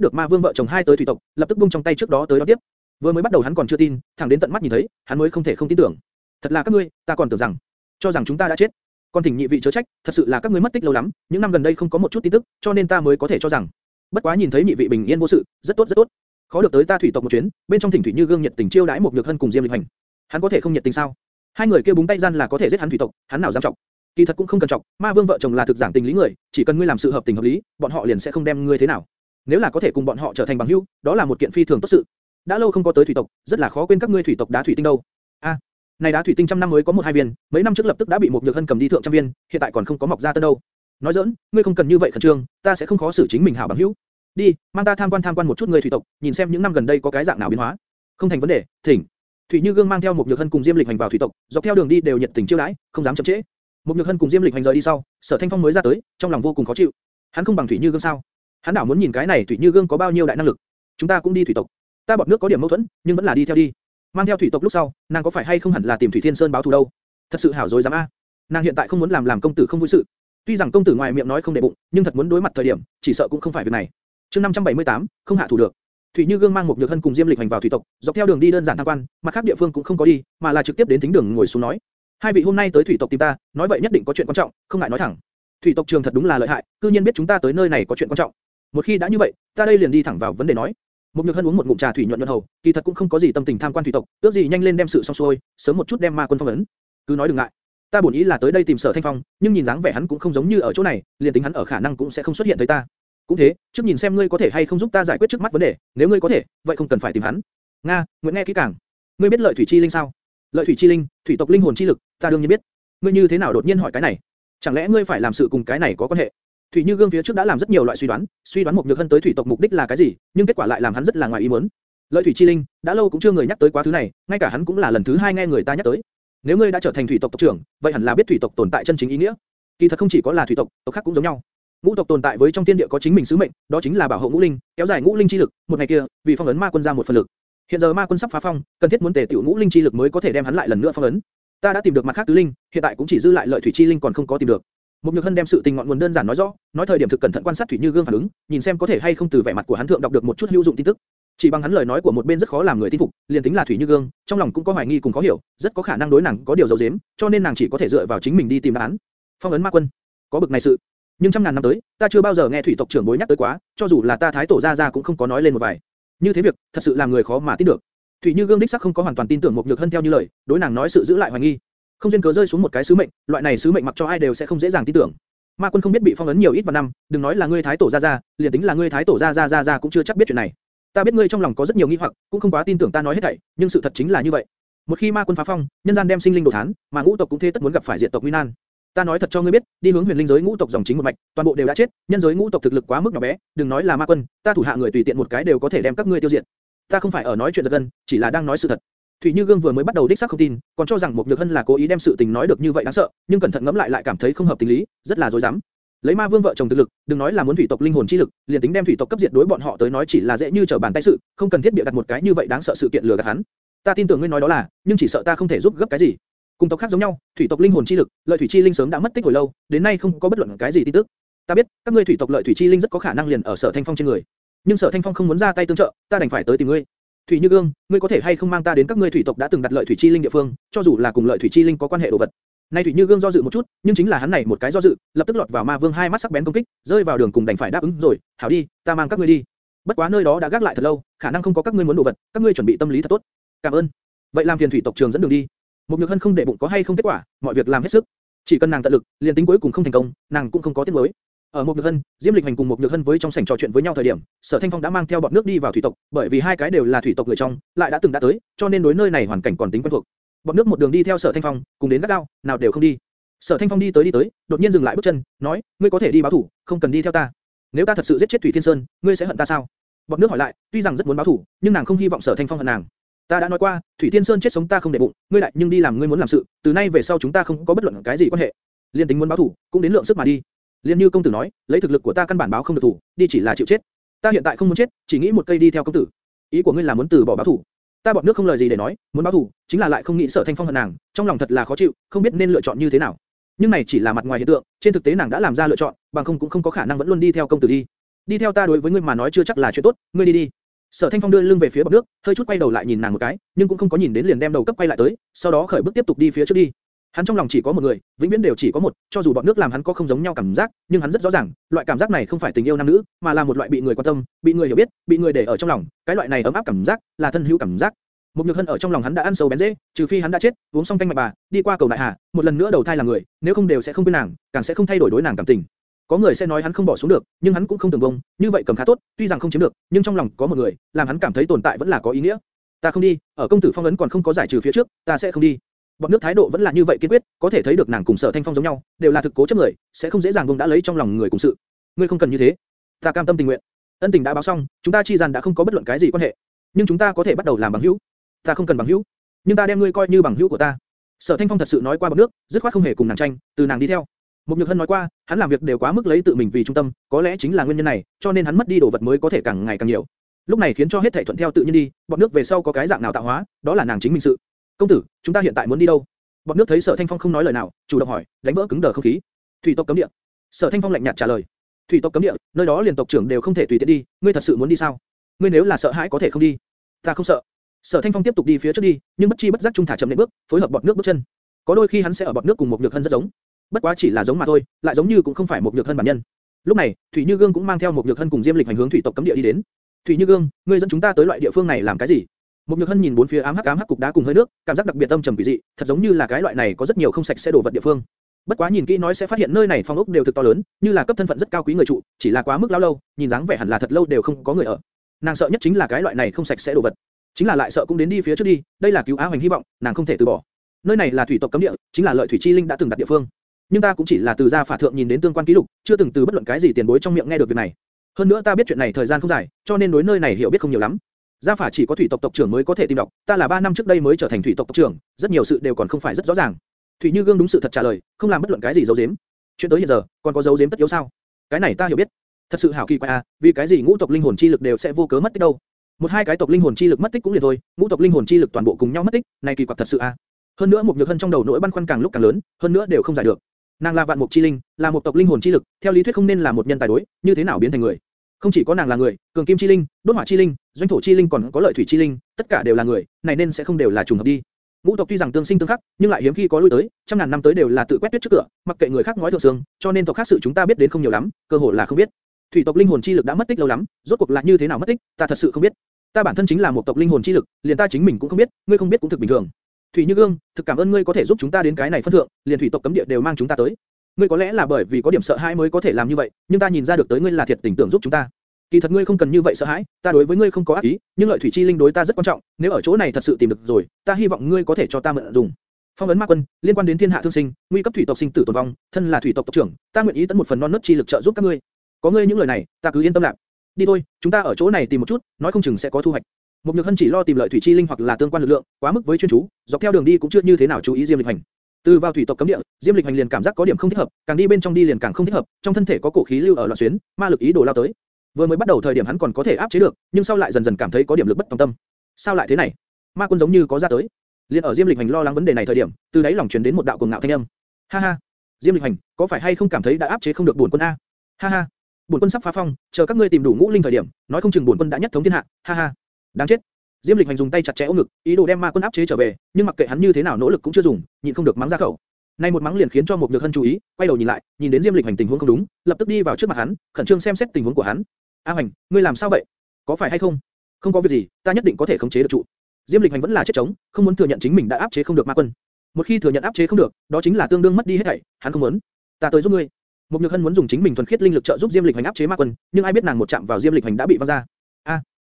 được Ma Vương vợ chồng hai tới thủy tộc, lập tức buông trong tay trước đó tới đó tiếp. Vừa mới bắt đầu hắn còn chưa tin, thẳng đến tận mắt nhìn thấy, hắn mới không thể không tin tưởng. Thật là các ngươi, ta còn tưởng rằng, cho rằng chúng ta đã chết. Còn thỉnh nhị vị chớ trách, thật sự là các ngươi mất tích lâu lắm, những năm gần đây không có một chút tin tức, cho nên ta mới có thể cho rằng. Bất quá nhìn thấy nhị vị bình yên vô sự, rất tốt rất tốt. Khó được tới ta thủy tộc một chuyến, bên trong thỉnh thủy như gương nhiệt tình chiêu đãi một nhược hân cùng diêm lịch hành. Hắn có thể không nhiệt tình sao? Hai người kia búng tay gian là có thể giết hắn thủy tộc, hắn nào dám trọng? Kỳ thật cũng không cần trọng, ma vương vợ chồng là thực giảng tình lý người, chỉ cần ngươi làm sự hợp tình hợp lý, bọn họ liền sẽ không đem ngươi thế nào. Nếu là có thể cùng bọn họ trở thành bằng hữu, đó là một kiện phi thường tốt sự. Đã lâu không có tới thủy tộc, rất là khó quên các ngươi thủy tộc đá thủy tinh đâu. A, này đá thủy tinh trăm năm mới có một hai viên, mấy năm trước lập tức đã bị một nhược hân cầm đi thượng trăm viên, hiện tại còn không có mọc ra tân đâu. Nói giỡn, ngươi không cần như vậy khẩn trương, ta sẽ không khó xử chính mình hảo bằng hữu. Đi, mang ta tham quan tham quan một chút người thủy tộc, nhìn xem những năm gần đây có cái dạng nào biến hóa. Không thành vấn đề, thỉnh. Thủy Như Gương mang theo một nhược hân cùng Diêm Lịch hành vào thủy tộc, dọc theo đường đi đều nhiệt tình chiêu đãi, không dám chậm trễ. Một nhược hân cùng Diêm Lịch hành rời đi sau, Sở Thanh Phong mới ra tới, trong lòng vô cùng khó chịu. Hắn không bằng Thủy Như Gương sao? Hắn đảo muốn nhìn cái này Thủy Như Gương có bao nhiêu đại năng lực. Chúng ta cũng đi thủy tộc. Ta bọn nước có điểm mâu thuẫn, nhưng vẫn là đi theo đi. Mang theo thủy tộc lúc sau, nàng có phải hay không hẳn là tìm Thủy Thiên Sơn báo thù đâu? Thật sự hảo dối dám a. Nàng hiện tại không muốn làm làm công tử không vui sự. Tuy rằng công tử ngoài miệng nói không để bụng, nhưng thật muốn đối mặt thời điểm, chỉ sợ cũng không phải việc này. Chương 578, không hạ thủ được. Thủy Như Gương mang một nhược hân cùng Diêm Lịch hành vào thủy tộc, dọc theo đường đi đơn giản tham quan, mà khác địa phương cũng không có đi, mà là trực tiếp đến thính đường ngồi xuống nói. Hai vị hôm nay tới thủy tộc tìm ta, nói vậy nhất định có chuyện quan trọng, không ngại nói thẳng. Thủy tộc trường thật đúng là lợi hại, cư nhiên biết chúng ta tới nơi này có chuyện quan trọng. Một khi đã như vậy, ta đây liền đi thẳng vào vấn đề nói. Một nhược hân uống một ngụm trà thủy nhuận nhuận hầu, kỳ thật cũng không có gì tâm tình tham quan thủy tộc, ước gì nhanh lên đem sự xong xuôi, sớm một chút đem ma quân phong ấn. Cứ nói đừng ngại. Ta bổn ý là tới đây tìm Sở Thanh Phong, nhưng nhìn dáng vẻ hắn cũng không giống như ở chỗ này, liền tính hắn ở khả năng cũng sẽ không xuất hiện tới ta. Cũng thế, trước nhìn xem ngươi có thể hay không giúp ta giải quyết trước mắt vấn đề, nếu ngươi có thể, vậy không cần phải tìm hắn. Nga, nguyễn nghe kỹ càng. Ngươi biết lợi thủy chi linh sao? Lợi thủy chi linh, thủy tộc linh hồn chi lực, ta đương nhiên biết. Ngươi như thế nào đột nhiên hỏi cái này? Chẳng lẽ ngươi phải làm sự cùng cái này có quan hệ? Thủy Như Gương phía trước đã làm rất nhiều loại suy đoán, suy đoán một nhược hân tới thủy tộc mục đích là cái gì, nhưng kết quả lại làm hắn rất là ngoài ý muốn. Lợi thủy chi linh, đã lâu cũng chưa người nhắc tới quá thứ này, ngay cả hắn cũng là lần thứ hai nghe người ta nhắc tới. Nếu ngươi đã trở thành thủy tộc tộc trưởng, vậy hẳn là biết thủy tộc tồn tại chân chính ý nghĩa. Kỳ thật không chỉ có là thủy tộc, tộc khác cũng giống nhau. Ngũ tộc tồn tại với trong thiên địa có chính mình sứ mệnh, đó chính là bảo hộ ngũ linh, kéo dài ngũ linh chi lực. Một ngày kia, vì phong ấn ma quân ra một phần lực. Hiện giờ ma quân sắp phá phong, cần thiết muốn tề tiểu ngũ linh chi lực mới có thể đem hắn lại lần nữa phong ấn. Ta đã tìm được mặt khác tứ linh, hiện tại cũng chỉ dư lại lợi thủy chi linh còn không có tìm được. Mục Nhược Hân đem sự tình ngọn nguồn đơn giản nói rõ, nói thời điểm thực cẩn thận quan sát Thủy Như Gương phản ứng, nhìn xem có thể hay không từ vẻ mặt của hắn thượng đọc được một chút hữu dụng tin tức. Chỉ bằng hắn lời nói của một bên rất khó làm người tin phục, liền tính là Thủy Như Gương, trong lòng cũng có hoài nghi cùng khó hiểu, rất có khả năng đối nàng có điều giấu giếm, cho nên nàng chỉ có thể dựa vào chính mình đi tìm đáp án. Phong ấn ma quân, có bực này sự, nhưng trăm ngàn năm tới, ta chưa bao giờ nghe thủy tộc trưởng bối nhắc tới quá, cho dù là ta thái tổ gia gia cũng không có nói lên một vài. Như thế việc, thật sự làm người khó mà tin được. Thủy Như Gương đích xác không có hoàn toàn tin tưởng một Nhược Hân theo như lời, đối nàng nói sự giữ lại hoài nghi. Không duyên cớ rơi xuống một cái sứ mệnh, loại này sứ mệnh mặc cho ai đều sẽ không dễ dàng tin tưởng. Ma quân không biết bị phong ấn nhiều ít vào năm, đừng nói là ngươi thái tổ gia gia, liền tính là ngươi thái tổ gia gia gia gia cũng chưa chắc biết chuyện này. Ta biết ngươi trong lòng có rất nhiều nghi hoặc, cũng không quá tin tưởng ta nói hết thảy, nhưng sự thật chính là như vậy. Một khi ma quân phá phong, nhân gian đem sinh linh đổ thán, mà ngũ tộc cũng thế tất muốn gặp phải diệt tộc nguy nan. Ta nói thật cho ngươi biết, đi hướng huyền linh giới ngũ tộc dòng chính một mạch, toàn bộ đều đã chết, nhân giới ngũ tộc thực lực quá mức nhỏ bé, đừng nói là ma quân, ta thủ hạ người tùy tiện một cái đều có thể đem các ngươi tiêu diệt. Ta không phải ở nói chuyện giật gân, chỉ là đang nói sự thật. Thủy Như Gương vừa mới bắt đầu đích xác không tin, còn cho rằng một Nhược Hân là cố ý đem sự tình nói được như vậy đáng sợ, nhưng cẩn thận ngẫm lại lại cảm thấy không hợp tình lý, rất là dối dám. Lấy Ma Vương vợ chồng thực lực, đừng nói là muốn thủy tộc linh hồn chi lực, liền tính đem thủy tộc cấp diệt đối bọn họ tới nói chỉ là dễ như trở bàn tay sự, không cần thiết bịa đặt một cái như vậy đáng sợ sự kiện lừa gạt hắn. Ta tin tưởng ngươi nói đó là, nhưng chỉ sợ ta không thể giúp gấp cái gì. Cùng tộc khác giống nhau, thủy tộc linh hồn chi lực, lợi thủy chi linh sớm đã mất tích hồi lâu, đến nay không có bất luận cái gì tin tức. Ta biết, các ngươi thủy tộc lợi thủy chi linh rất có khả năng liền ở Sở Thanh Phong trên người. Nhưng Sở Thanh Phong không muốn ra tay tương trợ, ta đành phải tới tìm ngươi. Thủy Như Gương, ngươi có thể hay không mang ta đến các ngươi thủy tộc đã từng đặt lợi thủy chi linh địa phương, cho dù là cùng lợi thủy chi linh có quan hệ đồ vật. Nay Thủy Như Gương do dự một chút, nhưng chính là hắn này một cái do dự, lập tức lọt vào Ma Vương hai mắt sắc bén công kích, rơi vào đường cùng đành phải đáp ứng rồi, hảo đi, ta mang các ngươi đi. Bất quá nơi đó đã gác lại thật lâu, khả năng không có các ngươi muốn đồ vật, các ngươi chuẩn bị tâm lý thật tốt. Cảm ơn. Vậy làm phiền thủy tộc trường dẫn đường đi. Một Nhược Hân không để bụng có hay không kết quả, mọi việc làm hết sức. Chỉ cần nàng tận lực, liền tính cuối cùng không thành công, nàng cũng không có tiếc nuối. Ở một nhược hân, Diêm Lịch Hành cùng một nhược hân với trong sảnh trò chuyện với nhau thời điểm, Sở Thanh Phong đã mang theo bọn nước đi vào thủy tộc, bởi vì hai cái đều là thủy tộc người trong, lại đã từng đã tới, cho nên đối nơi này hoàn cảnh còn tính quen thuộc. Bọn nước một đường đi theo Sở Thanh Phong, cùng đến gắt gao, nào đều không đi. Sở Thanh Phong đi tới đi tới, đột nhiên dừng lại bước chân, nói, ngươi có thể đi báo thủ, không cần đi theo ta. Nếu ta thật sự giết chết Thủy Thiên Sơn, ngươi sẽ hận ta sao? Bọn nước hỏi lại, tuy rằng rất muốn báo thủ, nhưng nàng không hy vọng Sở Thanh Phong hận nàng. Ta đã nói qua, Thủy Thiên Sơn chết sống ta không để bụng, ngươi lại nhưng đi làm ngươi muốn làm sự, từ nay về sau chúng ta không có bất luận cái gì quan hệ. Liên tính muốn báo thủ, cũng đến lượng sức mà đi. Liên như công tử nói, lấy thực lực của ta căn bản báo không được thủ, đi chỉ là chịu chết. Ta hiện tại không muốn chết, chỉ nghĩ một cây đi theo công tử. Ý của ngươi là muốn từ bỏ báo thủ? Ta bọn nước không lời gì để nói, muốn báo thủ, chính là lại không nghĩ sở thanh phong hận nàng, trong lòng thật là khó chịu, không biết nên lựa chọn như thế nào. Nhưng này chỉ là mặt ngoài hiện tượng, trên thực tế nàng đã làm ra lựa chọn, bằng không cũng không có khả năng vẫn luôn đi theo công tử đi. Đi theo ta đối với ngươi mà nói chưa chắc là chuyện tốt, ngươi đi đi. Sở Thanh Phong đưa lưng về phía bọt nước, hơi chút quay đầu lại nhìn nàng một cái, nhưng cũng không có nhìn đến liền đem đầu cấp quay lại tới, sau đó khởi bước tiếp tục đi phía trước đi. Hắn trong lòng chỉ có một người, vĩnh viễn đều chỉ có một, cho dù bọn nước làm hắn có không giống nhau cảm giác, nhưng hắn rất rõ ràng, loại cảm giác này không phải tình yêu nam nữ, mà là một loại bị người quan tâm, bị người hiểu biết, bị người để ở trong lòng, cái loại này ấm áp cảm giác, là thân hữu cảm giác. Một nhược hân ở trong lòng hắn đã ăn sâu bén dễ, trừ phi hắn đã chết, uống xong canh mạch bà, đi qua cầu đại hà, một lần nữa đầu thai là người, nếu không đều sẽ không quên nàng, càng sẽ không thay đổi đối nàng cảm tình. Có người sẽ nói hắn không bỏ xuống được, nhưng hắn cũng không từng bông, như vậy cầm khá tốt, tuy rằng không chiếm được, nhưng trong lòng có một người, làm hắn cảm thấy tồn tại vẫn là có ý nghĩa. Ta không đi, ở công tử phong ấn còn không có giải trừ phía trước, ta sẽ không đi. Bọn nước thái độ vẫn là như vậy kiên quyết, có thể thấy được nàng cùng Sở Thanh Phong giống nhau, đều là thực cố chấp người, sẽ không dễ dàng vùng đã lấy trong lòng người cùng sự. Ngươi không cần như thế. Ta cam tâm tình nguyện. Ân tình đã báo xong, chúng ta chi gian đã không có bất luận cái gì quan hệ, nhưng chúng ta có thể bắt đầu làm bằng hữu. Ta không cần bằng hữu, nhưng ta đem ngươi coi như bằng hữu của ta. Sở Thanh Phong thật sự nói qua bọn nước, dứt khoát không hề cùng nàng tranh, từ nàng đi theo. Mục Nhược Hân nói qua, hắn làm việc đều quá mức lấy tự mình vì trung tâm, có lẽ chính là nguyên nhân này, cho nên hắn mất đi đồ vật mới có thể càng ngày càng nhiều. Lúc này khiến cho hết thảy thuận theo tự nhiên đi, bọn nước về sau có cái dạng nào tạo hóa, đó là nàng chính mình sự công tử, chúng ta hiện tại muốn đi đâu? Bọn nước thấy Sở Thanh Phong không nói lời nào, chủ động hỏi, đánh vỡ cứng đờ không khí. Thủy tộc cấm địa. Sở Thanh Phong lạnh nhạt trả lời. Thủy tộc cấm địa, nơi đó liền tộc trưởng đều không thể tùy tiện đi, ngươi thật sự muốn đi sao? Ngươi nếu là sợ hãi có thể không đi. Ta không sợ. Sở Thanh Phong tiếp tục đi phía trước đi, nhưng bất chi bất giác trung thả chậm nệm bước, phối hợp bọt nước bước chân. Có đôi khi hắn sẽ ở bọt nước cùng một nhược hân rất giống, bất quá chỉ là giống mà thôi, lại giống như cũng không phải một nhược thân bản nhân. Lúc này, Thủy Như Gương cũng mang theo một nhược thân cùng Diêm Lịch hành hướng thủy tộc cấm địa đi đến. Thủy Như Gương, ngươi dẫn chúng ta tới loại địa phương này làm cái gì? Một Nhược Hân nhìn bốn phía ám hắc ám hắc cục đá cùng hơi nước, cảm giác đặc biệt âm trầm quỷ dị, thật giống như là cái loại này có rất nhiều không sạch sẽ đổ vật địa phương. Bất quá nhìn kỹ nói sẽ phát hiện nơi này phong ốc đều thực to lớn, như là cấp thân phận rất cao quý người trụ, chỉ là quá mức lao lâu, nhìn dáng vẻ hẳn là thật lâu đều không có người ở. Nàng sợ nhất chính là cái loại này không sạch sẽ đồ vật, chính là lại sợ cũng đến đi phía trước đi, đây là cứu Á Hoành hy vọng, nàng không thể từ bỏ. Nơi này là thủy tộc cấm địa, chính là lợi thủy chi linh đã từng đặt địa phương. Nhưng ta cũng chỉ là từ gia phả thượng nhìn đến tương quan ký lục, chưa từng từ bất luận cái gì tiền bối trong miệng nghe được việc này. Hơn nữa ta biết chuyện này thời gian không dài, cho nên đối nơi này hiểu biết không nhiều lắm. Gia phả chỉ có thủy tộc tộc trưởng mới có thể tìm đọc, ta là 3 năm trước đây mới trở thành thủy tộc tộc trưởng, rất nhiều sự đều còn không phải rất rõ ràng. Thủy Như Gương đúng sự thật trả lời, không làm bất luận cái gì giấu giếm. Chuyện tới hiện giờ, còn có giấu giếm tất yếu sao? Cái này ta hiểu biết. Thật sự hảo kỳ quái à, vì cái gì ngũ tộc linh hồn chi lực đều sẽ vô cớ mất tích đâu? Một hai cái tộc linh hồn chi lực mất tích cũng liền thôi, ngũ tộc linh hồn chi lực toàn bộ cùng nhau mất tích, này kỳ quặc thật sự à. Hơn nữa một nhược hân trong đầu nỗi băn khoăn càng lúc càng lớn, hơn nữa đều không giải được. Nàng là vạn mục chi linh, là một tộc linh hồn chi lực, theo lý thuyết không nên là một nhân tài đối, như thế nào biến thành người? Không chỉ có nàng là người, cường kim chi linh, đốt hỏa chi linh, doanh thổ chi linh còn có lợi thủy chi linh, tất cả đều là người, này nên sẽ không đều là trùng hợp đi. Ngũ tộc tuy rằng tương sinh tương khắc, nhưng lại hiếm khi có lui tới, trăm ngàn năm tới đều là tự quét tuyết trước cửa, mặc kệ người khác nói thượng xương, cho nên tộc khác sự chúng ta biết đến không nhiều lắm, cơ hội là không biết. Thủy tộc linh hồn chi lực đã mất tích lâu lắm, rốt cuộc là như thế nào mất tích, ta thật sự không biết. Ta bản thân chính là một tộc linh hồn chi lực, liền ta chính mình cũng không biết, ngươi không biết cũng thực bình thường. Thủy Như Gương, thực cảm ơn ngươi có thể giúp chúng ta đến cái này phân thượng, liền thủy tộc cấm địa đều mang chúng ta tới. Ngươi có lẽ là bởi vì có điểm sợ hãi mới có thể làm như vậy, nhưng ta nhìn ra được tới ngươi là thiệt tình tưởng giúp chúng ta. Kỳ thật ngươi không cần như vậy sợ hãi, ta đối với ngươi không có ác ý, nhưng lợi thủy chi linh đối ta rất quan trọng, nếu ở chỗ này thật sự tìm được rồi, ta hy vọng ngươi có thể cho ta mượn dùng. Phong ấn ma quân, liên quan đến thiên hạ thương sinh, nguy cấp thủy tộc sinh tử tồn vong, thân là thủy tộc tộc trưởng, ta nguyện ý tận một phần non nớt chi lực trợ giúp các ngươi. Có ngươi những lời này, ta cứ yên tâm lạc. Đi thôi, chúng ta ở chỗ này tìm một chút, nói không chừng sẽ có thu hoạch. Một nhược hân chỉ lo tìm lợi thủy chi linh hoặc là tương quan lực lượng, quá mức với chuyên chú, dọc theo đường đi cũng chưa như thế nào chú ý Diêm Lịch Hành. Từ vào thủy tộc cấm địa, Diêm Lịch Hành liền cảm giác có điểm không thích hợp, càng đi bên trong đi liền càng không thích hợp, trong thân thể có cổ khí lưu ở loạn xuyến, ma lực ý đồ lao tới. Vừa mới bắt đầu thời điểm hắn còn có thể áp chế được, nhưng sau lại dần dần cảm thấy có điểm lực bất tòng tâm. Sao lại thế này? Ma quân giống như có ra tới. Liên ở Diêm Lịch Hành lo lắng vấn đề này thời điểm, từ đáy lòng truyền đến một đạo cuồng ngạo thanh âm. Ha ha, Diêm Lịch Hành, có phải hay không cảm thấy đã áp chế không được buồn quân a? Ha ha, buồn quân sắp phá phong, chờ các ngươi tìm đủ ngũ linh thời điểm, nói không chừng buồn quân đã nhất thống thiên hạ. Ha ha, đáng chết. Diêm Lịch Hành dùng tay chặt chẽ ôm ngực, ý đồ đem ma quân áp chế trở về, nhưng mặc kệ hắn như thế nào nỗ lực cũng chưa dùng, nhịn không được mắng ra khẩu. Nay một mắng liền khiến cho một nhược hân chú ý, quay đầu nhìn lại, nhìn đến Diêm Lịch Hành tình huống không đúng, lập tức đi vào trước mặt hắn, khẩn trương xem xét tình huống của hắn. A Hành, ngươi làm sao vậy? Có phải hay không? Không có việc gì, ta nhất định có thể khống chế được trụ. Diêm Lịch Hành vẫn là chết chống, không muốn thừa nhận chính mình đã áp chế không được ma quân. Một khi thừa nhận áp chế không được, đó chính là tương đương mất đi hết thảy, hắn không muốn. Ta tới giúp ngươi. Một Nhược Hân muốn dùng chính mình thuần khiết linh lực trợ giúp Diêm Lịch Hành áp chế ma quân, nhưng ai biết nàng một chạm vào Diêm Lịch Hành đã bị văng ra.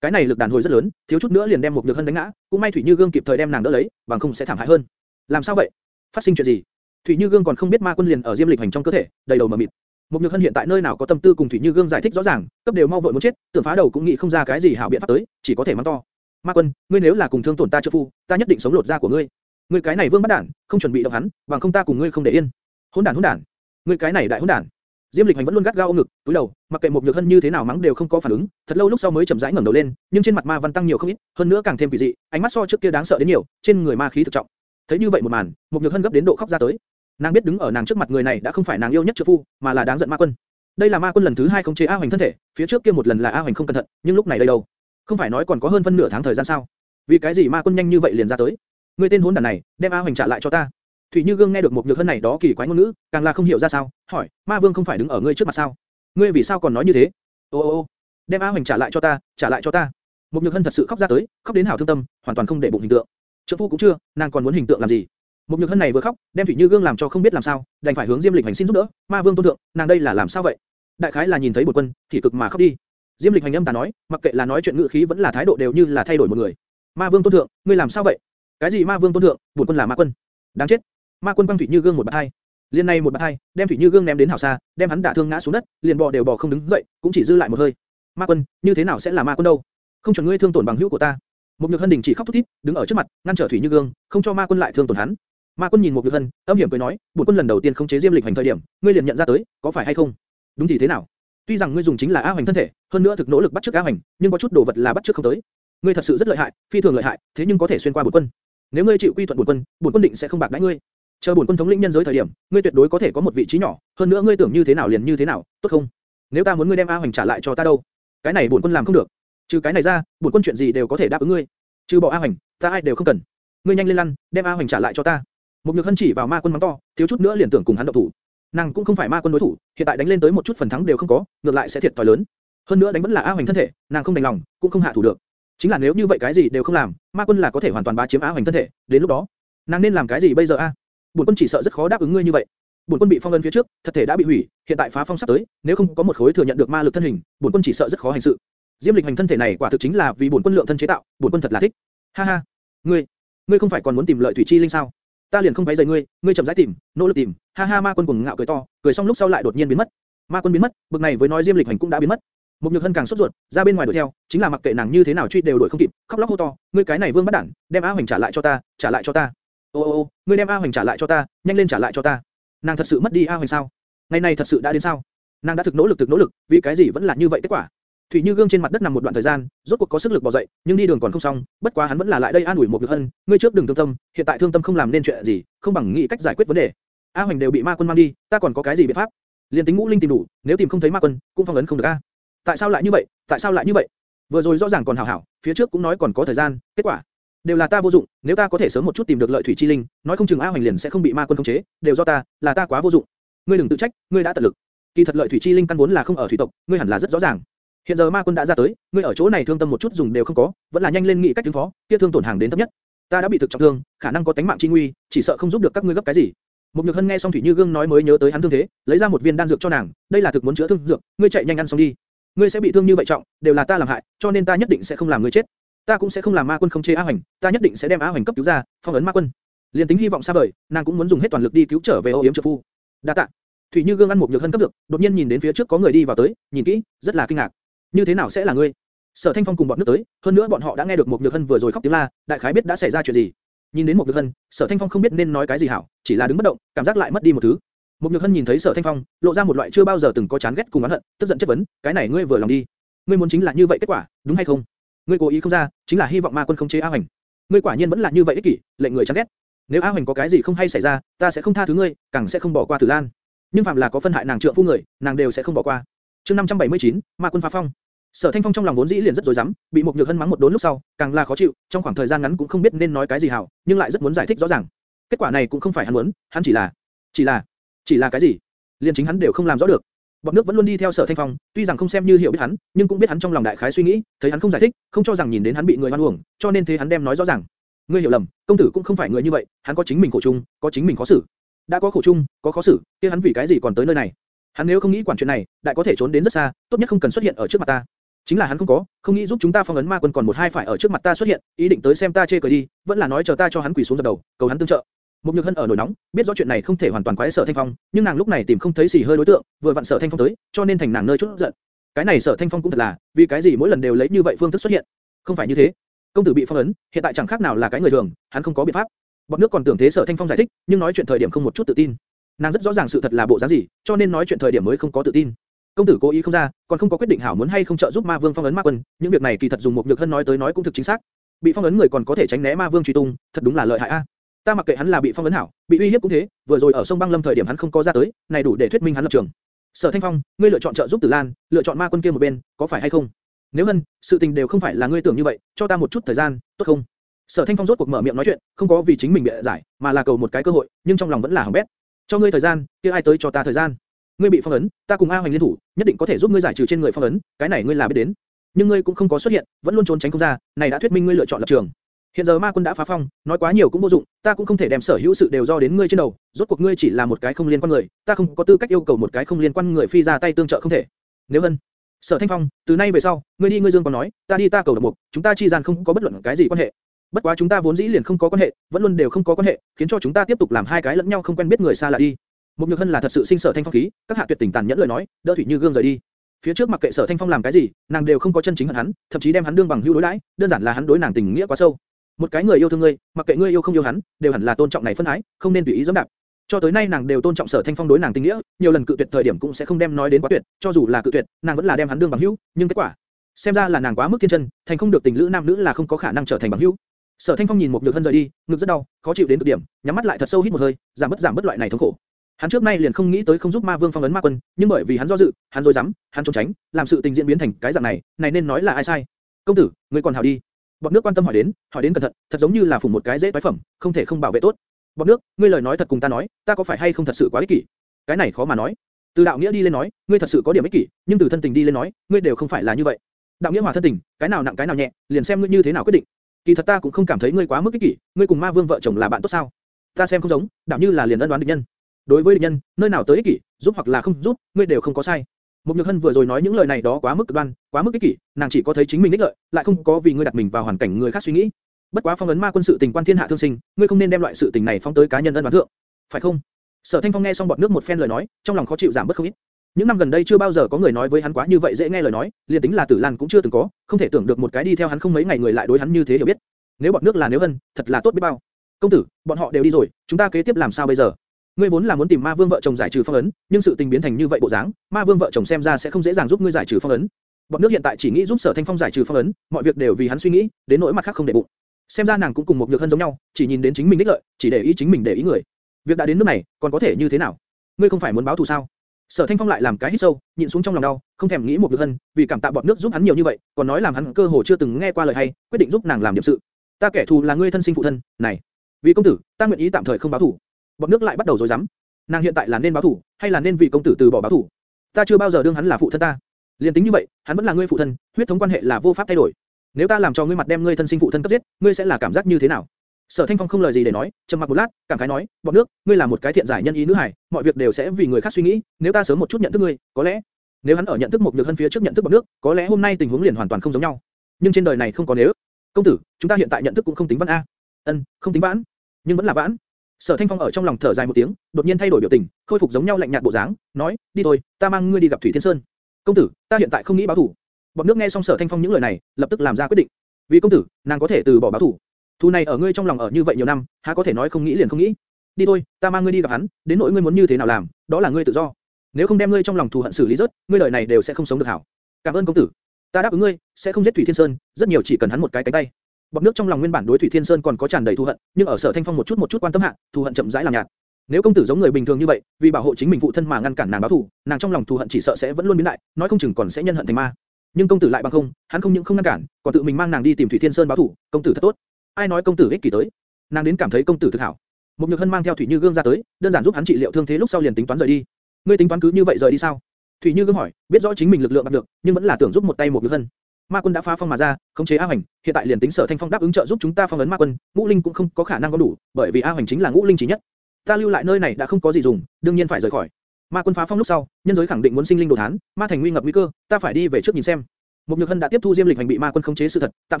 Cái này lực đàn hồi rất lớn, thiếu chút nữa liền đem một Nhược Hân đánh ngã, cũng may Thủy Như Gương kịp thời đem nàng đỡ lấy, bằng không sẽ thảm hại hơn. Làm sao vậy? Phát sinh chuyện gì? Thủy Như Gương còn không biết ma quân liền ở Diêm Lịch Hành trong cơ thể, đầy đầu mờ mịt. Một Nhược Hân hiện tại nơi nào có tâm tư cùng Thủy Như Gương giải thích rõ ràng, cấp đều mau vội muốn chết, tưởng phá đầu cũng nghĩ không ra cái gì hảo biện pháp tới, chỉ có thể mắng to. Ma Quân, ngươi nếu là cùng thương tổn ta trợ phu, ta nhất định sống lột da của ngươi. Ngươi cái này vương bắt đản, không chuẩn bị động hắn, bằng không ta cùng ngươi không để yên. Hỗn đản hỗn đản. Ngươi cái này đại hỗn đản. Diêm Lịch Hành vẫn luôn gắt gao ôm ngực, túi đầu, mặc kệ một nhược hân như thế nào mắng đều không có phản ứng, thật lâu lúc sau mới chậm rãi ngẩng đầu lên, nhưng trên mặt ma văn tăng nhiều không ít, hơn nữa càng thêm kỳ dị, ánh mắt so trước kia đáng sợ đến nhiều, trên người ma khí thực trọng. Thấy như vậy một màn, một nhược hân gấp đến độ khóc ra tới. Nàng biết đứng ở nàng trước mặt người này đã không phải nàng yêu nhất trợ phu, mà là đáng giận ma quân. Đây là ma quân lần thứ hai không chế A Hoành thân thể, phía trước kia một lần là A Hoành không cẩn thận, nhưng lúc này đây đâu? Không phải nói còn có hơn phân nửa tháng thời gian sao? Vì cái gì ma quân nhanh như vậy liền ra tới? Người tên hỗn đản này, đem A Hoành trả lại cho ta. Thủy Như Gương nghe được một nhược hân này đó kỳ quái ngôn ngữ, càng là không hiểu ra sao, hỏi, Ma Vương không phải đứng ở ngươi trước mặt sao? Ngươi vì sao còn nói như thế? Ô ô ô, đem A Hoành trả lại cho ta, trả lại cho ta. Một nhược hân thật sự khóc ra tới, khóc đến hảo thương tâm, hoàn toàn không để bụng hình tượng. Trợ phu cũng chưa, nàng còn muốn hình tượng làm gì? Một nhược hân này vừa khóc, đem Thủy Như Gương làm cho không biết làm sao, đành phải hướng Diêm Lịch Hành xin giúp đỡ. Ma Vương tôn thượng, nàng đây là làm sao vậy? Đại khái là nhìn thấy bột quân, thì cực mà khóc đi. Diêm Lịch Hành âm ta nói, mặc kệ là nói chuyện ngữ khí vẫn là thái độ đều như là thay đổi một người. Ma Vương tôn thượng, ngươi làm sao vậy? Cái gì Ma Vương tôn thượng, bổn quân là Ma quân. Đáng chết. Ma quân quăng Thủy Như Gương một bạt hai. Liên này một bạt hai, đem Thủy Như Gương ném đến hảo xa, đem hắn đả thương ngã xuống đất, liền bò đều bò không đứng dậy, cũng chỉ dư lại một hơi. Ma quân, như thế nào sẽ là Ma quân đâu? Không chuẩn ngươi thương tổn bằng hữu của ta. Một Nhược Hân đình chỉ khóc thút thít, đứng ở trước mặt, ngăn trở Thủy Như Gương, không cho Ma quân lại thương tổn hắn. Ma quân nhìn một Nhược Hân, âm hiểm cười nói, bổn quân lần đầu tiên không chế Diêm Lịch hành thời điểm, ngươi liền nhận ra tới, có phải hay không? Đúng thì thế nào? Tuy rằng ngươi dùng chính là A Hoành thân thể, hơn nữa thực nỗ lực bắt trước A Hoành, nhưng có chút đồ vật là bắt trước không tới. Ngươi thật sự rất lợi hại, phi thường lợi hại, thế nhưng có thể xuyên qua bổn quân. Nếu ngươi chịu quy thuận bổn quân, bổn quân định sẽ không bạc đãi ngươi. Chờ bổn quân thống lĩnh nhân giới thời điểm, ngươi tuyệt đối có thể có một vị trí nhỏ, hơn nữa ngươi tưởng như thế nào liền như thế nào, tốt không? Nếu ta muốn ngươi đem A Hoành trả lại cho ta đâu? Cái này bổn quân làm không được. Trừ cái này ra, bổn quân chuyện gì đều có thể đáp ứng ngươi. Trừ bỏ A Hoành, ta ai đều không cần. Ngươi nhanh lên lăn, đem A Hoành trả lại cho ta. Một nhược hân chỉ vào ma quân mắng to, thiếu chút nữa liền tưởng cùng hắn động thủ. Nàng cũng không phải ma quân đối thủ, hiện tại đánh lên tới một chút phần thắng đều không có, ngược lại sẽ thiệt thòi lớn. Hơn nữa đánh vẫn là A Hoành thân thể, nàng không đành lòng, cũng không hạ thủ được. Chính là nếu như vậy cái gì đều không làm, ma quân là có thể hoàn toàn bá chiếm A Hoành thân thể, đến lúc đó, nàng nên làm cái gì bây giờ a? Bổn quân chỉ sợ rất khó đáp ứng ngươi như vậy. Bổn quân bị phong ấn phía trước, thật thể đã bị hủy, hiện tại phá phong sắp tới, nếu không có một khối thừa nhận được ma lực thân hình, bổn quân chỉ sợ rất khó hành sự. Diêm Lịch hành thân thể này quả thực chính là vì bổn quân lượng thân chế tạo, bổn quân thật là thích. Ha ha, ngươi, ngươi không phải còn muốn tìm lợi thủy chi linh sao? Ta liền không phải rời ngươi, ngươi chậm rãi tìm, nỗ lực tìm. Ha ha, ma quân cuồng ngạo cười to, cười xong lúc sau lại đột nhiên biến mất. Ma quân biến mất, bực này với nói Diêm Lịch hành cũng đã biến mất. Một nhược hân càng sốt ruột, ra bên ngoài đuổi theo, chính là mặc kệ nàng như thế nào truy đều đuổi không kịp, khóc lóc hô to, ngươi cái này vương bắt đản, đem A Hoành trả lại cho ta, trả lại cho ta. Ô ô ô, ngươi đem A Hoành trả lại cho ta, nhanh lên trả lại cho ta. Nàng thật sự mất đi A Hoành sao? Ngày này thật sự đã đến sao? Nàng đã thực nỗ lực thực nỗ lực, vì cái gì vẫn là như vậy kết quả? Thủy Như Gương trên mặt đất nằm một đoạn thời gian, rốt cuộc có sức lực bò dậy, nhưng đi đường còn không xong, bất quá hắn vẫn là lại đây an ủi một nhược hân, ngươi trước đừng thương tâm, hiện tại thương tâm không làm nên chuyện gì, không bằng nghĩ cách giải quyết vấn đề. A Hoành đều bị ma quân mang đi, ta còn có cái gì biện pháp? Liên tính ngũ linh tìm đủ, nếu tìm không thấy ma quân, cũng phong ấn không được a. Tại sao lại như vậy? Tại sao lại như vậy? Vừa rồi rõ ràng còn hảo hảo, phía trước cũng nói còn có thời gian, kết quả đều là ta vô dụng, nếu ta có thể sớm một chút tìm được lợi thủy chi linh, nói không chừng A Hoành liền sẽ không bị ma quân khống chế, đều do ta, là ta quá vô dụng. Ngươi đừng tự trách, ngươi đã tận lực. Kỳ thật lợi thủy chi linh căn vốn là không ở thủy tộc, ngươi hẳn là rất rõ ràng. Hiện giờ ma quân đã ra tới, ngươi ở chỗ này thương tâm một chút dùng đều không có, vẫn là nhanh lên nghĩ cách ứng phó, kia thương tổn hàng đến thấp nhất. Ta đã bị thực trọng thương, khả năng có tính mạng chi nguy, chỉ sợ không giúp được các ngươi gấp cái gì. Mục nhược hân nghe xong thủy như gương nói mới nhớ tới hắn thương thế, lấy ra một viên đan dược cho nàng, đây là thực muốn chữa thương dược, ngươi chạy nhanh ăn xong đi. Ngươi sẽ bị thương như vậy trọng, đều là ta làm hại, cho nên ta nhất định sẽ không làm ngươi chết. Ta cũng sẽ không làm ma quân không chế A Hoành, ta nhất định sẽ đem A Hoành cấp cứu ra, phong ấn ma quân. Liên tính hy vọng xa vời, nàng cũng muốn dùng hết toàn lực đi cứu trở về ô yếm trợ phu. Đa tạ. Thủy Như Gương ăn một nhược thân cấp dược, đột nhiên nhìn đến phía trước có người đi vào tới, nhìn kỹ, rất là kinh ngạc. Như thế nào sẽ là ngươi? Sở Thanh Phong cùng bọn nước tới, hơn nữa bọn họ đã nghe được một Nhược thân vừa rồi khóc tiếng la, đại khái biết đã xảy ra chuyện gì. Nhìn đến một Nhược thân, Sở Thanh Phong không biết nên nói cái gì hảo, chỉ là đứng bất động, cảm giác lại mất đi một thứ. Một Nhược Hân nhìn thấy Sở Thanh Phong, lộ ra một loại chưa bao giờ từng có chán ghét cùng oán hận, tức giận chất vấn, cái này ngươi vừa lòng đi. Ngươi muốn chính là như vậy kết quả, đúng hay không? Ngươi cố ý không ra, chính là hy vọng ma quân không chế A Hoành. Ngươi quả nhiên vẫn là như vậy ích kỷ, lệnh người chán ghét. Nếu A Hoành có cái gì không hay xảy ra, ta sẽ không tha thứ ngươi, càng sẽ không bỏ qua Tử Lan. Nhưng phạm là có phân hại nàng trượng phu người, nàng đều sẽ không bỏ qua. Chương 579, Ma quân phá phong. Sở Thanh Phong trong lòng vốn dĩ liền rất rối rắm, bị một nhược hân mắng một đốn lúc sau, càng là khó chịu, trong khoảng thời gian ngắn cũng không biết nên nói cái gì hảo, nhưng lại rất muốn giải thích rõ ràng. Kết quả này cũng không phải hắn muốn, hắn chỉ là, chỉ là, chỉ là cái gì? Liên chính hắn đều không làm rõ được. Bọt nước vẫn luôn đi theo Sở Thanh Phong, tuy rằng không xem như hiểu biết hắn, nhưng cũng biết hắn trong lòng đại khái suy nghĩ, thấy hắn không giải thích, không cho rằng nhìn đến hắn bị người hoan uổng, cho nên thế hắn đem nói rõ ràng. Ngươi hiểu lầm, công tử cũng không phải người như vậy, hắn có chính mình khổ chung, có chính mình khó xử. Đã có khổ chung, có khó xử, kia hắn vì cái gì còn tới nơi này? Hắn nếu không nghĩ quản chuyện này, đại có thể trốn đến rất xa, tốt nhất không cần xuất hiện ở trước mặt ta. Chính là hắn không có, không nghĩ giúp chúng ta phong ấn ma quân còn một hai phải ở trước mặt ta xuất hiện, ý định tới xem ta chê cười đi, vẫn là nói chờ ta cho hắn quỳ xuống dập đầu, cầu hắn tương trợ. Một nhược hân ở nổi nóng, biết rõ chuyện này không thể hoàn toàn quái sở thanh phong, nhưng nàng lúc này tìm không thấy gì hơi đối tượng, vừa vặn sở thanh phong tới, cho nên thành nàng nơi chút giận. Cái này sở thanh phong cũng thật là, vì cái gì mỗi lần đều lấy như vậy phương thức xuất hiện? Không phải như thế. Công tử bị phong ấn, hiện tại chẳng khác nào là cái người thường, hắn không có biện pháp. Bọn nước còn tưởng thế sở thanh phong giải thích, nhưng nói chuyện thời điểm không một chút tự tin. Nàng rất rõ ràng sự thật là bộ dáng gì, cho nên nói chuyện thời điểm mới không có tự tin công tử cố ý không ra, còn không có quyết định hảo muốn hay không trợ giúp ma vương phong ấn ma quân, những việc này kỳ thật dùng một nhược hân nói tới nói cũng thực chính xác. bị phong ấn người còn có thể tránh né ma vương truy tung, thật đúng là lợi hại a ta mặc kệ hắn là bị phong ấn hảo, bị uy hiếp cũng thế, vừa rồi ở sông băng lâm thời điểm hắn không có ra tới, này đủ để thuyết minh hắn lập trường. sở thanh phong, ngươi lựa chọn trợ giúp tử lan, lựa chọn ma quân kia một bên, có phải hay không? nếu hơn, sự tình đều không phải là ngươi tưởng như vậy, cho ta một chút thời gian, tốt không? sở thanh phong rốt cuộc mở miệng nói chuyện, không có vì chính mình bị giải, mà là cầu một cái cơ hội, nhưng trong lòng vẫn là hỏng bét. cho ngươi thời gian, kia ai tới cho ta thời gian? ngươi bị phong ấn, ta cùng A Hoành liên thủ, nhất định có thể giúp ngươi giải trừ trên người phong ấn, cái này ngươi là biết đến. Nhưng ngươi cũng không có xuất hiện, vẫn luôn trốn tránh không ra, này đã thuyết minh ngươi lựa chọn lập trường. Hiện giờ ma quân đã phá phong, nói quá nhiều cũng vô dụng, ta cũng không thể đem sở hữu sự đều do đến ngươi trên đầu, rốt cuộc ngươi chỉ là một cái không liên quan người, ta không có tư cách yêu cầu một cái không liên quan người phi ra tay tương trợ không thể. Nếu hơn, sở thanh phong, từ nay về sau, ngươi đi ngươi dương còn nói, ta đi ta cầu độc mục, chúng ta chi gian không có bất luận cái gì quan hệ. Bất quá chúng ta vốn dĩ liền không có quan hệ, vẫn luôn đều không có quan hệ, khiến cho chúng ta tiếp tục làm hai cái lẫn nhau không quen biết người xa lạ đi. Một nhược hân là thật sự sinh sở thanh phong khí, các hạ tuyệt tình tàn nhẫn lời nói, đỡ thủy như gương rời đi. Phía trước mặc kệ sở thanh phong làm cái gì, nàng đều không có chân chính hận hắn, thậm chí đem hắn đương bằng hữu đối đãi, đơn giản là hắn đối nàng tình nghĩa quá sâu. Một cái người yêu thương ngươi, mặc kệ ngươi yêu không yêu hắn, đều hẳn là tôn trọng này phân ái, không nên tùy ý dẫm đạp. Cho tới nay nàng đều tôn trọng sở thanh phong đối nàng tình nghĩa, nhiều lần cự tuyệt thời điểm cũng sẽ không đem nói đến quá tuyệt, cho dù là cự tuyệt, nàng vẫn là đem hắn đương bằng hữu, nhưng kết quả, xem ra là nàng quá mức thiên chân, thành không được tình lữ nam nữ là không có khả năng trở thành bằng hữu. Sở Thanh Phong nhìn một nhược hân rời đi, ngực rất đau, khó chịu đến cực điểm, nhắm mắt lại thật sâu hít một hơi, giảm bớt giảm bớt loại này thống khổ. Hắn trước nay liền không nghĩ tới không giúp Ma Vương phong ấn Ma Quân, nhưng bởi vì hắn do dự, hắn rồi dám, hắn trốn tránh, làm sự tình diễn biến thành cái dạng này, này nên nói là ai sai? Công tử, ngươi còn hảo đi. Bọn nước quan tâm hỏi đến, hỏi đến cẩn thận, thật giống như là phủ một cái dễ tái phẩm, không thể không bảo vệ tốt. Bọn nước, ngươi lời nói thật cùng ta nói, ta có phải hay không thật sự quá ích kỷ? Cái này khó mà nói. Từ đạo nghĩa đi lên nói, ngươi thật sự có điểm ích kỷ, nhưng từ thân tình đi lên nói, ngươi đều không phải là như vậy. Đạo nghĩa hòa thân tình, cái nào nặng cái nào nhẹ, liền xem ngươi như thế nào quyết định. Kỳ thật ta cũng không cảm thấy ngươi quá mức ích kỷ, ngươi cùng Ma Vương vợ chồng là bạn tốt sao? Ta xem không giống, đạo như là liền ân đoán địch nhân. Đối với địch nhân, nơi nào tới ích kỷ, giúp hoặc là không giúp, ngươi đều không có sai. Mục Nhược Hân vừa rồi nói những lời này đó quá mức cực đoan, quá mức ích kỷ, nàng chỉ có thấy chính mình ích lợi, lại không có vì ngươi đặt mình vào hoàn cảnh người khác suy nghĩ. Bất quá phong ấn ma quân sự tình quan thiên hạ thương sinh, ngươi không nên đem loại sự tình này phóng tới cá nhân ân oán thượng, phải không? Sở Thanh Phong nghe xong bọt nước một phen lời nói, trong lòng khó chịu giảm bớt không ít. Những năm gần đây chưa bao giờ có người nói với hắn quá như vậy dễ nghe lời nói, liền tính là Tử Lan cũng chưa từng có, không thể tưởng được một cái đi theo hắn không mấy ngày người lại đối hắn như thế hiểu biết. Nếu bọt nước là nếu hân, thật là tốt biết bao. Công tử, bọn họ đều đi rồi, chúng ta kế tiếp làm sao bây giờ? Ngươi vốn là muốn tìm Ma Vương vợ chồng giải trừ phong ấn, nhưng sự tình biến thành như vậy bộ dáng, Ma Vương vợ chồng xem ra sẽ không dễ dàng giúp ngươi giải trừ phong ấn. Bọn nước hiện tại chỉ nghĩ giúp Sở Thanh Phong giải trừ phong ấn, mọi việc đều vì hắn suy nghĩ, đến nỗi mặt khác không để bụng. Xem ra nàng cũng cùng một nhược hân giống nhau, chỉ nhìn đến chính mình đích lợi, chỉ để ý chính mình để ý người. Việc đã đến nước này, còn có thể như thế nào? Ngươi không phải muốn báo thù sao? Sở Thanh Phong lại làm cái hít sâu, nhịn xuống trong lòng đau, không thèm nghĩ một nhược hân, vì cảm tạ bọn nước giúp hắn nhiều như vậy, còn nói làm hắn cơ hồ chưa từng nghe qua lời hay, quyết định giúp nàng làm điểm sự. Ta kẻ thù là ngươi thân sinh phụ thân, này, vì công tử, ta nguyện ý tạm thời không báo thù. Bọn nước lại bắt đầu rối rắm. Nàng hiện tại là nên báo thù, hay là nên vì công tử từ bỏ báo thù? Ta chưa bao giờ đương hắn là phụ thân ta. Liên tính như vậy, hắn vẫn là ngươi phụ thân, huyết thống quan hệ là vô pháp thay đổi. Nếu ta làm cho ngươi mặt đem ngươi thân sinh phụ thân cấp giết, ngươi sẽ là cảm giác như thế nào? Sở Thanh Phong không lời gì để nói, trầm mặc một lát, cảm khái nói, bọn nước, ngươi là một cái thiện giải nhân ý nữ hải, mọi việc đều sẽ vì người khác suy nghĩ, nếu ta sớm một chút nhận thức ngươi, có lẽ, nếu hắn ở nhận thức một nhược hơn phía trước nhận thức bọn nước, có lẽ hôm nay tình huống liền hoàn toàn không giống nhau. Nhưng trên đời này không có nếu. Công tử, chúng ta hiện tại nhận thức cũng không tính vãn a. Ân, không tính vãn, nhưng vẫn là vãn. Sở Thanh Phong ở trong lòng thở dài một tiếng, đột nhiên thay đổi biểu tình, khôi phục giống nhau lạnh nhạt bộ dáng, nói, đi thôi, ta mang ngươi đi gặp Thủy Thiên Sơn. Công tử, ta hiện tại không nghĩ báo thù. Bọn nước nghe xong Sở Thanh Phong những lời này, lập tức làm ra quyết định. Vì công tử, nàng có thể từ bỏ báo thủ. Thu này ở ngươi trong lòng ở như vậy nhiều năm, há có thể nói không nghĩ liền không nghĩ. Đi thôi, ta mang ngươi đi gặp hắn, đến nỗi ngươi muốn như thế nào làm, đó là ngươi tự do. Nếu không đem ngươi trong lòng thù hận xử lý rớt, ngươi đời này đều sẽ không sống được hảo. Cảm ơn công tử. Ta đáp ứng ngươi, sẽ không giết Thủy Thiên Sơn, rất nhiều chỉ cần hắn một cái cánh tay. Bọt nước trong lòng nguyên bản đối Thủy Thiên Sơn còn có tràn đầy thù hận, nhưng ở Sở Thanh Phong một chút một chút quan tâm hạ, thù hận chậm rãi làm nhạt. Nếu công tử giống người bình thường như vậy, vì bảo hộ chính mình phụ thân mà ngăn cản nàng báo thù, nàng trong lòng thù hận chỉ sợ sẽ vẫn luôn biến đại, nói không chừng còn sẽ nhân hận thành ma. Nhưng công tử lại bằng không, hắn không những không ngăn cản, còn tự mình mang nàng đi tìm Thủy Thiên Sơn báo thù, công tử thật tốt. Ai nói công tử ích kỷ tới? Nàng đến cảm thấy công tử thực hảo. Một Nhược Hân mang theo Thủy Như Gương ra tới, đơn giản giúp hắn trị liệu thương thế lúc sau liền tính toán rời đi. Ngươi tính toán cứ như vậy rời đi sao? Thủy Như Gương hỏi, biết rõ chính mình lực lượng bạc được, nhưng vẫn là tưởng giúp một tay một Nhược Hân. Ma quân đã phá phong mà ra, khống chế A Hoành, hiện tại liền tính Sở Thanh Phong đáp ứng trợ giúp chúng ta phong ấn Ma quân, Ngũ Linh cũng không có khả năng có đủ, bởi vì A Hoành chính là Ngũ Linh chỉ nhất. Ta lưu lại nơi này đã không có gì dùng, đương nhiên phải rời khỏi. Ma quân phá phong lúc sau, nhân giới khẳng định muốn sinh linh đồ thán, ma thành nguy ngập nguy cơ, ta phải đi về trước nhìn xem. Mục Nhược Hân đã tiếp thu Diêm Lịch Hành bị ma quân khống chế sự thật, tạm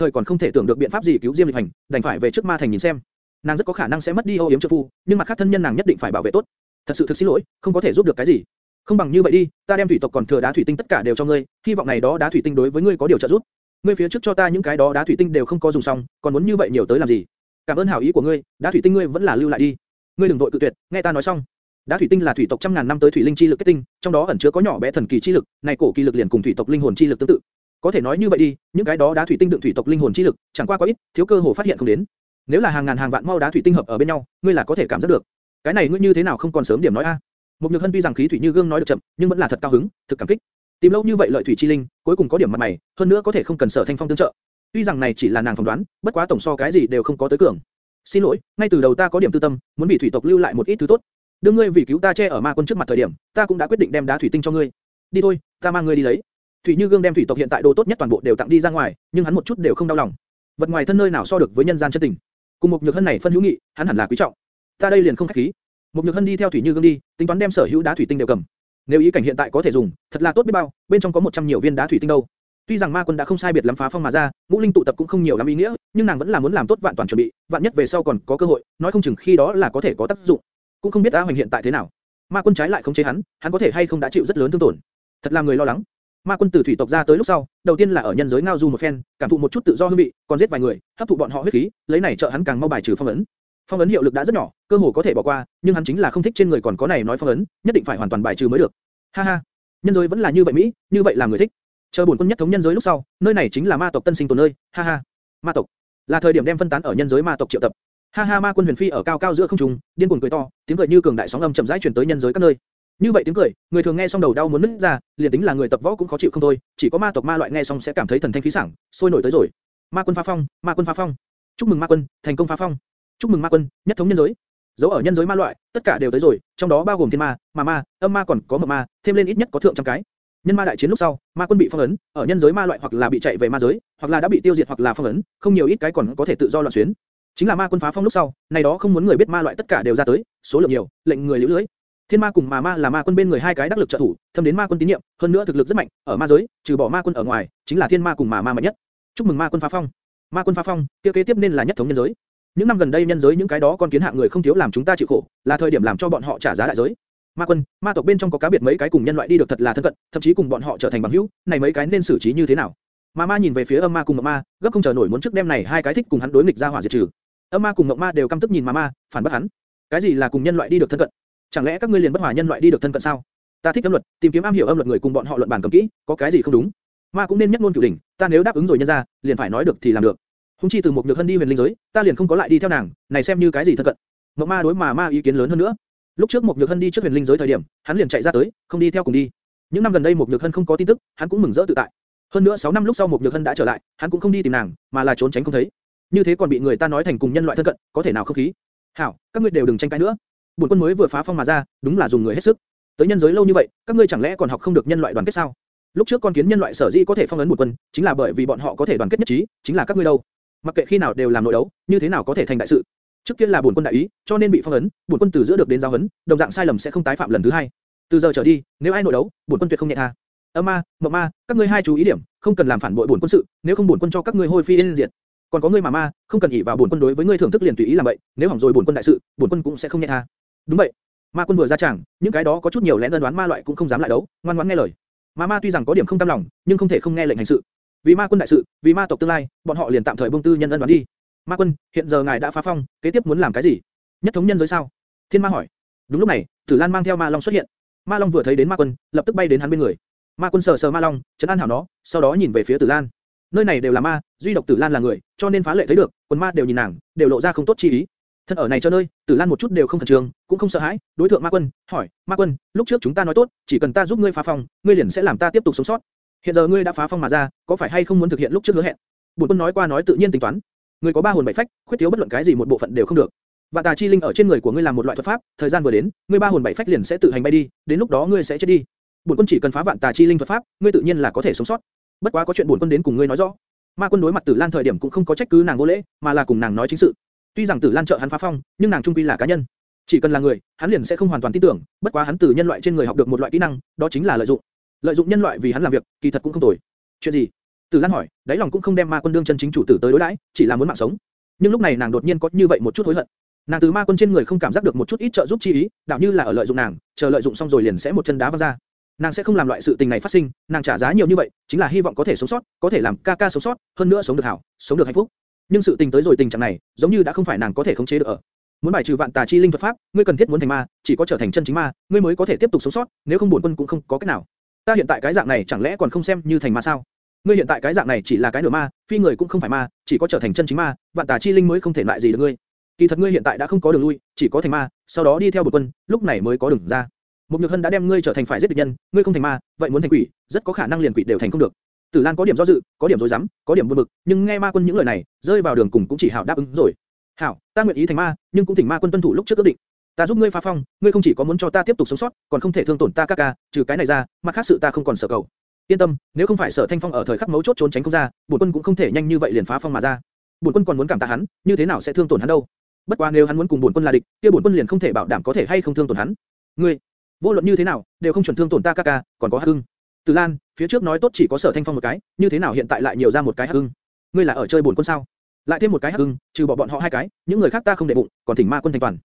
thời còn không thể tưởng được biện pháp gì cứu Diêm Lịch Hành, đành phải về trước ma thành nhìn xem. Nàng rất có khả năng sẽ mất đi Âu Yếm trợ phu, nhưng mặt khác thân nhân nàng nhất định phải bảo vệ tốt. Thật sự thực xin lỗi, không có thể giúp được cái gì. Không bằng như vậy đi, ta đem thủy tộc còn thừa đá thủy tinh tất cả đều cho ngươi, hy vọng này đó đá thủy tinh đối với ngươi có điều trợ giúp. Ngươi phía trước cho ta những cái đó đá thủy tinh đều không có dùng xong, còn muốn như vậy nhiều tới làm gì? Cảm ơn hảo ý của ngươi, đá thủy tinh ngươi vẫn là lưu lại đi. Ngươi đừng vội cự tuyệt, nghe ta nói xong. Đá thủy tinh là thủy tộc trăm ngàn năm tới thủy linh chi lực kết tinh, trong đó ẩn chứa có nhỏ bé thần kỳ chi lực, này cổ kỳ lực liền cùng thủy tộc linh hồn chi lực tương tự. Có thể nói như vậy đi, những cái đó đá thủy tinh đựng thủy tộc linh hồn chi lực, chẳng qua quá ít, thiếu cơ hồ phát hiện không đến. Nếu là hàng ngàn hàng vạn mau đá thủy tinh hợp ở bên nhau, ngươi là có thể cảm giác được. Cái này ngươi như thế nào không còn sớm điểm nói a? Một Nhược Hân tuy rằng khí thủy như gương nói được chậm, nhưng vẫn là thật cao hứng, thực cảm kích. Tìm lâu như vậy lợi thủy chi linh, cuối cùng có điểm mặt mày, hơn nữa có thể không cần sở thanh phong tương trợ. Tuy rằng này chỉ là nàng phỏng đoán, bất quá tổng so cái gì đều không có tới cường. Xin lỗi, ngay từ đầu ta có điểm tư tâm, muốn vì thủy tộc lưu lại một ít thứ tốt. Đương ngươi vì cứu ta che ở ma quân trước mặt thời điểm, ta cũng đã quyết định đem đá thủy tinh cho ngươi. Đi thôi, ta mang ngươi đi lấy. Thủy Như Gương đem thủy tộc hiện tại đồ tốt nhất toàn bộ đều tặng đi ra ngoài, nhưng hắn một chút đều không đau lòng. Vật ngoài thân nơi nào so được với nhân gian chân tình. Cùng một nhược hân này phân hữu nghị, hắn hẳn là quý trọng. Ta đây liền không khách khí. Một nhược hân đi theo Thủy Như Gương đi, tính toán đem sở hữu đá thủy tinh đều cầm. Nếu ý cảnh hiện tại có thể dùng, thật là tốt biết bao, bên trong có 100 nhiều viên đá thủy tinh đâu. Tuy rằng ma quân đã không sai biệt lắm phá phong mà ra, ngũ linh tụ tập cũng không nhiều lắm ý nghĩa, nhưng nàng vẫn là muốn làm tốt vạn toàn chuẩn bị, vạn nhất về sau còn có cơ hội, nói không chừng khi đó là có thể có tác dụng. Cũng không biết A Hoành hiện tại thế nào. Ma quân trái lại không chế hắn, hắn có thể hay không đã chịu rất lớn thương tổn. Thật là người lo lắng. Ma quân từ thủy tộc ra tới lúc sau, đầu tiên là ở nhân giới ngao du một phen, cảm thụ một chút tự do hương vị, còn giết vài người, hấp thụ bọn họ huyết khí, lấy này trợ hắn càng mau bài trừ phong ấn. Phong ấn hiệu lực đã rất nhỏ, cơ hồ có thể bỏ qua, nhưng hắn chính là không thích trên người còn có này nói phong ấn, nhất định phải hoàn toàn bài trừ mới được. Ha ha, nhân giới vẫn là như vậy mỹ, như vậy là người thích. Chờ bổn quân nhất thống nhân giới lúc sau, nơi này chính là ma tộc tân sinh tồn nơi, ha ha. Ma tộc là thời điểm đem phân tán ở nhân giới ma tộc triệu tập. Ha ha ma quân huyền phi ở cao cao giữa không trung, điên cuồng cười to, tiếng cười như cường đại sóng âm chậm rãi truyền tới nhân giới các nơi. Như vậy tiếng cười, người thường nghe xong đầu đau muốn nứt ra, liền tính là người tập võ cũng khó chịu không thôi, chỉ có ma tộc ma loại nghe xong sẽ cảm thấy thần thanh khí sảng, sôi nổi tới rồi. Ma quân phá phong, ma quân phá phong. Chúc mừng ma quân, thành công phá phong. Chúc mừng ma quân, nhất thống nhân giới. Dấu ở nhân giới ma loại, tất cả đều tới rồi, trong đó bao gồm thiên ma, ma ma, âm ma còn có mộng ma, thêm lên ít nhất có thượng trăm cái. Nhân ma đại chiến lúc sau, ma quân bị phong ấn, ở nhân giới ma loại hoặc là bị chạy về ma giới, hoặc là đã bị tiêu diệt hoặc là phong ấn, không nhiều ít cái còn có thể tự do loạn xuyến. Chính là ma quân phá phong lúc sau, này đó không muốn người biết ma loại tất cả đều ra tới, số lượng nhiều, lệnh người liễu lưới. Thiên ma cùng ma ma là ma quân bên người hai cái đắc lực trợ thủ, thâm đến ma quân tín nhiệm, hơn nữa thực lực rất mạnh, ở ma giới, trừ bỏ ma quân ở ngoài, chính là thiên ma cùng ma ma mạnh nhất. Chúc mừng ma quân phá phong. Ma quân phá phong, kia kế tiếp nên là nhất thống nhân giới. Những năm gần đây nhân giới những cái đó con kiến hạng người không thiếu làm chúng ta chịu khổ, là thời điểm làm cho bọn họ trả giá đại giới. Ma quân, ma tộc bên trong có cá biệt mấy cái cùng nhân loại đi được thật là thân cận, thậm chí cùng bọn họ trở thành bằng hữu, này mấy cái nên xử trí như thế nào? Ma ma nhìn về phía âm ma cùng mộng ma, gấp không chờ nổi muốn trước đêm này hai cái thích cùng hắn đối nghịch ra hỏa diệt trừ. Âm ma cùng mộng ma đều căm tức nhìn ma ma, phản bác hắn. Cái gì là cùng nhân loại đi được thân cận? Chẳng lẽ các ngươi liền bất hòa nhân loại đi được thân cận sao? Ta thích âm luật, tìm kiếm am hiểu âm luật người cùng bọn họ luận bàn cầm kỹ, có cái gì không đúng? Ma cũng nên nhất ngôn cửu đỉnh, ta nếu đáp ứng rồi nhân ra, liền phải nói được thì làm được. Hùng chi từ một nhược hân đi huyền linh giới, ta liền không có lại đi theo nàng, này xem như cái gì thân cận? Mộng ma đối mà ma ý kiến lớn hơn nữa. Lúc trước một nhược hân đi trước huyền linh giới thời điểm, hắn liền chạy ra tới, không đi theo cùng đi. Những năm gần đây một nhược hân không có tin tức, hắn cũng mừng rỡ tự tại. Hơn nữa 6 năm lúc sau một nhược hân đã trở lại, hắn cũng không đi tìm nàng, mà là trốn tránh không thấy. Như thế còn bị người ta nói thành cùng nhân loại thân cận, có thể nào không khí? Hảo, các ngươi đều đừng tranh cãi nữa. Bổn quân mới vừa phá phong mà ra, đúng là dùng người hết sức. Tới nhân giới lâu như vậy, các ngươi chẳng lẽ còn học không được nhân loại đoàn kết sao? Lúc trước con kiến nhân loại sở dĩ có thể phong ấn bổn quân, chính là bởi vì bọn họ có thể đoàn kết nhất trí, chính là các ngươi đâu. Mặc kệ khi nào đều làm nội đấu, như thế nào có thể thành đại sự? Trước kia là bổn quân đại ý, cho nên bị phong ấn, bổn quân từ giữa được đến giáo huấn, đồng dạng sai lầm sẽ không tái phạm lần thứ hai. Từ giờ trở đi, nếu ai nội đấu, bổn quân tuyệt không nhẹ tha. Âm ma, mộng ma, các ngươi hai chú ý điểm, không cần làm phản bội bổn quân sự, nếu không bổn quân cho các ngươi hôi phi yên diệt. Còn có ngươi mà ma, không cần ỷ vào bổn quân đối với ngươi thưởng thức liền tùy ý làm vậy, nếu hỏng rồi bổn quân đại sự, bổn quân cũng sẽ không nhẹ tha. Đúng vậy. Ma quân vừa ra chẳng, những cái đó có chút nhiều lén đơn đoán ma loại cũng không dám lại đấu, ngoan ngoãn nghe lời. ma ma tuy rằng có điểm không cam lòng, nhưng không thể không nghe lệnh hành sự. Vì ma quân đại sự, vì ma tộc tương lai, bọn họ liền tạm thời buông tư nhân ân đoán đi. Ma quân, hiện giờ ngài đã phá phong, kế tiếp muốn làm cái gì? Nhất thống nhân giới sao? Thiên Ma hỏi. Đúng lúc này, Tử Lan mang theo Ma Long xuất hiện. Ma Long vừa thấy đến Ma Quân, lập tức bay đến hắn bên người. Ma Quân sờ sờ Ma Long, chấn an hảo nó, sau đó nhìn về phía Tử Lan. Nơi này đều là ma, duy độc Tử Lan là người, cho nên phá lệ thấy được, quần ma đều nhìn nàng, đều lộ ra không tốt chi ý. Thân ở này cho nơi, Tử Lan một chút đều không khẩn trương, cũng không sợ hãi, đối thượng Ma Quân, hỏi, Ma Quân, lúc trước chúng ta nói tốt, chỉ cần ta giúp ngươi phá phong, ngươi liền sẽ làm ta tiếp tục sống sót. Hiện giờ ngươi đã phá phong mà ra, có phải hay không muốn thực hiện lúc trước hứa hẹn? Bổn Quân nói qua nói tự nhiên tính toán. Ngươi có ba hồn bảy phách, khuyết thiếu bất luận cái gì một bộ phận đều không được. Vạn tà chi linh ở trên người của ngươi làm một loại thuật pháp, thời gian vừa đến, ngươi ba hồn bảy phách liền sẽ tự hành bay đi, đến lúc đó ngươi sẽ chết đi. Bổn quân chỉ cần phá vạn tà chi linh thuật pháp, ngươi tự nhiên là có thể sống sót. Bất quá có chuyện bổn quân đến cùng ngươi nói rõ. Ma quân đối mặt Tử Lan thời điểm cũng không có trách cứ nàng vô lễ, mà là cùng nàng nói chính sự. Tuy rằng Tử Lan trợ hắn phá phong, nhưng nàng trung quy là cá nhân, chỉ cần là người, hắn liền sẽ không hoàn toàn tin tưởng. Bất quá hắn từ nhân loại trên người học được một loại kỹ năng, đó chính là lợi dụng. Lợi dụng nhân loại vì hắn làm việc, kỳ thật cũng không tồi. Chuyện gì? Tử Lan hỏi, đáy lòng cũng không đem Ma quân đương chân chính chủ tử tới đối đãi, chỉ là muốn mạng sống. Nhưng lúc này nàng đột nhiên có như vậy một chút hối hận. Nàng từ Ma quân trên người không cảm giác được một chút ít trợ giúp chi ý, đạo như là ở lợi dụng nàng, chờ lợi dụng xong rồi liền sẽ một chân đá văng ra. Nàng sẽ không làm loại sự tình này phát sinh, nàng trả giá nhiều như vậy, chính là hy vọng có thể sống sót, có thể làm ca ca sống sót, hơn nữa sống được hảo, sống được hạnh phúc. Nhưng sự tình tới rồi tình trạng này, giống như đã không phải nàng có thể khống chế được ở. Muốn bài trừ vạn tà chi linh thuật pháp, ngươi cần thiết muốn thành ma, chỉ có trở thành chân chính ma, ngươi mới có thể tiếp tục sống sót, nếu không bổn quân cũng không có cách nào. Ta hiện tại cái dạng này chẳng lẽ còn không xem như thành ma sao? Ngươi hiện tại cái dạng này chỉ là cái nửa ma, phi người cũng không phải ma, chỉ có trở thành chân chính ma, vạn tà chi linh mới không thể lại gì được ngươi. Kỳ thật ngươi hiện tại đã không có đường lui, chỉ có thành ma, sau đó đi theo bổn quân, lúc này mới có đường ra. Một nhược hân đã đem ngươi trở thành phải giết địch nhân, ngươi không thành ma, vậy muốn thành quỷ, rất có khả năng liền quỷ đều thành không được. Tử Lan có điểm do dự, có điểm dối dám, có điểm buồn bực, nhưng nghe ma quân những lời này, rơi vào đường cùng cũng chỉ hảo đáp ứng rồi. Hảo, ta nguyện ý thành ma, nhưng cũng thỉnh ma quân tuân thủ lúc trước quyết định. Ta giúp ngươi phá phong, ngươi không chỉ có muốn cho ta tiếp tục sống sót, còn không thể thương tổn ta ca ca, trừ cái này ra, mặt khác sự ta không còn sợ cầu. Yên tâm, nếu không phải Sở Thanh Phong ở thời khắc mấu chốt trốn tránh không ra, bổn quân cũng không thể nhanh như vậy liền phá phong mà ra. Bổn quân còn muốn cảm tạ hắn, như thế nào sẽ thương tổn hắn đâu? Bất quá nếu hắn muốn cùng bổn quân là địch, kia bổn quân liền không thể bảo đảm có thể hay không thương tổn hắn. Ngươi, vô luận như thế nào, đều không chuẩn thương tổn ta ca ca, còn có Hắc Hưng. Từ Lan, phía trước nói tốt chỉ có Sở Thanh Phong một cái, như thế nào hiện tại lại nhiều ra một cái Hắc Hưng? Ngươi là ở chơi bổn quân sao? Lại thêm một cái Hắc Hưng, trừ bỏ bọn họ hai cái, những người khác ta không để bụng, còn thỉnh ma quân thành toàn.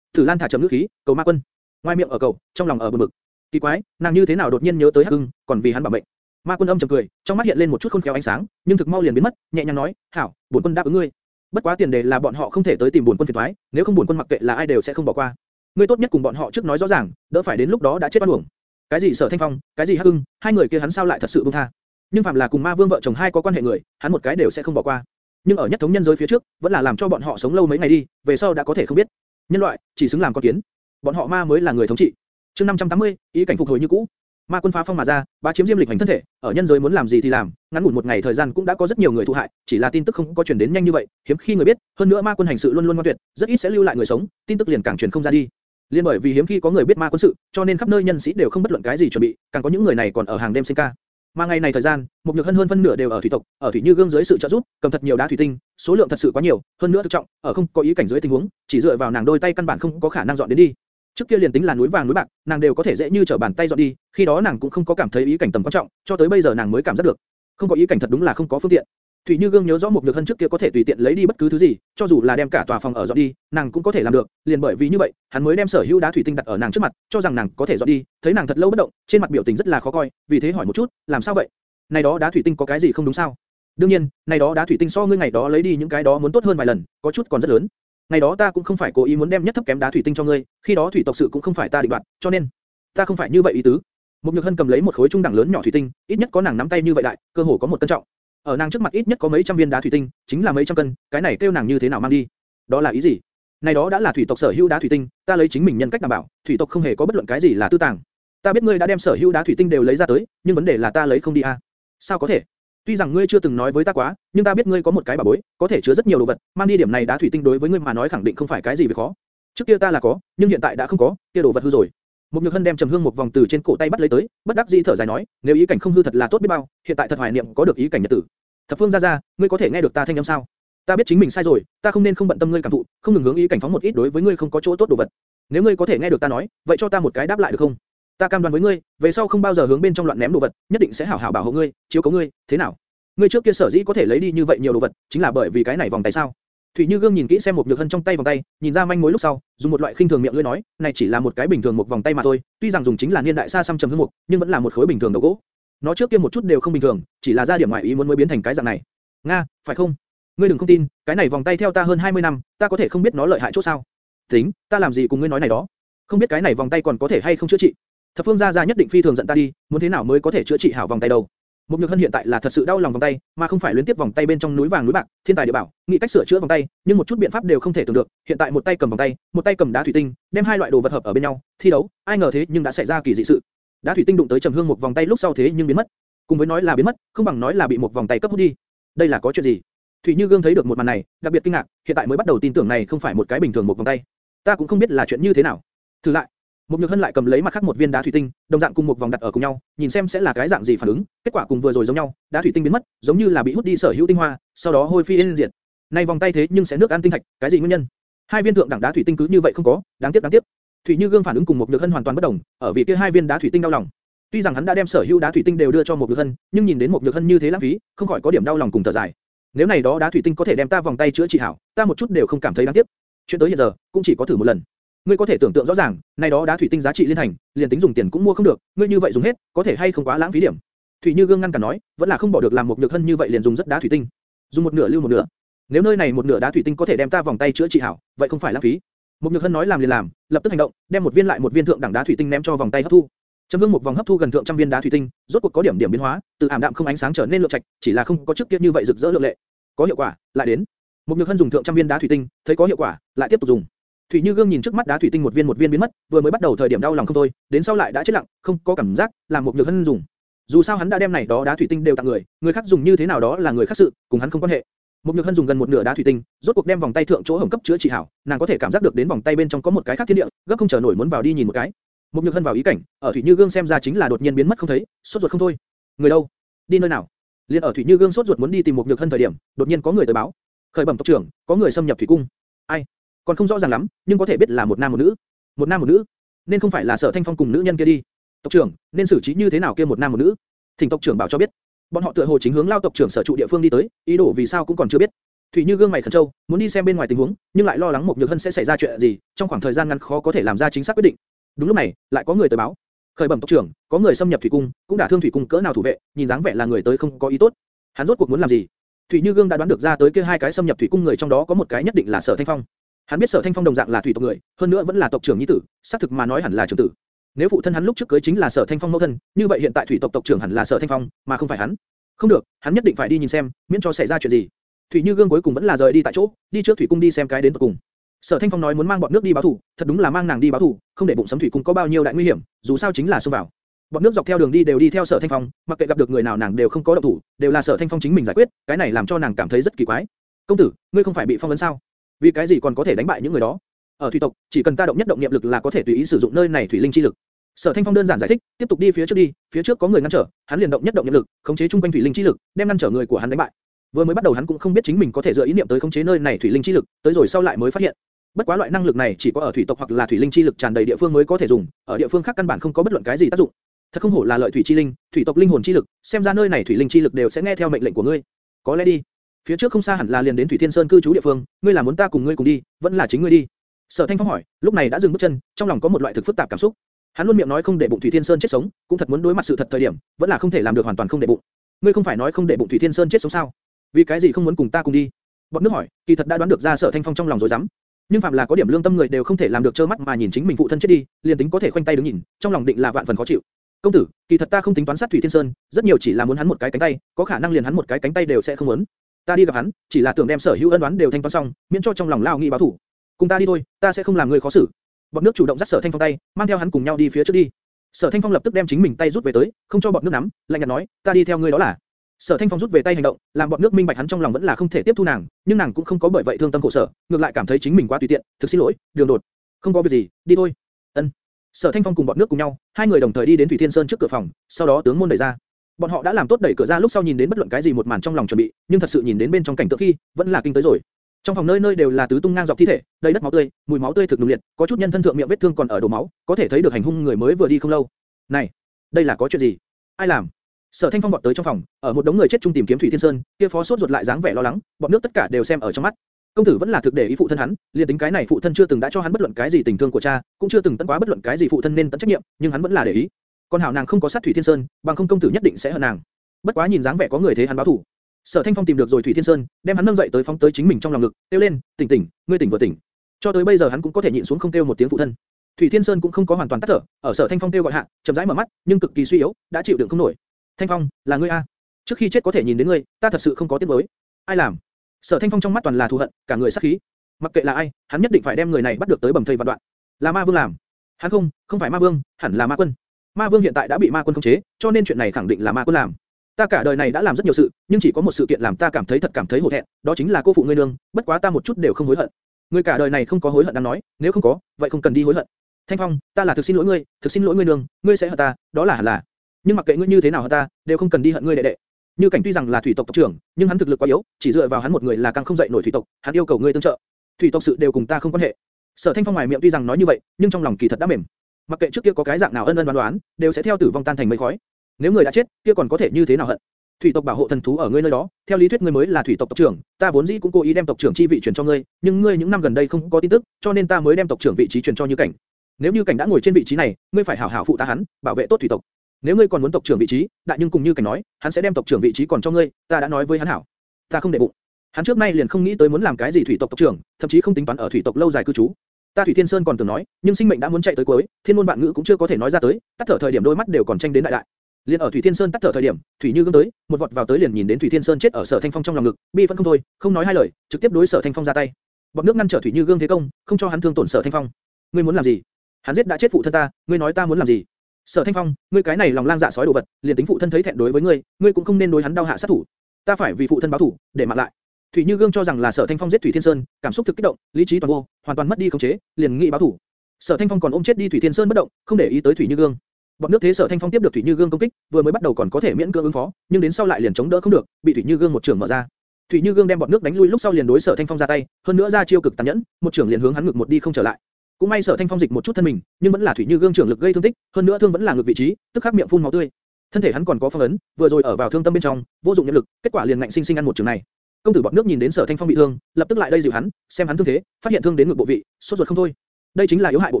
Thử Lan thả chậm ngữ khí, cầu ma quân. Ngoài miệng ở cầu, trong lòng ở bực bực. Kỳ quái, nàng như thế nào đột nhiên nhớ tới Hắc Hưng, còn vì hắn bảo mệnh. Ma quân âm trầm cười, trong mắt hiện lên một chút khôn khéo ánh sáng, nhưng thực mau liền biến mất, nhẹ nhàng nói, hảo, bổn quân đáp ứng ngươi. Bất quá tiền đề là bọn họ không thể tới tìm bổn quân phiền toái, nếu không bổn quân mặc kệ là ai đều sẽ không bỏ qua. Ngươi tốt nhất cùng bọn họ trước nói rõ ràng, đỡ phải đến lúc đó đã chết oan uổng. Cái gì Sở Thanh Phong, cái gì Hắc Hưng, hai người kia hắn sao lại thật sự buông tha? Nhưng phạm là cùng Ma Vương vợ chồng hai có quan hệ người, hắn một cái đều sẽ không bỏ qua. Nhưng ở nhất thống nhân giới phía trước, vẫn là làm cho bọn họ sống lâu mấy ngày đi, về sau đã có thể không biết. Nhân loại chỉ xứng làm con kiến, bọn họ ma mới là người thống trị. Chương 580, ý cảnh phục hồi như cũ. Ma quân phá phong mà ra, bá chiếm diêm lịch hành thân thể, ở nhân giới muốn làm gì thì làm, ngắn ngủn một ngày thời gian cũng đã có rất nhiều người thụ hại, chỉ là tin tức không có truyền đến nhanh như vậy, hiếm khi người biết, hơn nữa ma quân hành sự luôn luôn ngoan tuyệt, rất ít sẽ lưu lại người sống, tin tức liền càng truyền không ra đi. Liên bởi vì hiếm khi có người biết ma quân sự, cho nên khắp nơi nhân sĩ đều không bất luận cái gì chuẩn bị, càng có những người này còn ở hàng đêm sinh ca. Mà ngày này thời gian, một nhược hơn hơn phân nửa đều ở thủy tộc, ở thủy như gương dưới sự trợ giúp, cầm thật nhiều đá thủy tinh, số lượng thật sự quá nhiều, hơn nữa thực trọng, ở không có ý cảnh dưới tình huống, chỉ dựa vào nàng đôi tay căn bản không có khả năng dọn đến đi. Trước kia liền tính là núi vàng núi bạc, nàng đều có thể dễ như trở bàn tay dọn đi, khi đó nàng cũng không có cảm thấy ý cảnh tầm quan trọng, cho tới bây giờ nàng mới cảm giác được, không có ý cảnh thật đúng là không có phương tiện. Thủy Như Gương nhớ rõ một nhược hân trước kia có thể tùy tiện lấy đi bất cứ thứ gì, cho dù là đem cả tòa phòng ở dọn đi, nàng cũng có thể làm được, liền bởi vì như vậy, hắn mới đem sở hữu đá thủy tinh đặt ở nàng trước mặt, cho rằng nàng có thể dọn đi, thấy nàng thật lâu bất động, trên mặt biểu tình rất là khó coi, vì thế hỏi một chút, làm sao vậy? Này đó đá thủy tinh có cái gì không đúng sao? Đương nhiên, này đó đá thủy tinh so ngươi ngày đó lấy đi những cái đó muốn tốt hơn vài lần, có chút còn rất lớn. Ngày đó ta cũng không phải cố ý muốn đem nhất thấp kém đá thủy tinh cho ngươi, khi đó thủy tộc sự cũng không phải ta định đoạt, cho nên ta không phải như vậy ý tứ. Một nhược hân cầm lấy một khối trung đẳng lớn nhỏ thủy tinh, ít nhất có nàng nắm tay như vậy đại, cơ hồ có một cân trọng. Ở nàng trước mặt ít nhất có mấy trăm viên đá thủy tinh, chính là mấy trăm cân, cái này kêu nàng như thế nào mang đi? Đó là ý gì? Này đó đã là thủy tộc sở hữu đá thủy tinh, ta lấy chính mình nhân cách đảm bảo, thủy tộc không hề có bất luận cái gì là tư tàng. Ta biết ngươi đã đem sở hữu đá thủy tinh đều lấy ra tới, nhưng vấn đề là ta lấy không đi à? Sao có thể? Tuy rằng ngươi chưa từng nói với ta quá, nhưng ta biết ngươi có một cái bảo bối, có thể chứa rất nhiều đồ vật, mang đi điểm này đá thủy tinh đối với ngươi mà nói khẳng định không phải cái gì việc khó. Trước kia ta là có, nhưng hiện tại đã không có, kia đồ vật hư rồi. Một nhược hân đem trầm hương một vòng từ trên cổ tay bắt lấy tới, bất đắc dĩ thở dài nói, nếu ý cảnh không hư thật là tốt biết bao, hiện tại thật hoài niệm có được ý cảnh nhật tử. Thập phương gia gia, ngươi có thể nghe được ta thanh âm sao? Ta biết chính mình sai rồi, ta không nên không bận tâm ngươi cảm thụ, không ngừng hướng ý cảnh phóng một ít đối với ngươi không có chỗ tốt đồ vật. Nếu ngươi có thể nghe được ta nói, vậy cho ta một cái đáp lại được không? Ta cam đoan với ngươi, về sau không bao giờ hướng bên trong loạn ném đồ vật, nhất định sẽ hảo hảo bảo hộ ngươi, chiếu cố ngươi, thế nào? Ngươi trước kia sở dĩ có thể lấy đi như vậy nhiều đồ vật, chính là bởi vì cái này vòng tay sao? Thủy Như Gương nhìn kỹ xem một nhược hân trong tay vòng tay, nhìn ra manh mối lúc sau, dùng một loại khinh thường miệng lưỡi nói, này chỉ là một cái bình thường một vòng tay mà thôi, tuy rằng dùng chính là niên đại xa xăm trầm hương mục, nhưng vẫn là một khối bình thường đầu gỗ. Nó trước kia một chút đều không bình thường, chỉ là ra điểm ngoại ý muốn mới biến thành cái dạng này. Nga, phải không? Ngươi đừng không tin, cái này vòng tay theo ta hơn 20 năm, ta có thể không biết nó lợi hại chỗ sao? Tính, ta làm gì cùng ngươi nói này đó? Không biết cái này vòng tay còn có thể hay không chữa trị? Thập Phương gia gia nhất định phi thường giận ta đi, muốn thế nào mới có thể chữa trị hảo vòng tay đâu? Một Nhược Hân hiện tại là thật sự đau lòng vòng tay, mà không phải liên tiếp vòng tay bên trong núi vàng núi bạc, thiên tài địa bảo, nghĩ cách sửa chữa vòng tay, nhưng một chút biện pháp đều không thể tưởng được. Hiện tại một tay cầm vòng tay, một tay cầm đá thủy tinh, đem hai loại đồ vật hợp ở bên nhau, thi đấu, ai ngờ thế nhưng đã xảy ra kỳ dị sự. Đá thủy tinh đụng tới trầm hương một vòng tay lúc sau thế nhưng biến mất. Cùng với nói là biến mất, không bằng nói là bị một vòng tay cấp hút đi. Đây là có chuyện gì? Thủy Như Gương thấy được một màn này, đặc biệt kinh ngạc, hiện tại mới bắt đầu tin tưởng này không phải một cái bình thường một vòng tay. Ta cũng không biết là chuyện như thế nào. Thử lại. Một Nhược Hân lại cầm lấy mặt khác một viên đá thủy tinh, đồng dạng cùng một vòng đặt ở cùng nhau, nhìn xem sẽ là cái dạng gì phản ứng. Kết quả cùng vừa rồi giống nhau, đá thủy tinh biến mất, giống như là bị hút đi sở hữu tinh hoa, sau đó hôi phi yên diệt. Nay vòng tay thế nhưng sẽ nước ăn tinh thạch, cái gì nguyên nhân? Hai viên thượng đẳng đá thủy tinh cứ như vậy không có, đáng tiếc đáng tiếc. Thủy Như Gương phản ứng cùng một Nhược Hân hoàn toàn bất đồng, ở vì kia hai viên đá thủy tinh đau lòng. Tuy rằng hắn đã đem sở hữu đá thủy tinh đều đưa cho một Nhược Hân, nhưng nhìn đến một Nhược Hân như thế lãng phí, không khỏi có điểm đau lòng cùng thở dài. Nếu này đó đá thủy tinh có thể đem ta vòng tay chữa trị hảo, ta một chút đều không cảm thấy đáng tiếc. Chuyện tới hiện giờ, cũng chỉ có thử một lần. Ngươi có thể tưởng tượng rõ ràng, này đó đá thủy tinh giá trị liên thành, liền tính dùng tiền cũng mua không được, ngươi như vậy dùng hết, có thể hay không quá lãng phí điểm. Thủy Như Gương ngăn cả nói, vẫn là không bỏ được làm một nhược hân như vậy liền dùng rất đá thủy tinh. Dùng một nửa lưu một nửa. Nếu nơi này một nửa đá thủy tinh có thể đem ta vòng tay chữa trị hảo, vậy không phải lãng phí. Một nhược hân nói làm liền làm, lập tức hành động, đem một viên lại một viên thượng đẳng đá thủy tinh ném cho vòng tay hấp thu. Trầm Hương một vòng hấp thu gần thượng trăm viên đá thủy tinh, rốt cuộc có điểm điểm biến hóa, từ ảm đạm không ánh sáng trở nên lượng trạch, chỉ là không có trước kia như vậy rực rỡ lượng lệ. Có hiệu quả, lại đến. Một nhược hân dùng thượng trăm viên đá thủy tinh, thấy có hiệu quả, lại tiếp tục dùng. Thủy Như Gương nhìn trước mắt đá thủy tinh một viên một viên biến mất, vừa mới bắt đầu thời điểm đau lòng không thôi, đến sau lại đã chết lặng, không có cảm giác, làm một nhược hân dùng. Dù sao hắn đã đem này đó đá thủy tinh đều tặng người, người khác dùng như thế nào đó là người khác sự, cùng hắn không quan hệ. Một nhược hân dùng gần một nửa đá thủy tinh, rốt cuộc đem vòng tay thượng chỗ hồng cấp chữa trị hảo, nàng có thể cảm giác được đến vòng tay bên trong có một cái khác thiên địa, gấp không chờ nổi muốn vào đi nhìn một cái. Một nhược hân vào ý cảnh, ở Thủy Như Gương xem ra chính là đột nhiên biến mất không thấy, sốt ruột không thôi. Người đâu? Đi nơi nào? Liên ở Thủy Như Gương sốt ruột muốn đi tìm một nhược hân thời điểm, đột nhiên có người tới báo. Khởi bẩm tộc trưởng, có người xâm nhập thủy cung. Ai? Còn không rõ ràng lắm, nhưng có thể biết là một nam một nữ. Một nam một nữ, nên không phải là Sở Thanh Phong cùng nữ nhân kia đi. Tộc trưởng, nên xử trí như thế nào kia một nam một nữ? Thỉnh tộc trưởng bảo cho biết. Bọn họ tựa hồ chính hướng lao tộc trưởng sở trụ địa phương đi tới, ý đồ vì sao cũng còn chưa biết. Thủy Như gương mày khẩn châu, muốn đi xem bên ngoài tình huống, nhưng lại lo lắng một nhược hân sẽ xảy ra chuyện gì, trong khoảng thời gian ngắn khó có thể làm ra chính xác quyết định. Đúng lúc này, lại có người tới báo. Khởi bẩm tộc trưởng, có người xâm nhập thủy cung, cũng đả thương thủy cung cỡ nào thủ vệ, nhìn dáng vẻ là người tới không có ý tốt. Hắn rốt cuộc muốn làm gì? Thủy Như Gương đã đoán được ra tới kia hai cái xâm nhập thủy cung người trong đó có một cái nhất định là Sở Thanh Phong. Hắn biết Sở Thanh Phong đồng dạng là thủy tộc người, hơn nữa vẫn là tộc trưởng nhi tử, xác thực mà nói hẳn là trưởng tử. Nếu phụ thân hắn lúc trước cưới chính là Sở Thanh Phong mẫu thân, như vậy hiện tại thủy tộc tộc trưởng hẳn là Sở Thanh Phong, mà không phải hắn. Không được, hắn nhất định phải đi nhìn xem, miễn cho xảy ra chuyện gì. Thủy Như Gương cuối cùng vẫn là rời đi tại chỗ, đi trước thủy cung đi xem cái đến tận cùng. Sở Thanh Phong nói muốn mang bọn nước đi báo thù, thật đúng là mang nàng đi báo thù, không để bụng sấm thủy cung có bao nhiêu đại nguy hiểm, dù sao chính là xông vào. Bọn nước dọc theo đường đi đều đi theo Sở Thanh Phong, mặc kệ gặp được người nào nàng đều không có động thủ, đều là Sở Thanh Phong chính mình giải quyết, cái này làm cho nàng cảm thấy rất kỳ quái. Công tử, ngươi không phải bị phong ấn sao? Vì cái gì còn có thể đánh bại những người đó? Ở thủy tộc, chỉ cần ta động nhất động niệm lực là có thể tùy ý sử dụng nơi này thủy linh chi lực. Sở Thanh Phong đơn giản giải thích, tiếp tục đi phía trước đi, phía trước có người ngăn trở, hắn liền động nhất động niệm lực, khống chế trung quanh thủy linh chi lực, đem ngăn trở người của hắn đánh bại. Vừa mới bắt đầu hắn cũng không biết chính mình có thể dựa ý niệm tới khống chế nơi này thủy linh chi lực, tới rồi sau lại mới phát hiện. Bất quá loại năng lực này chỉ có ở thủy tộc hoặc là thủy linh chi lực tràn đầy địa phương mới có thể dùng, ở địa phương khác căn bản không có bất luận cái gì tác dụng. Thật không hổ là lợi thủy chi linh, thủy tộc linh hồn chi lực, xem ra nơi này thủy linh chi lực đều sẽ nghe theo mệnh lệnh của ngươi. Có lẽ đi. Phía trước không xa hẳn là liền đến Thủy Thiên Sơn cư trú địa phương, ngươi là muốn ta cùng ngươi cùng đi, vẫn là chính ngươi đi? Sở Thanh Phong hỏi, lúc này đã dừng bước chân, trong lòng có một loại thực phức tạp cảm xúc. Hắn luôn miệng nói không để bụng Thủy Thiên Sơn chết sống, cũng thật muốn đối mặt sự thật thời điểm, vẫn là không thể làm được hoàn toàn không để bụng. Ngươi không phải nói không để bụng Thủy Thiên Sơn chết sống sao? Vì cái gì không muốn cùng ta cùng đi? Bọn nước hỏi, kỳ thật đã đoán được ra Sở Thanh Phong trong lòng rồi dám Nhưng phạm là có điểm lương tâm người đều không thể làm được trơ mắt mà nhìn chính mình phụ thân chết đi, liền tính có thể khoanh tay đứng nhìn, trong lòng định là vạn phần khó chịu. Công tử, kỳ thật ta không tính toán sát Thủy Thiên Sơn, rất nhiều chỉ là muốn hắn một cái cánh tay, có khả năng liền hắn một cái cánh tay đều sẽ không muốn. Ta đi gặp hắn, chỉ là tưởng đem sở hữu ân đoán đều thanh toán xong, miễn cho trong lòng lao nghi báo thủ. Cùng ta đi thôi, ta sẽ không làm người khó xử. Bọn nước chủ động dắt Sở Thanh Phong tay, mang theo hắn cùng nhau đi phía trước đi. Sở Thanh Phong lập tức đem chính mình tay rút về tới, không cho bọn nước nắm, lạnh nhạt nói, ta đi theo ngươi đó là. Sở Thanh Phong rút về tay hành động, làm bọn nước minh bạch hắn trong lòng vẫn là không thể tiếp thu nàng, nhưng nàng cũng không có bởi vậy thương tâm khổ sở, ngược lại cảm thấy chính mình quá tùy tiện, thực xin lỗi, đường đột. Không có việc gì, đi thôi. Ân. Sở Thanh Phong cùng bọn nước cùng nhau, hai người đồng thời đi đến Thủy Thiên Sơn trước cửa phòng, sau đó tướng môn đẩy ra. Bọn họ đã làm tốt đẩy cửa ra lúc sau nhìn đến bất luận cái gì một màn trong lòng chuẩn bị, nhưng thật sự nhìn đến bên trong cảnh tượng khi, vẫn là kinh tới rồi. Trong phòng nơi nơi đều là tứ tung ngang dọc thi thể, đầy đất máu tươi, mùi máu tươi thực nồng liệt, có chút nhân thân thượng miệng vết thương còn ở đổ máu, có thể thấy được hành hung người mới vừa đi không lâu. Này, đây là có chuyện gì? Ai làm? Sở Thanh Phong vọt tới trong phòng, ở một đống người chết chung tìm kiếm Thủy Thiên Sơn, kia phó sốt ruột lại dáng vẻ lo lắng, bọn nước tất cả đều xem ở trong mắt. Công tử vẫn là thực để ý phụ thân hắn, liền tính cái này phụ thân chưa từng đã cho hắn bất luận cái gì tình thương của cha, cũng chưa từng tận quá bất luận cái gì phụ thân nên tận trách nhiệm, nhưng hắn vẫn là để ý. Con hảo nàng không có sát Thủy Thiên Sơn, bằng không công tử nhất định sẽ hận nàng. Bất quá nhìn dáng vẻ có người thế hắn báo thủ. Sở Thanh Phong tìm được rồi Thủy Thiên Sơn, đem hắn nâng dậy tới phóng tới chính mình trong lòng ngực, kêu lên, tỉnh tỉnh, ngươi tỉnh vừa tỉnh. Cho tới bây giờ hắn cũng có thể nhịn xuống không kêu một tiếng phụ thân. Thủy Thiên Sơn cũng không có hoàn toàn tắt thở, ở Sở Thanh Phong kêu gọi hạ, chậm rãi mở mắt, nhưng cực kỳ suy yếu, đã chịu đựng không nổi. Thanh Phong, là ngươi a? Trước khi chết có thể nhìn đến ngươi, ta thật sự không có tiếc nuối. Ai làm? Sở Thanh Phong trong mắt toàn là thù hận, cả người sát khí. Mặc kệ là ai, hắn nhất định phải đem người này bắt được tới bầm thây vạn đoạn. Là Ma Vương làm. Hắn không, không phải Ma Vương, hẳn là Ma Quân. Ma Vương hiện tại đã bị Ma Quân khống chế, cho nên chuyện này khẳng định là Ma Quân làm. Ta cả đời này đã làm rất nhiều sự, nhưng chỉ có một sự kiện làm ta cảm thấy thật cảm thấy hổ thẹn, đó chính là cô phụ ngươi nương, bất quá ta một chút đều không hối hận. Ngươi cả đời này không có hối hận đang nói, nếu không có, vậy không cần đi hối hận. Thanh Phong, ta là thực xin lỗi ngươi, thực xin lỗi ngươi nương, ngươi sẽ hận ta, đó là hẳn là. Nhưng mặc kệ ngươi như thế nào hận ta, đều không cần đi hận ngươi đệ đệ. Như cảnh tuy rằng là thủy tộc tộc trưởng, nhưng hắn thực lực quá yếu, chỉ dựa vào hắn một người là càng không dậy nổi thủy tộc, hắn yêu cầu ngươi tương trợ. Thủy tộc sự đều cùng ta không quan hệ. Sở Thanh Phong ngoài miệng tuy rằng nói như vậy, nhưng trong lòng kỳ thật đã mềm. Mặc kệ trước kia có cái dạng nào ân ân đoán đoán, đều sẽ theo tử vong tan thành mây khói. Nếu người đã chết, kia còn có thể như thế nào hận? Thủy tộc bảo hộ thần thú ở ngươi nơi đó, theo lý thuyết ngươi mới là thủy tộc tộc trưởng, ta vốn dĩ cũng cố ý đem tộc trưởng chi vị truyền cho ngươi, nhưng ngươi những năm gần đây không có tin tức, cho nên ta mới đem tộc trưởng vị trí truyền cho Như Cảnh. Nếu Như Cảnh đã ngồi trên vị trí này, ngươi phải hảo hảo phụ tá hắn, bảo vệ tốt thủy tộc. Nếu ngươi còn muốn tộc trưởng vị trí, đại nhưng cùng Như Cảnh nói, hắn sẽ đem tộc trưởng vị trí còn cho ngươi, ta đã nói với hắn hảo. Ta không để bụng. Hắn trước nay liền không nghĩ tới muốn làm cái gì thủy tộc tộc trưởng, thậm chí không tính toán ở thủy tộc lâu dài cư trú. Ta Thủy Thiên Sơn còn từng nói, nhưng sinh mệnh đã muốn chạy tới cuối, thiên môn vạn ngữ cũng chưa có thể nói ra tới, tắt thở thời điểm đôi mắt đều còn tranh đến đại đại. Liên ở Thủy Thiên Sơn tắt thở thời điểm, Thủy Như gương tới, một vọt vào tới liền nhìn đến Thủy Thiên Sơn chết ở Sở Thanh Phong trong lòng ngực, bi phẫn không thôi, không nói hai lời, trực tiếp đối Sở Thanh Phong ra tay. Bọt nước ngăn trở Thủy Như gương thế công, không cho hắn thương tổn Sở Thanh Phong. Ngươi muốn làm gì? Hắn giết đã chết phụ thân ta, ngươi nói ta muốn làm gì? Sở Thanh Phong, ngươi cái này lòng lang dạ sói đồ vật, liền tính phụ thân thấy thẹn đối với ngươi, ngươi cũng không nên đối hắn đau hạ sát thủ. Ta phải vì phụ thân báo thù, để mạng lại. Thủy Như Gương cho rằng là Sở Thanh Phong giết Thủy Thiên Sơn, cảm xúc thực kích động, lý trí toàn vô, hoàn toàn mất đi khống chế, liền nghĩ báo thủ. Sở Thanh Phong còn ôm chết đi Thủy Thiên Sơn bất động, không để ý tới Thủy Như Gương. Bọn nước thế Sở Thanh Phong tiếp được Thủy Như Gương công kích, vừa mới bắt đầu còn có thể miễn cưỡng ứng phó, nhưng đến sau lại liền chống đỡ không được, bị Thủy Như Gương một trường mở ra. Thủy Như Gương đem bọn nước đánh lui lúc sau liền đối Sở Thanh Phong ra tay, hơn nữa ra chiêu cực tàn nhẫn, một trường liền hướng hắn ngực một đi không trở lại. Cũng may Sở Thanh Phong dịch một chút thân mình, nhưng vẫn là Thủy Như Gương trưởng lực gây thương tích, hơn nữa thương vẫn là ngược vị trí, tức khắc miệng phun máu tươi. Thân thể hắn còn có phong ấn, vừa rồi ở vào thương tâm bên trong, vô dụng nhân lực, kết quả liền ngạnh sinh sinh ăn một trường này. Công tử bọn nước nhìn đến Sở Thanh Phong bị thương, lập tức lại đây dịu hắn, xem hắn thương thế, phát hiện thương đến ngực bộ vị, sốt ruột không thôi. Đây chính là yếu hại bộ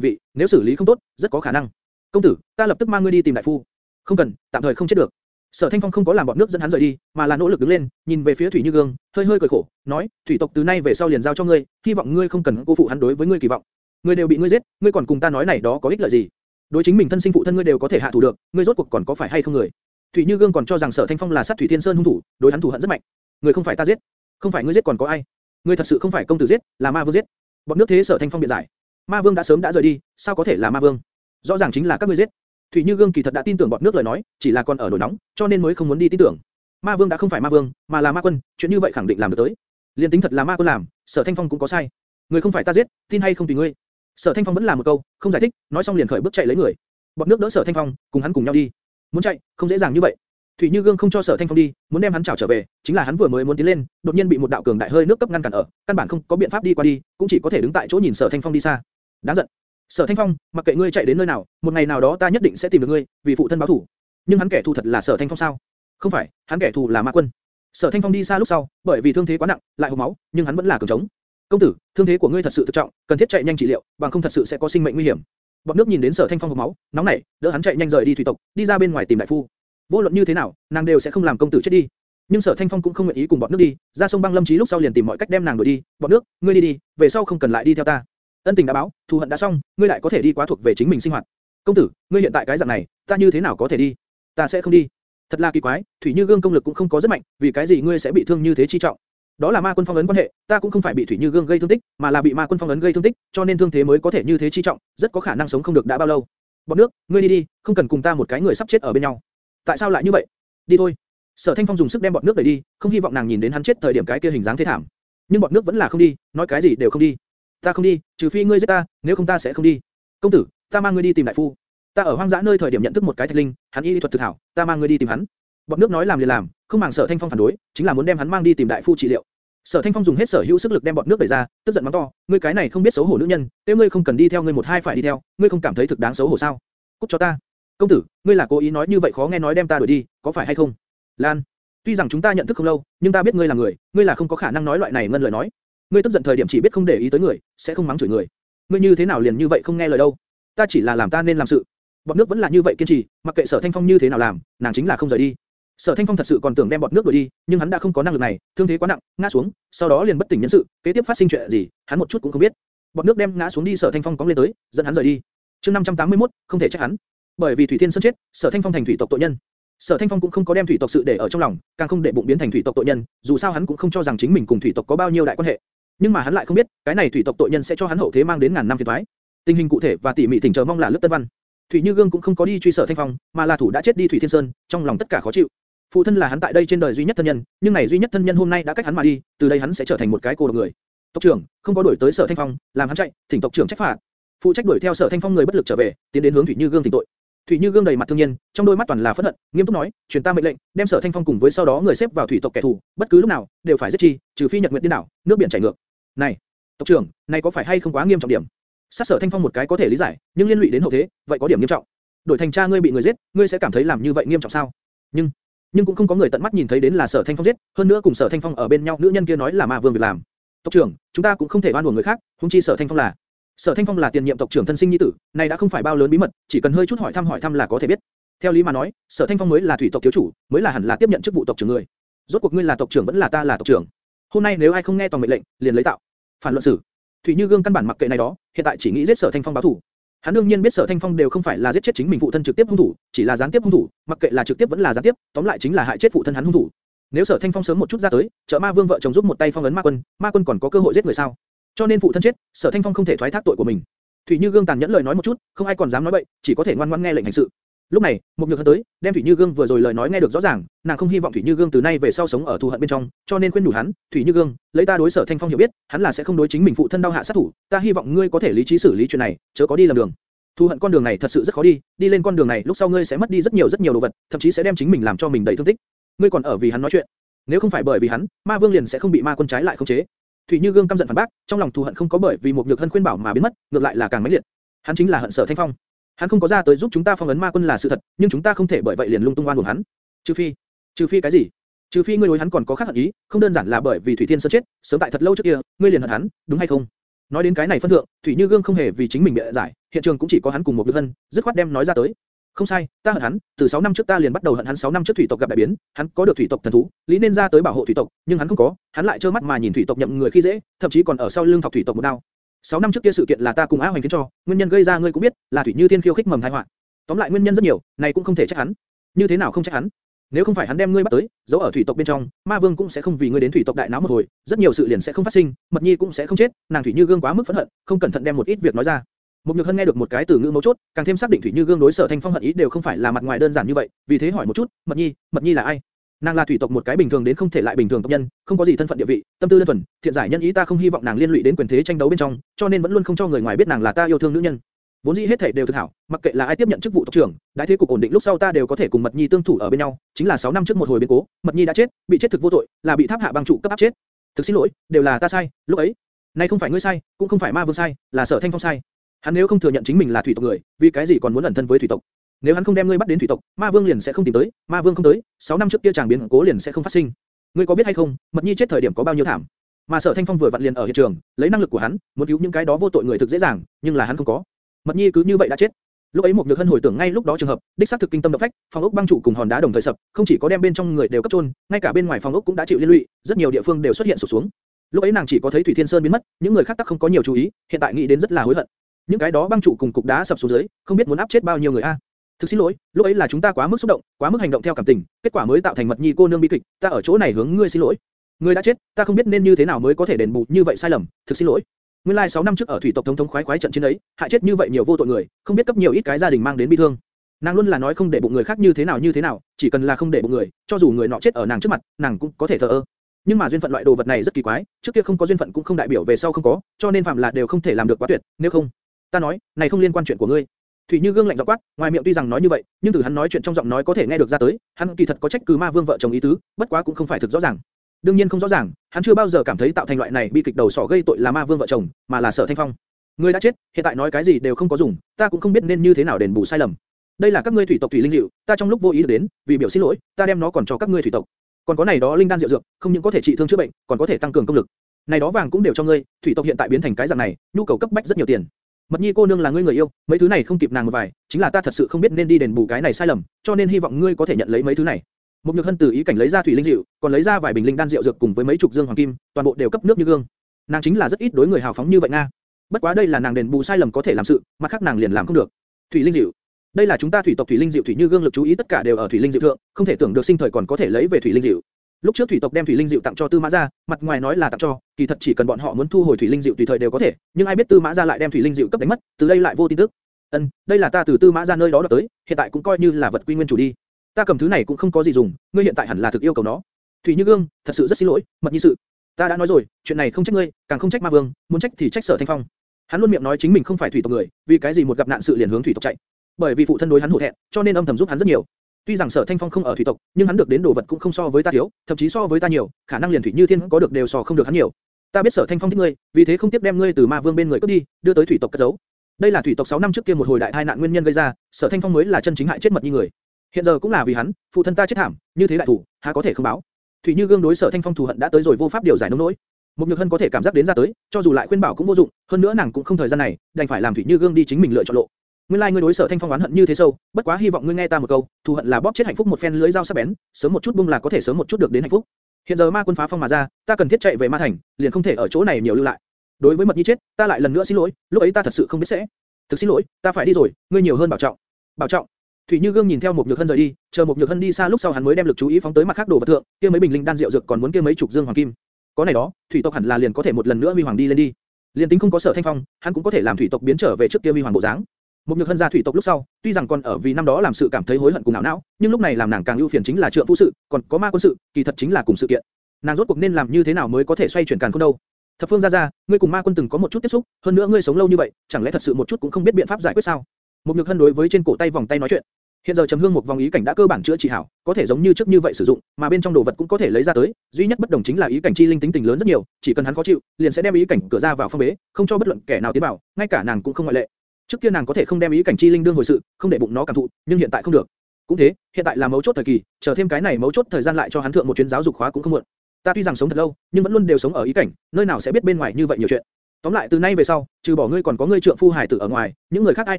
vị, nếu xử lý không tốt, rất có khả năng. Công tử, ta lập tức mang ngươi đi tìm đại phu. Không cần, tạm thời không chết được. Sở Thanh Phong không có làm bọn nước dẫn hắn rời đi, mà là nỗ lực đứng lên, nhìn về phía Thủy Như Gương, hơi hơi cười khổ, nói: "Thủy tộc từ nay về sau liền giao cho ngươi, hy vọng ngươi không cần cô phụ hắn đối với ngươi kỳ vọng. Ngươi đều bị ngươi giết, ngươi còn cùng ta nói này đó có ích lợi gì? Đối chính mình thân sinh phụ thân ngươi đều có thể hạ thủ được, ngươi rốt cuộc còn có phải hay không người?" Thủy Như Gương còn cho rằng Sở Thanh Phong là sát Thủy Thiên Sơn hung thủ, đối hắn thù hận rất mạnh. Người không phải ta giết, không phải ngươi giết còn có ai? Ngươi thật sự không phải công tử giết, là ma vương giết. Bọn nước thế Sở Thanh Phong biện giải. Ma vương đã sớm đã rời đi, sao có thể là ma vương? Rõ ràng chính là các ngươi giết. Thủy Như Gương kỳ thật đã tin tưởng bọn nước lời nói, chỉ là còn ở nổi nóng, cho nên mới không muốn đi tin tưởng. Ma Vương đã không phải Ma Vương, mà là Ma Quân, chuyện như vậy khẳng định làm được tới. Liên tính thật là Ma Quân làm, Sở Thanh Phong cũng có sai. Người không phải ta giết, tin hay không tùy ngươi. Sở Thanh Phong vẫn là một câu, không giải thích, nói xong liền khởi bước chạy lấy người. Bọn nước đỡ Sở Thanh Phong, cùng hắn cùng nhau đi. Muốn chạy, không dễ dàng như vậy. Thủy Như Gương không cho Sở Thanh Phong đi, muốn đem hắn chảo trở về, chính là hắn vừa mới muốn tiến lên, đột nhiên bị một đạo cường đại hơi nước cấp ngăn cản ở, căn bản không có biện pháp đi qua đi, cũng chỉ có thể đứng tại chỗ nhìn Sở Thanh Phong đi xa. Đáng giận. Sở Thanh Phong, mặc kệ ngươi chạy đến nơi nào, một ngày nào đó ta nhất định sẽ tìm được ngươi, vì phụ thân báo thù. Nhưng hắn kẻ thù thật là Sở Thanh Phong sao? Không phải, hắn kẻ thù là Ma Quân. Sở Thanh Phong đi xa lúc sau, bởi vì thương thế quá nặng, lại hô máu, nhưng hắn vẫn là cường chống. Công tử, thương thế của ngươi thật sự thực trọng, cần thiết chạy nhanh trị liệu, bằng không thật sự sẽ có sinh mệnh nguy hiểm. Bọt nước nhìn đến Sở Thanh Phong hô máu, nóng nảy, đỡ hắn chạy nhanh rời đi thủy tộc, đi ra bên ngoài tìm đại phu. Vô luận như thế nào, nàng đều sẽ không làm công tử chết đi. Nhưng Sở Thanh Phong cũng không nguyện ý cùng bọn nước đi, ra sông băng lâm chí lúc sau liền tìm mọi cách đem nàng đuổi đi. Bọn nước, ngươi đi đi, về sau không cần lại đi theo ta ân tình đã báo, thù hận đã xong, ngươi lại có thể đi quá thuộc về chính mình sinh hoạt. công tử, ngươi hiện tại cái dạng này, ta như thế nào có thể đi? ta sẽ không đi. thật là kỳ quái, thủy như gương công lực cũng không có rất mạnh, vì cái gì ngươi sẽ bị thương như thế chi trọng? đó là ma quân phong ấn quan hệ, ta cũng không phải bị thủy như gương gây thương tích, mà là bị ma quân phong ấn gây thương tích, cho nên thương thế mới có thể như thế chi trọng, rất có khả năng sống không được đã bao lâu. bọn nước, ngươi đi đi, không cần cùng ta một cái người sắp chết ở bên nhau tại sao lại như vậy? đi thôi. sở thanh phong dùng sức đem bọn nước đẩy đi, không hy vọng nàng nhìn đến hắn chết thời điểm cái kia hình dáng thế thảm. nhưng bọn nước vẫn là không đi, nói cái gì đều không đi. Ta không đi, trừ phi ngươi giết ta, nếu không ta sẽ không đi. Công tử, ta mang ngươi đi tìm đại phu. Ta ở hoang dã nơi thời điểm nhận thức một cái thạch linh, hắn y thuật thực hảo, ta mang ngươi đi tìm hắn. Bọt nước nói làm liền làm, không màng Sở Thanh Phong phản đối, chính là muốn đem hắn mang đi tìm đại phu trị liệu. Sở Thanh Phong dùng hết sở hữu sức lực đem bọt nước đẩy ra, tức giận mắng to, ngươi cái này không biết xấu hổ nữ nhân, nếu ngươi không cần đi theo ngươi một hai phải đi theo, ngươi không cảm thấy thực đáng xấu hổ sao? Cút cho ta. Công tử, ngươi là cố ý nói như vậy khó nghe nói đem ta đuổi đi, có phải hay không? Lan, tuy rằng chúng ta nhận thức không lâu, nhưng ta biết ngươi là người, ngươi là không có khả năng nói loại này ngân lời nói. Ngươi tức giận thời điểm chỉ biết không để ý tới người, sẽ không mắng chửi người. Ngươi như thế nào liền như vậy không nghe lời đâu? Ta chỉ là làm ta nên làm sự. bọt nước vẫn là như vậy kiên trì, mặc kệ Sở Thanh Phong như thế nào làm, nàng chính là không rời đi. Sở Thanh Phong thật sự còn tưởng đem bọt nước đuổi đi, nhưng hắn đã không có năng lực này, thương thế quá nặng, ngã xuống, sau đó liền bất tỉnh nhân sự, kế tiếp phát sinh chuyện gì, hắn một chút cũng không biết. Bọt nước đem ngã xuống đi Sở Thanh Phong cóng lên tới, dẫn hắn rời đi. Chương 581, không thể trách hắn. Bởi vì Thủy Thiên Sơn chết, Sở Thanh Phong thành thủy tộc tội nhân. Sở Thanh Phong cũng không có đem thủy tộc sự để ở trong lòng, càng không để bụng biến thành thủy tộc tội nhân, dù sao hắn cũng không cho rằng chính mình cùng thủy tộc có bao nhiêu đại quan hệ. Nhưng mà hắn lại không biết, cái này thủy tộc tội nhân sẽ cho hắn hậu thế mang đến ngàn năm phiền toái. Tình hình cụ thể và tỉ mỉ thỉnh chờ mong là lớp tân văn. Thủy Như Gương cũng không có đi truy Sở Thanh Phong, mà là thủ đã chết đi Thủy Thiên Sơn, trong lòng tất cả khó chịu. Phụ thân là hắn tại đây trên đời duy nhất thân nhân, nhưng này duy nhất thân nhân hôm nay đã cách hắn mà đi, từ đây hắn sẽ trở thành một cái cô độc người. Tộc trưởng, không có đuổi tới Sở Thanh Phong, làm hắn chạy, thỉnh tộc trưởng trách phạt. Phụ trách đuổi theo Sở Thanh Phong người bất lực trở về, tiến đến hướng Thủy Như Gương thỉnh tội. Thủy Như Gương đầy mặt thương nhiên, trong đôi mắt toàn là phẫn hận, nghiêm túc nói, truyền ta mệnh lệnh, đem Sở Thanh Phong cùng với sau đó người xếp vào thủy tộc kẻ thù, bất cứ lúc nào đều phải giết chi, trừ phi Nhật Nguyệt điên đảo, nước biển chảy ngược. Này, tộc trưởng, này có phải hay không quá nghiêm trọng điểm? Sát Sở Thanh Phong một cái có thể lý giải, nhưng liên lụy đến hậu thế, vậy có điểm nghiêm trọng. Đổi thành cha ngươi bị người giết, ngươi sẽ cảm thấy làm như vậy nghiêm trọng sao? Nhưng, nhưng cũng không có người tận mắt nhìn thấy đến là Sở Thanh Phong giết, hơn nữa cùng Sở Thanh Phong ở bên nhau, nữ nhân kia nói là ma vương việc làm. Tộc trưởng, chúng ta cũng không thể oan uổng người khác, huống chi Sở Thanh Phong là Sở Thanh Phong là tiền nhiệm tộc trưởng thân sinh nhi tử, này đã không phải bao lớn bí mật, chỉ cần hơi chút hỏi thăm hỏi thăm là có thể biết. Theo lý mà nói, Sở Thanh Phong mới là thủy tộc thiếu chủ, mới là hẳn là tiếp nhận chức vụ tộc trưởng người. Rốt cuộc ngươi là tộc trưởng vẫn là ta là tộc trưởng. Hôm nay nếu ai không nghe toàn mệnh lệnh, liền lấy tạo. Phản luận xử. Thủy Như Gương căn bản mặc kệ này đó, hiện tại chỉ nghĩ giết Sở Thanh Phong báo thù. Hắn đương nhiên biết Sở Thanh Phong đều không phải là giết chết chính mình phụ thân trực tiếp hung thủ, chỉ là gián tiếp hung thủ, mặc kệ là trực tiếp vẫn là gián tiếp, tóm lại chính là hại chết phụ thân hắn hung thủ. Nếu Sở Thanh Phong sớm một chút ra tới, trợ Ma Vương vợ chồng giúp một tay phong ấn Ma Quân, Ma Quân còn có cơ hội giết người sao? Cho nên phụ thân chết, Sở Thanh Phong không thể thoái thác tội của mình. Thủy Như Gương tàn nhẫn lời nói một chút, không ai còn dám nói bậy, chỉ có thể ngoan ngoãn nghe lệnh hành sự. Lúc này, một nhược hân tới, đem Thủy Như Gương vừa rồi lời nói nghe được rõ ràng, nàng không hy vọng Thủy Như Gương từ nay về sau sống ở thù hận bên trong, cho nên khuyên nhủ hắn, Thủy Như Gương, lấy ta đối Sở Thanh Phong hiểu biết, hắn là sẽ không đối chính mình phụ thân đau hạ sát thủ, ta hy vọng ngươi có thể lý trí xử lý chuyện này, chớ có đi làm đường. Thù hận con đường này thật sự rất khó đi, đi lên con đường này lúc sau ngươi sẽ mất đi rất nhiều rất nhiều đồ vật, thậm chí sẽ đem chính mình làm cho mình đầy thương tích. Ngươi còn ở vì hắn nói chuyện. Nếu không phải bởi vì hắn, Ma Vương liền sẽ không bị Ma Quân trái lại khống chế. Thủy Như Gương căm giận phản bác, trong lòng thù hận không có bởi vì một nhược hân khuyên bảo mà biến mất, ngược lại là càng mãnh liệt. Hắn chính là hận Sở Thanh Phong. Hắn không có ra tới giúp chúng ta phong ấn Ma Quân là sự thật, nhưng chúng ta không thể bởi vậy liền lung tung oan uổng hắn. Trừ phi, trừ phi cái gì? Trừ phi ngươi đối hắn còn có khác hận ý, không đơn giản là bởi vì Thủy Thiên Sơn chết, sớm tại thật lâu trước kia, ngươi liền hận hắn, đúng hay không? Nói đến cái này phân thượng, Thủy Như Gương không hề vì chính mình bịa giải, hiện trường cũng chỉ có hắn cùng một Nhược Hân, dứt khoát đem nói ra tới. Không sai, ta hận hắn, từ 6 năm trước ta liền bắt đầu hận hắn 6 năm trước thủy tộc gặp đại biến, hắn có được thủy tộc thần thú, lý nên ra tới bảo hộ thủy tộc, nhưng hắn không có, hắn lại trơ mắt mà nhìn thủy tộc nhậm người khi dễ, thậm chí còn ở sau lưng thọc thủy tộc một đao. 6 năm trước kia sự kiện là ta cùng Á Hoành khiến cho, nguyên nhân gây ra ngươi cũng biết, là thủy như thiên khiêu khích mầm tai họa. Tóm lại nguyên nhân rất nhiều, này cũng không thể trách hắn. Như thế nào không trách hắn? Nếu không phải hắn đem ngươi bắt tới, giấu ở thủy tộc bên trong, Ma Vương cũng sẽ không vì ngươi đến thủy tộc đại náo một hồi, rất nhiều sự liền sẽ không phát sinh, Mật Nhi cũng sẽ không chết, nàng thủy như gương quá mức phẫn hận, không cẩn thận đem một ít việc nói ra. Một Nhược Hân nghe được một cái từ ngữ mấu chốt, càng thêm xác định Thủy Như Gương đối Sở Thanh Phong hận ý đều không phải là mặt ngoài đơn giản như vậy, vì thế hỏi một chút, Mật Nhi, Mật Nhi là ai? Nàng là thủy tộc một cái bình thường đến không thể lại bình thường tộc nhân, không có gì thân phận địa vị, tâm tư đơn thuần, thiện giải nhân ý ta không hy vọng nàng liên lụy đến quyền thế tranh đấu bên trong, cho nên vẫn luôn không cho người ngoài biết nàng là ta yêu thương nữ nhân. Vốn dĩ hết thảy đều thực hảo, mặc kệ là ai tiếp nhận chức vụ tộc trưởng, đại thế cục ổn định lúc sau ta đều có thể cùng Mật Nhi tương thủ ở bên nhau, chính là 6 năm trước một hồi biến cố, Mật Nhi đã chết, bị chết thực vô tội, là bị tháp hạ băng trụ cấp áp chết. Thực xin lỗi, đều là ta sai, lúc ấy, nay không phải ngươi sai, cũng không phải Ma Vương sai, là Sở Thanh Phong sai. Hắn nếu không thừa nhận chính mình là thủy tộc người, vì cái gì còn muốn ẩn thân với thủy tộc? Nếu hắn không đem ngươi bắt đến thủy tộc, Ma Vương liền sẽ không tìm tới, Ma Vương không tới, 6 năm trước kia chàng biến cố liền sẽ không phát sinh. Ngươi có biết hay không, Mật Nhi chết thời điểm có bao nhiêu thảm? Mà Sở Thanh Phong vừa vặn liền ở hiện trường, lấy năng lực của hắn, muốn cứu những cái đó vô tội người thực dễ dàng, nhưng là hắn không có. Mật Nhi cứ như vậy đã chết. Lúc ấy một nhược hân hồi tưởng ngay lúc đó trường hợp, đích xác thực kinh tâm động phách, phòng ốc băng trụ cùng hòn đá đồng thời sập, không chỉ có đem bên trong người đều cấp trôn, ngay cả bên ngoài phòng ốc cũng đã chịu liên lụy, rất nhiều địa phương đều xuất hiện sụp xuống. Lúc ấy nàng chỉ có thấy Thủy Thiên Sơn biến mất, những người khác tắc không có nhiều chú ý, hiện tại nghĩ đến rất là hối hận. Những cái đó băng trụ cùng cục đá sập xuống dưới, không biết muốn áp chết bao nhiêu người a. Thực xin lỗi, lúc ấy là chúng ta quá mức xúc động, quá mức hành động theo cảm tình, kết quả mới tạo thành mật nhi cô nương bi kịch, ta ở chỗ này hướng ngươi xin lỗi. Ngươi đã chết, ta không biết nên như thế nào mới có thể đền bù như vậy sai lầm, thực xin lỗi. Nguyên lai like 6 năm trước ở thủy tộc thống thống khoái khoái trận chiến ấy, hại chết như vậy nhiều vô tội người, không biết cấp nhiều ít cái gia đình mang đến bi thương. Nàng luôn là nói không để bụng người khác như thế nào như thế nào, chỉ cần là không để bụng người, cho dù người nọ chết ở nàng trước mặt, nàng cũng có thể thờ ơ. Nhưng mà duyên phận loại đồ vật này rất kỳ quái, trước kia không có duyên phận cũng không đại biểu về sau không có, cho nên phạm là đều không thể làm được quá tuyệt, nếu không, ta nói, này không liên quan chuyện của ngươi. Thủy Như Gương lạnh giọng quát, ngoài miệng tuy rằng nói như vậy, nhưng từ hắn nói chuyện trong giọng nói có thể nghe được ra tới, hắn kỳ thật có trách cứ Ma Vương vợ chồng ý tứ, bất quá cũng không phải thực rõ ràng. Đương nhiên không rõ ràng, hắn chưa bao giờ cảm thấy tạo thành loại này bi kịch đầu sỏ gây tội là Ma Vương vợ chồng, mà là Sở Thanh Phong. Ngươi đã chết, hiện tại nói cái gì đều không có dùng, ta cũng không biết nên như thế nào đền bù sai lầm. Đây là các ngươi thủy tộc thủy linh diệu, ta trong lúc vô ý được đến, vì biểu xin lỗi, ta đem nó còn cho các ngươi thủy tộc. Còn có này đó linh đan diệu dược, không những có thể trị thương chữa bệnh, còn có thể tăng cường công lực. Này đó vàng cũng đều cho ngươi, thủy tộc hiện tại biến thành cái dạng này, nhu cầu cấp bách rất nhiều tiền. Mật Nhi cô nương là ngươi người yêu, mấy thứ này không kịp nàng một vài, chính là ta thật sự không biết nên đi đền bù cái này sai lầm, cho nên hy vọng ngươi có thể nhận lấy mấy thứ này. Một nhược hân từ ý cảnh lấy ra thủy linh rượu, còn lấy ra vài bình linh đan rượu dược cùng với mấy chục dương hoàng kim, toàn bộ đều cấp nước như gương. Nàng chính là rất ít đối người hào phóng như vậy nga. Bất quá đây là nàng đền bù sai lầm có thể làm sự, mặt khác nàng liền làm không được. Thủy linh rượu, đây là chúng ta thủy tộc thủy linh diệu thủy như gương lực chú ý tất cả đều ở thủy linh diệu thượng, không thể tưởng được sinh thời còn có thể lấy về thủy linh diệu. Lúc trước thủy tộc đem thủy linh diệu tặng cho Tư Mã gia, mặt ngoài nói là tặng cho, kỳ thật chỉ cần bọn họ muốn thu hồi thủy linh diệu tùy thời đều có thể, nhưng ai biết Tư Mã gia lại đem thủy linh diệu cấp đánh mất, từ đây lại vô tin tức. Ân, đây là ta từ Tư Mã gia nơi đó đoạt tới, hiện tại cũng coi như là vật quy nguyên chủ đi. Ta cầm thứ này cũng không có gì dùng, ngươi hiện tại hẳn là thực yêu cầu nó. Thủy Như Gương, thật sự rất xin lỗi, mật như sự. Ta đã nói rồi, chuyện này không trách ngươi, càng không trách Ma Vương, muốn trách thì trách Sở Thanh Phong. Hắn luôn miệng nói chính mình không phải thủy tộc người, vì cái gì một gặp nạn sự liền hướng thủy tộc chạy bởi vì phụ thân đối hắn hổ thẹn, cho nên âm thầm giúp hắn rất nhiều. Tuy rằng Sở Thanh Phong không ở thủy tộc, nhưng hắn được đến đồ vật cũng không so với ta thiếu, thậm chí so với ta nhiều, khả năng liền thủy như thiên có được đều so không được hắn nhiều. Ta biết Sở Thanh Phong thích ngươi, vì thế không tiếp đem ngươi từ Ma Vương bên người cướp đi, đưa tới thủy tộc cất giấu. Đây là thủy tộc 6 năm trước kia một hồi đại tai nạn nguyên nhân gây ra, Sở Thanh Phong mới là chân chính hại chết mật như người. Hiện giờ cũng là vì hắn, phụ thân ta chết thảm, như thế đại thủ, há có thể không báo. Thủy Như Gương đối Sở Thanh Phong thù hận đã tới rồi vô pháp điều giải nỗi nỗi. Mục Nhược Hân có thể cảm giác đến ra tới, cho dù lại khuyên bảo cũng vô dụng, hơn nữa nàng cũng không thời gian này, đành phải làm Thủy Như Gương đi chính mình lựa chọn lộ. Nguyên lai like ngươi đối sở thanh phong oán hận như thế sâu, bất quá hy vọng ngươi nghe ta một câu, thù hận là bóp chết hạnh phúc một phen lưới dao sắc bén, sớm một chút buông là có thể sớm một chút được đến hạnh phúc. Hiện giờ ma quân phá phong mà ra, ta cần thiết chạy về ma thành, liền không thể ở chỗ này nhiều lưu lại. Đối với mật nhi chết, ta lại lần nữa xin lỗi, lúc ấy ta thật sự không biết sẽ. Thực xin lỗi, ta phải đi rồi, ngươi nhiều hơn bảo trọng. Bảo trọng. Thủy Như Gương nhìn theo một nhược hân rời đi, chờ một nhược hân đi xa lúc sau hắn mới đem lực chú ý phóng tới mặt khác đồ vật thượng, kia mấy bình linh đan rượu dược còn muốn kia mấy chục dương hoàng kim. Có này đó, thủy tộc hẳn là liền có thể một lần nữa huy hoàng đi lên đi. Liên tính không có sở thanh phong, hắn cũng có thể làm thủy tộc biến trở về trước kia huy hoàng bộ dáng. Một nhược hân ra thủy tộc lúc sau, tuy rằng còn ở vì năm đó làm sự cảm thấy hối hận cùng não não, nhưng lúc này làm nàng càng ưu phiền chính là trượng phu sự, còn có ma quân sự, kỳ thật chính là cùng sự kiện. Nàng rốt cuộc nên làm như thế nào mới có thể xoay chuyển càn khôn đâu? Thập phương gia gia, ngươi cùng ma quân từng có một chút tiếp xúc, hơn nữa ngươi sống lâu như vậy, chẳng lẽ thật sự một chút cũng không biết biện pháp giải quyết sao? Một nhược hân đối với trên cổ tay vòng tay nói chuyện. Hiện giờ trầm hương một vòng ý cảnh đã cơ bản chữa trị hảo, có thể giống như trước như vậy sử dụng, mà bên trong đồ vật cũng có thể lấy ra tới, duy nhất bất đồng chính là ý cảnh chi linh tính tình lớn rất nhiều, chỉ cần hắn khó chịu, liền sẽ đem ý cảnh cửa ra vào phong bế, không cho bất luận kẻ nào tiến vào, ngay cả nàng cũng không ngoại lệ. Trước kia nàng có thể không đem ý cảnh chi linh đương hồi sự, không để bụng nó cảm thụ, nhưng hiện tại không được. Cũng thế, hiện tại là mấu chốt thời kỳ, chờ thêm cái này mấu chốt thời gian lại cho hắn thượng một chuyến giáo dục khóa cũng không muộn. Ta tuy rằng sống thật lâu, nhưng vẫn luôn đều sống ở ý cảnh, nơi nào sẽ biết bên ngoài như vậy nhiều chuyện. Tóm lại từ nay về sau, trừ bỏ ngươi còn có ngươi trượng phu hải tử ở ngoài, những người khác ai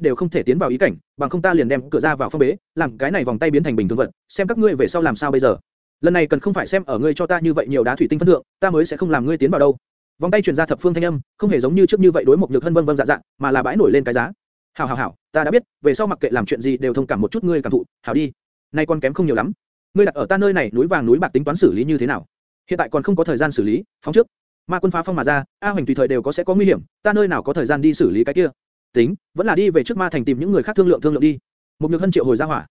đều không thể tiến vào ý cảnh, bằng không ta liền đem cửa ra vào phong bế, làm cái này vòng tay biến thành bình thường vật, xem các ngươi về sau làm sao bây giờ. Lần này cần không phải xem ở ngươi cho ta như vậy nhiều đá thủy tinh phân thượng, ta mới sẽ không làm ngươi tiến vào đâu. Vòng tay truyền ra thập phương thanh âm, không hề giống như trước như vậy đối một nhược hân vân vân dạ dạ, mà là bãi nổi lên cái giá. Hảo hảo hảo, ta đã biết, về sau mặc kệ làm chuyện gì đều thông cảm một chút ngươi cảm thụ, hảo đi. Nay còn kém không nhiều lắm. Ngươi đặt ở ta nơi này núi vàng núi bạc tính toán xử lý như thế nào? Hiện tại còn không có thời gian xử lý, phóng trước. Ma quân phá phong mà ra, A Hoành tùy thời đều có sẽ có nguy hiểm, ta nơi nào có thời gian đi xử lý cái kia. Tính, vẫn là đi về trước ma thành tìm những người khác thương lượng thương lượng đi. Một nhược hân triệu hồi ra hỏa.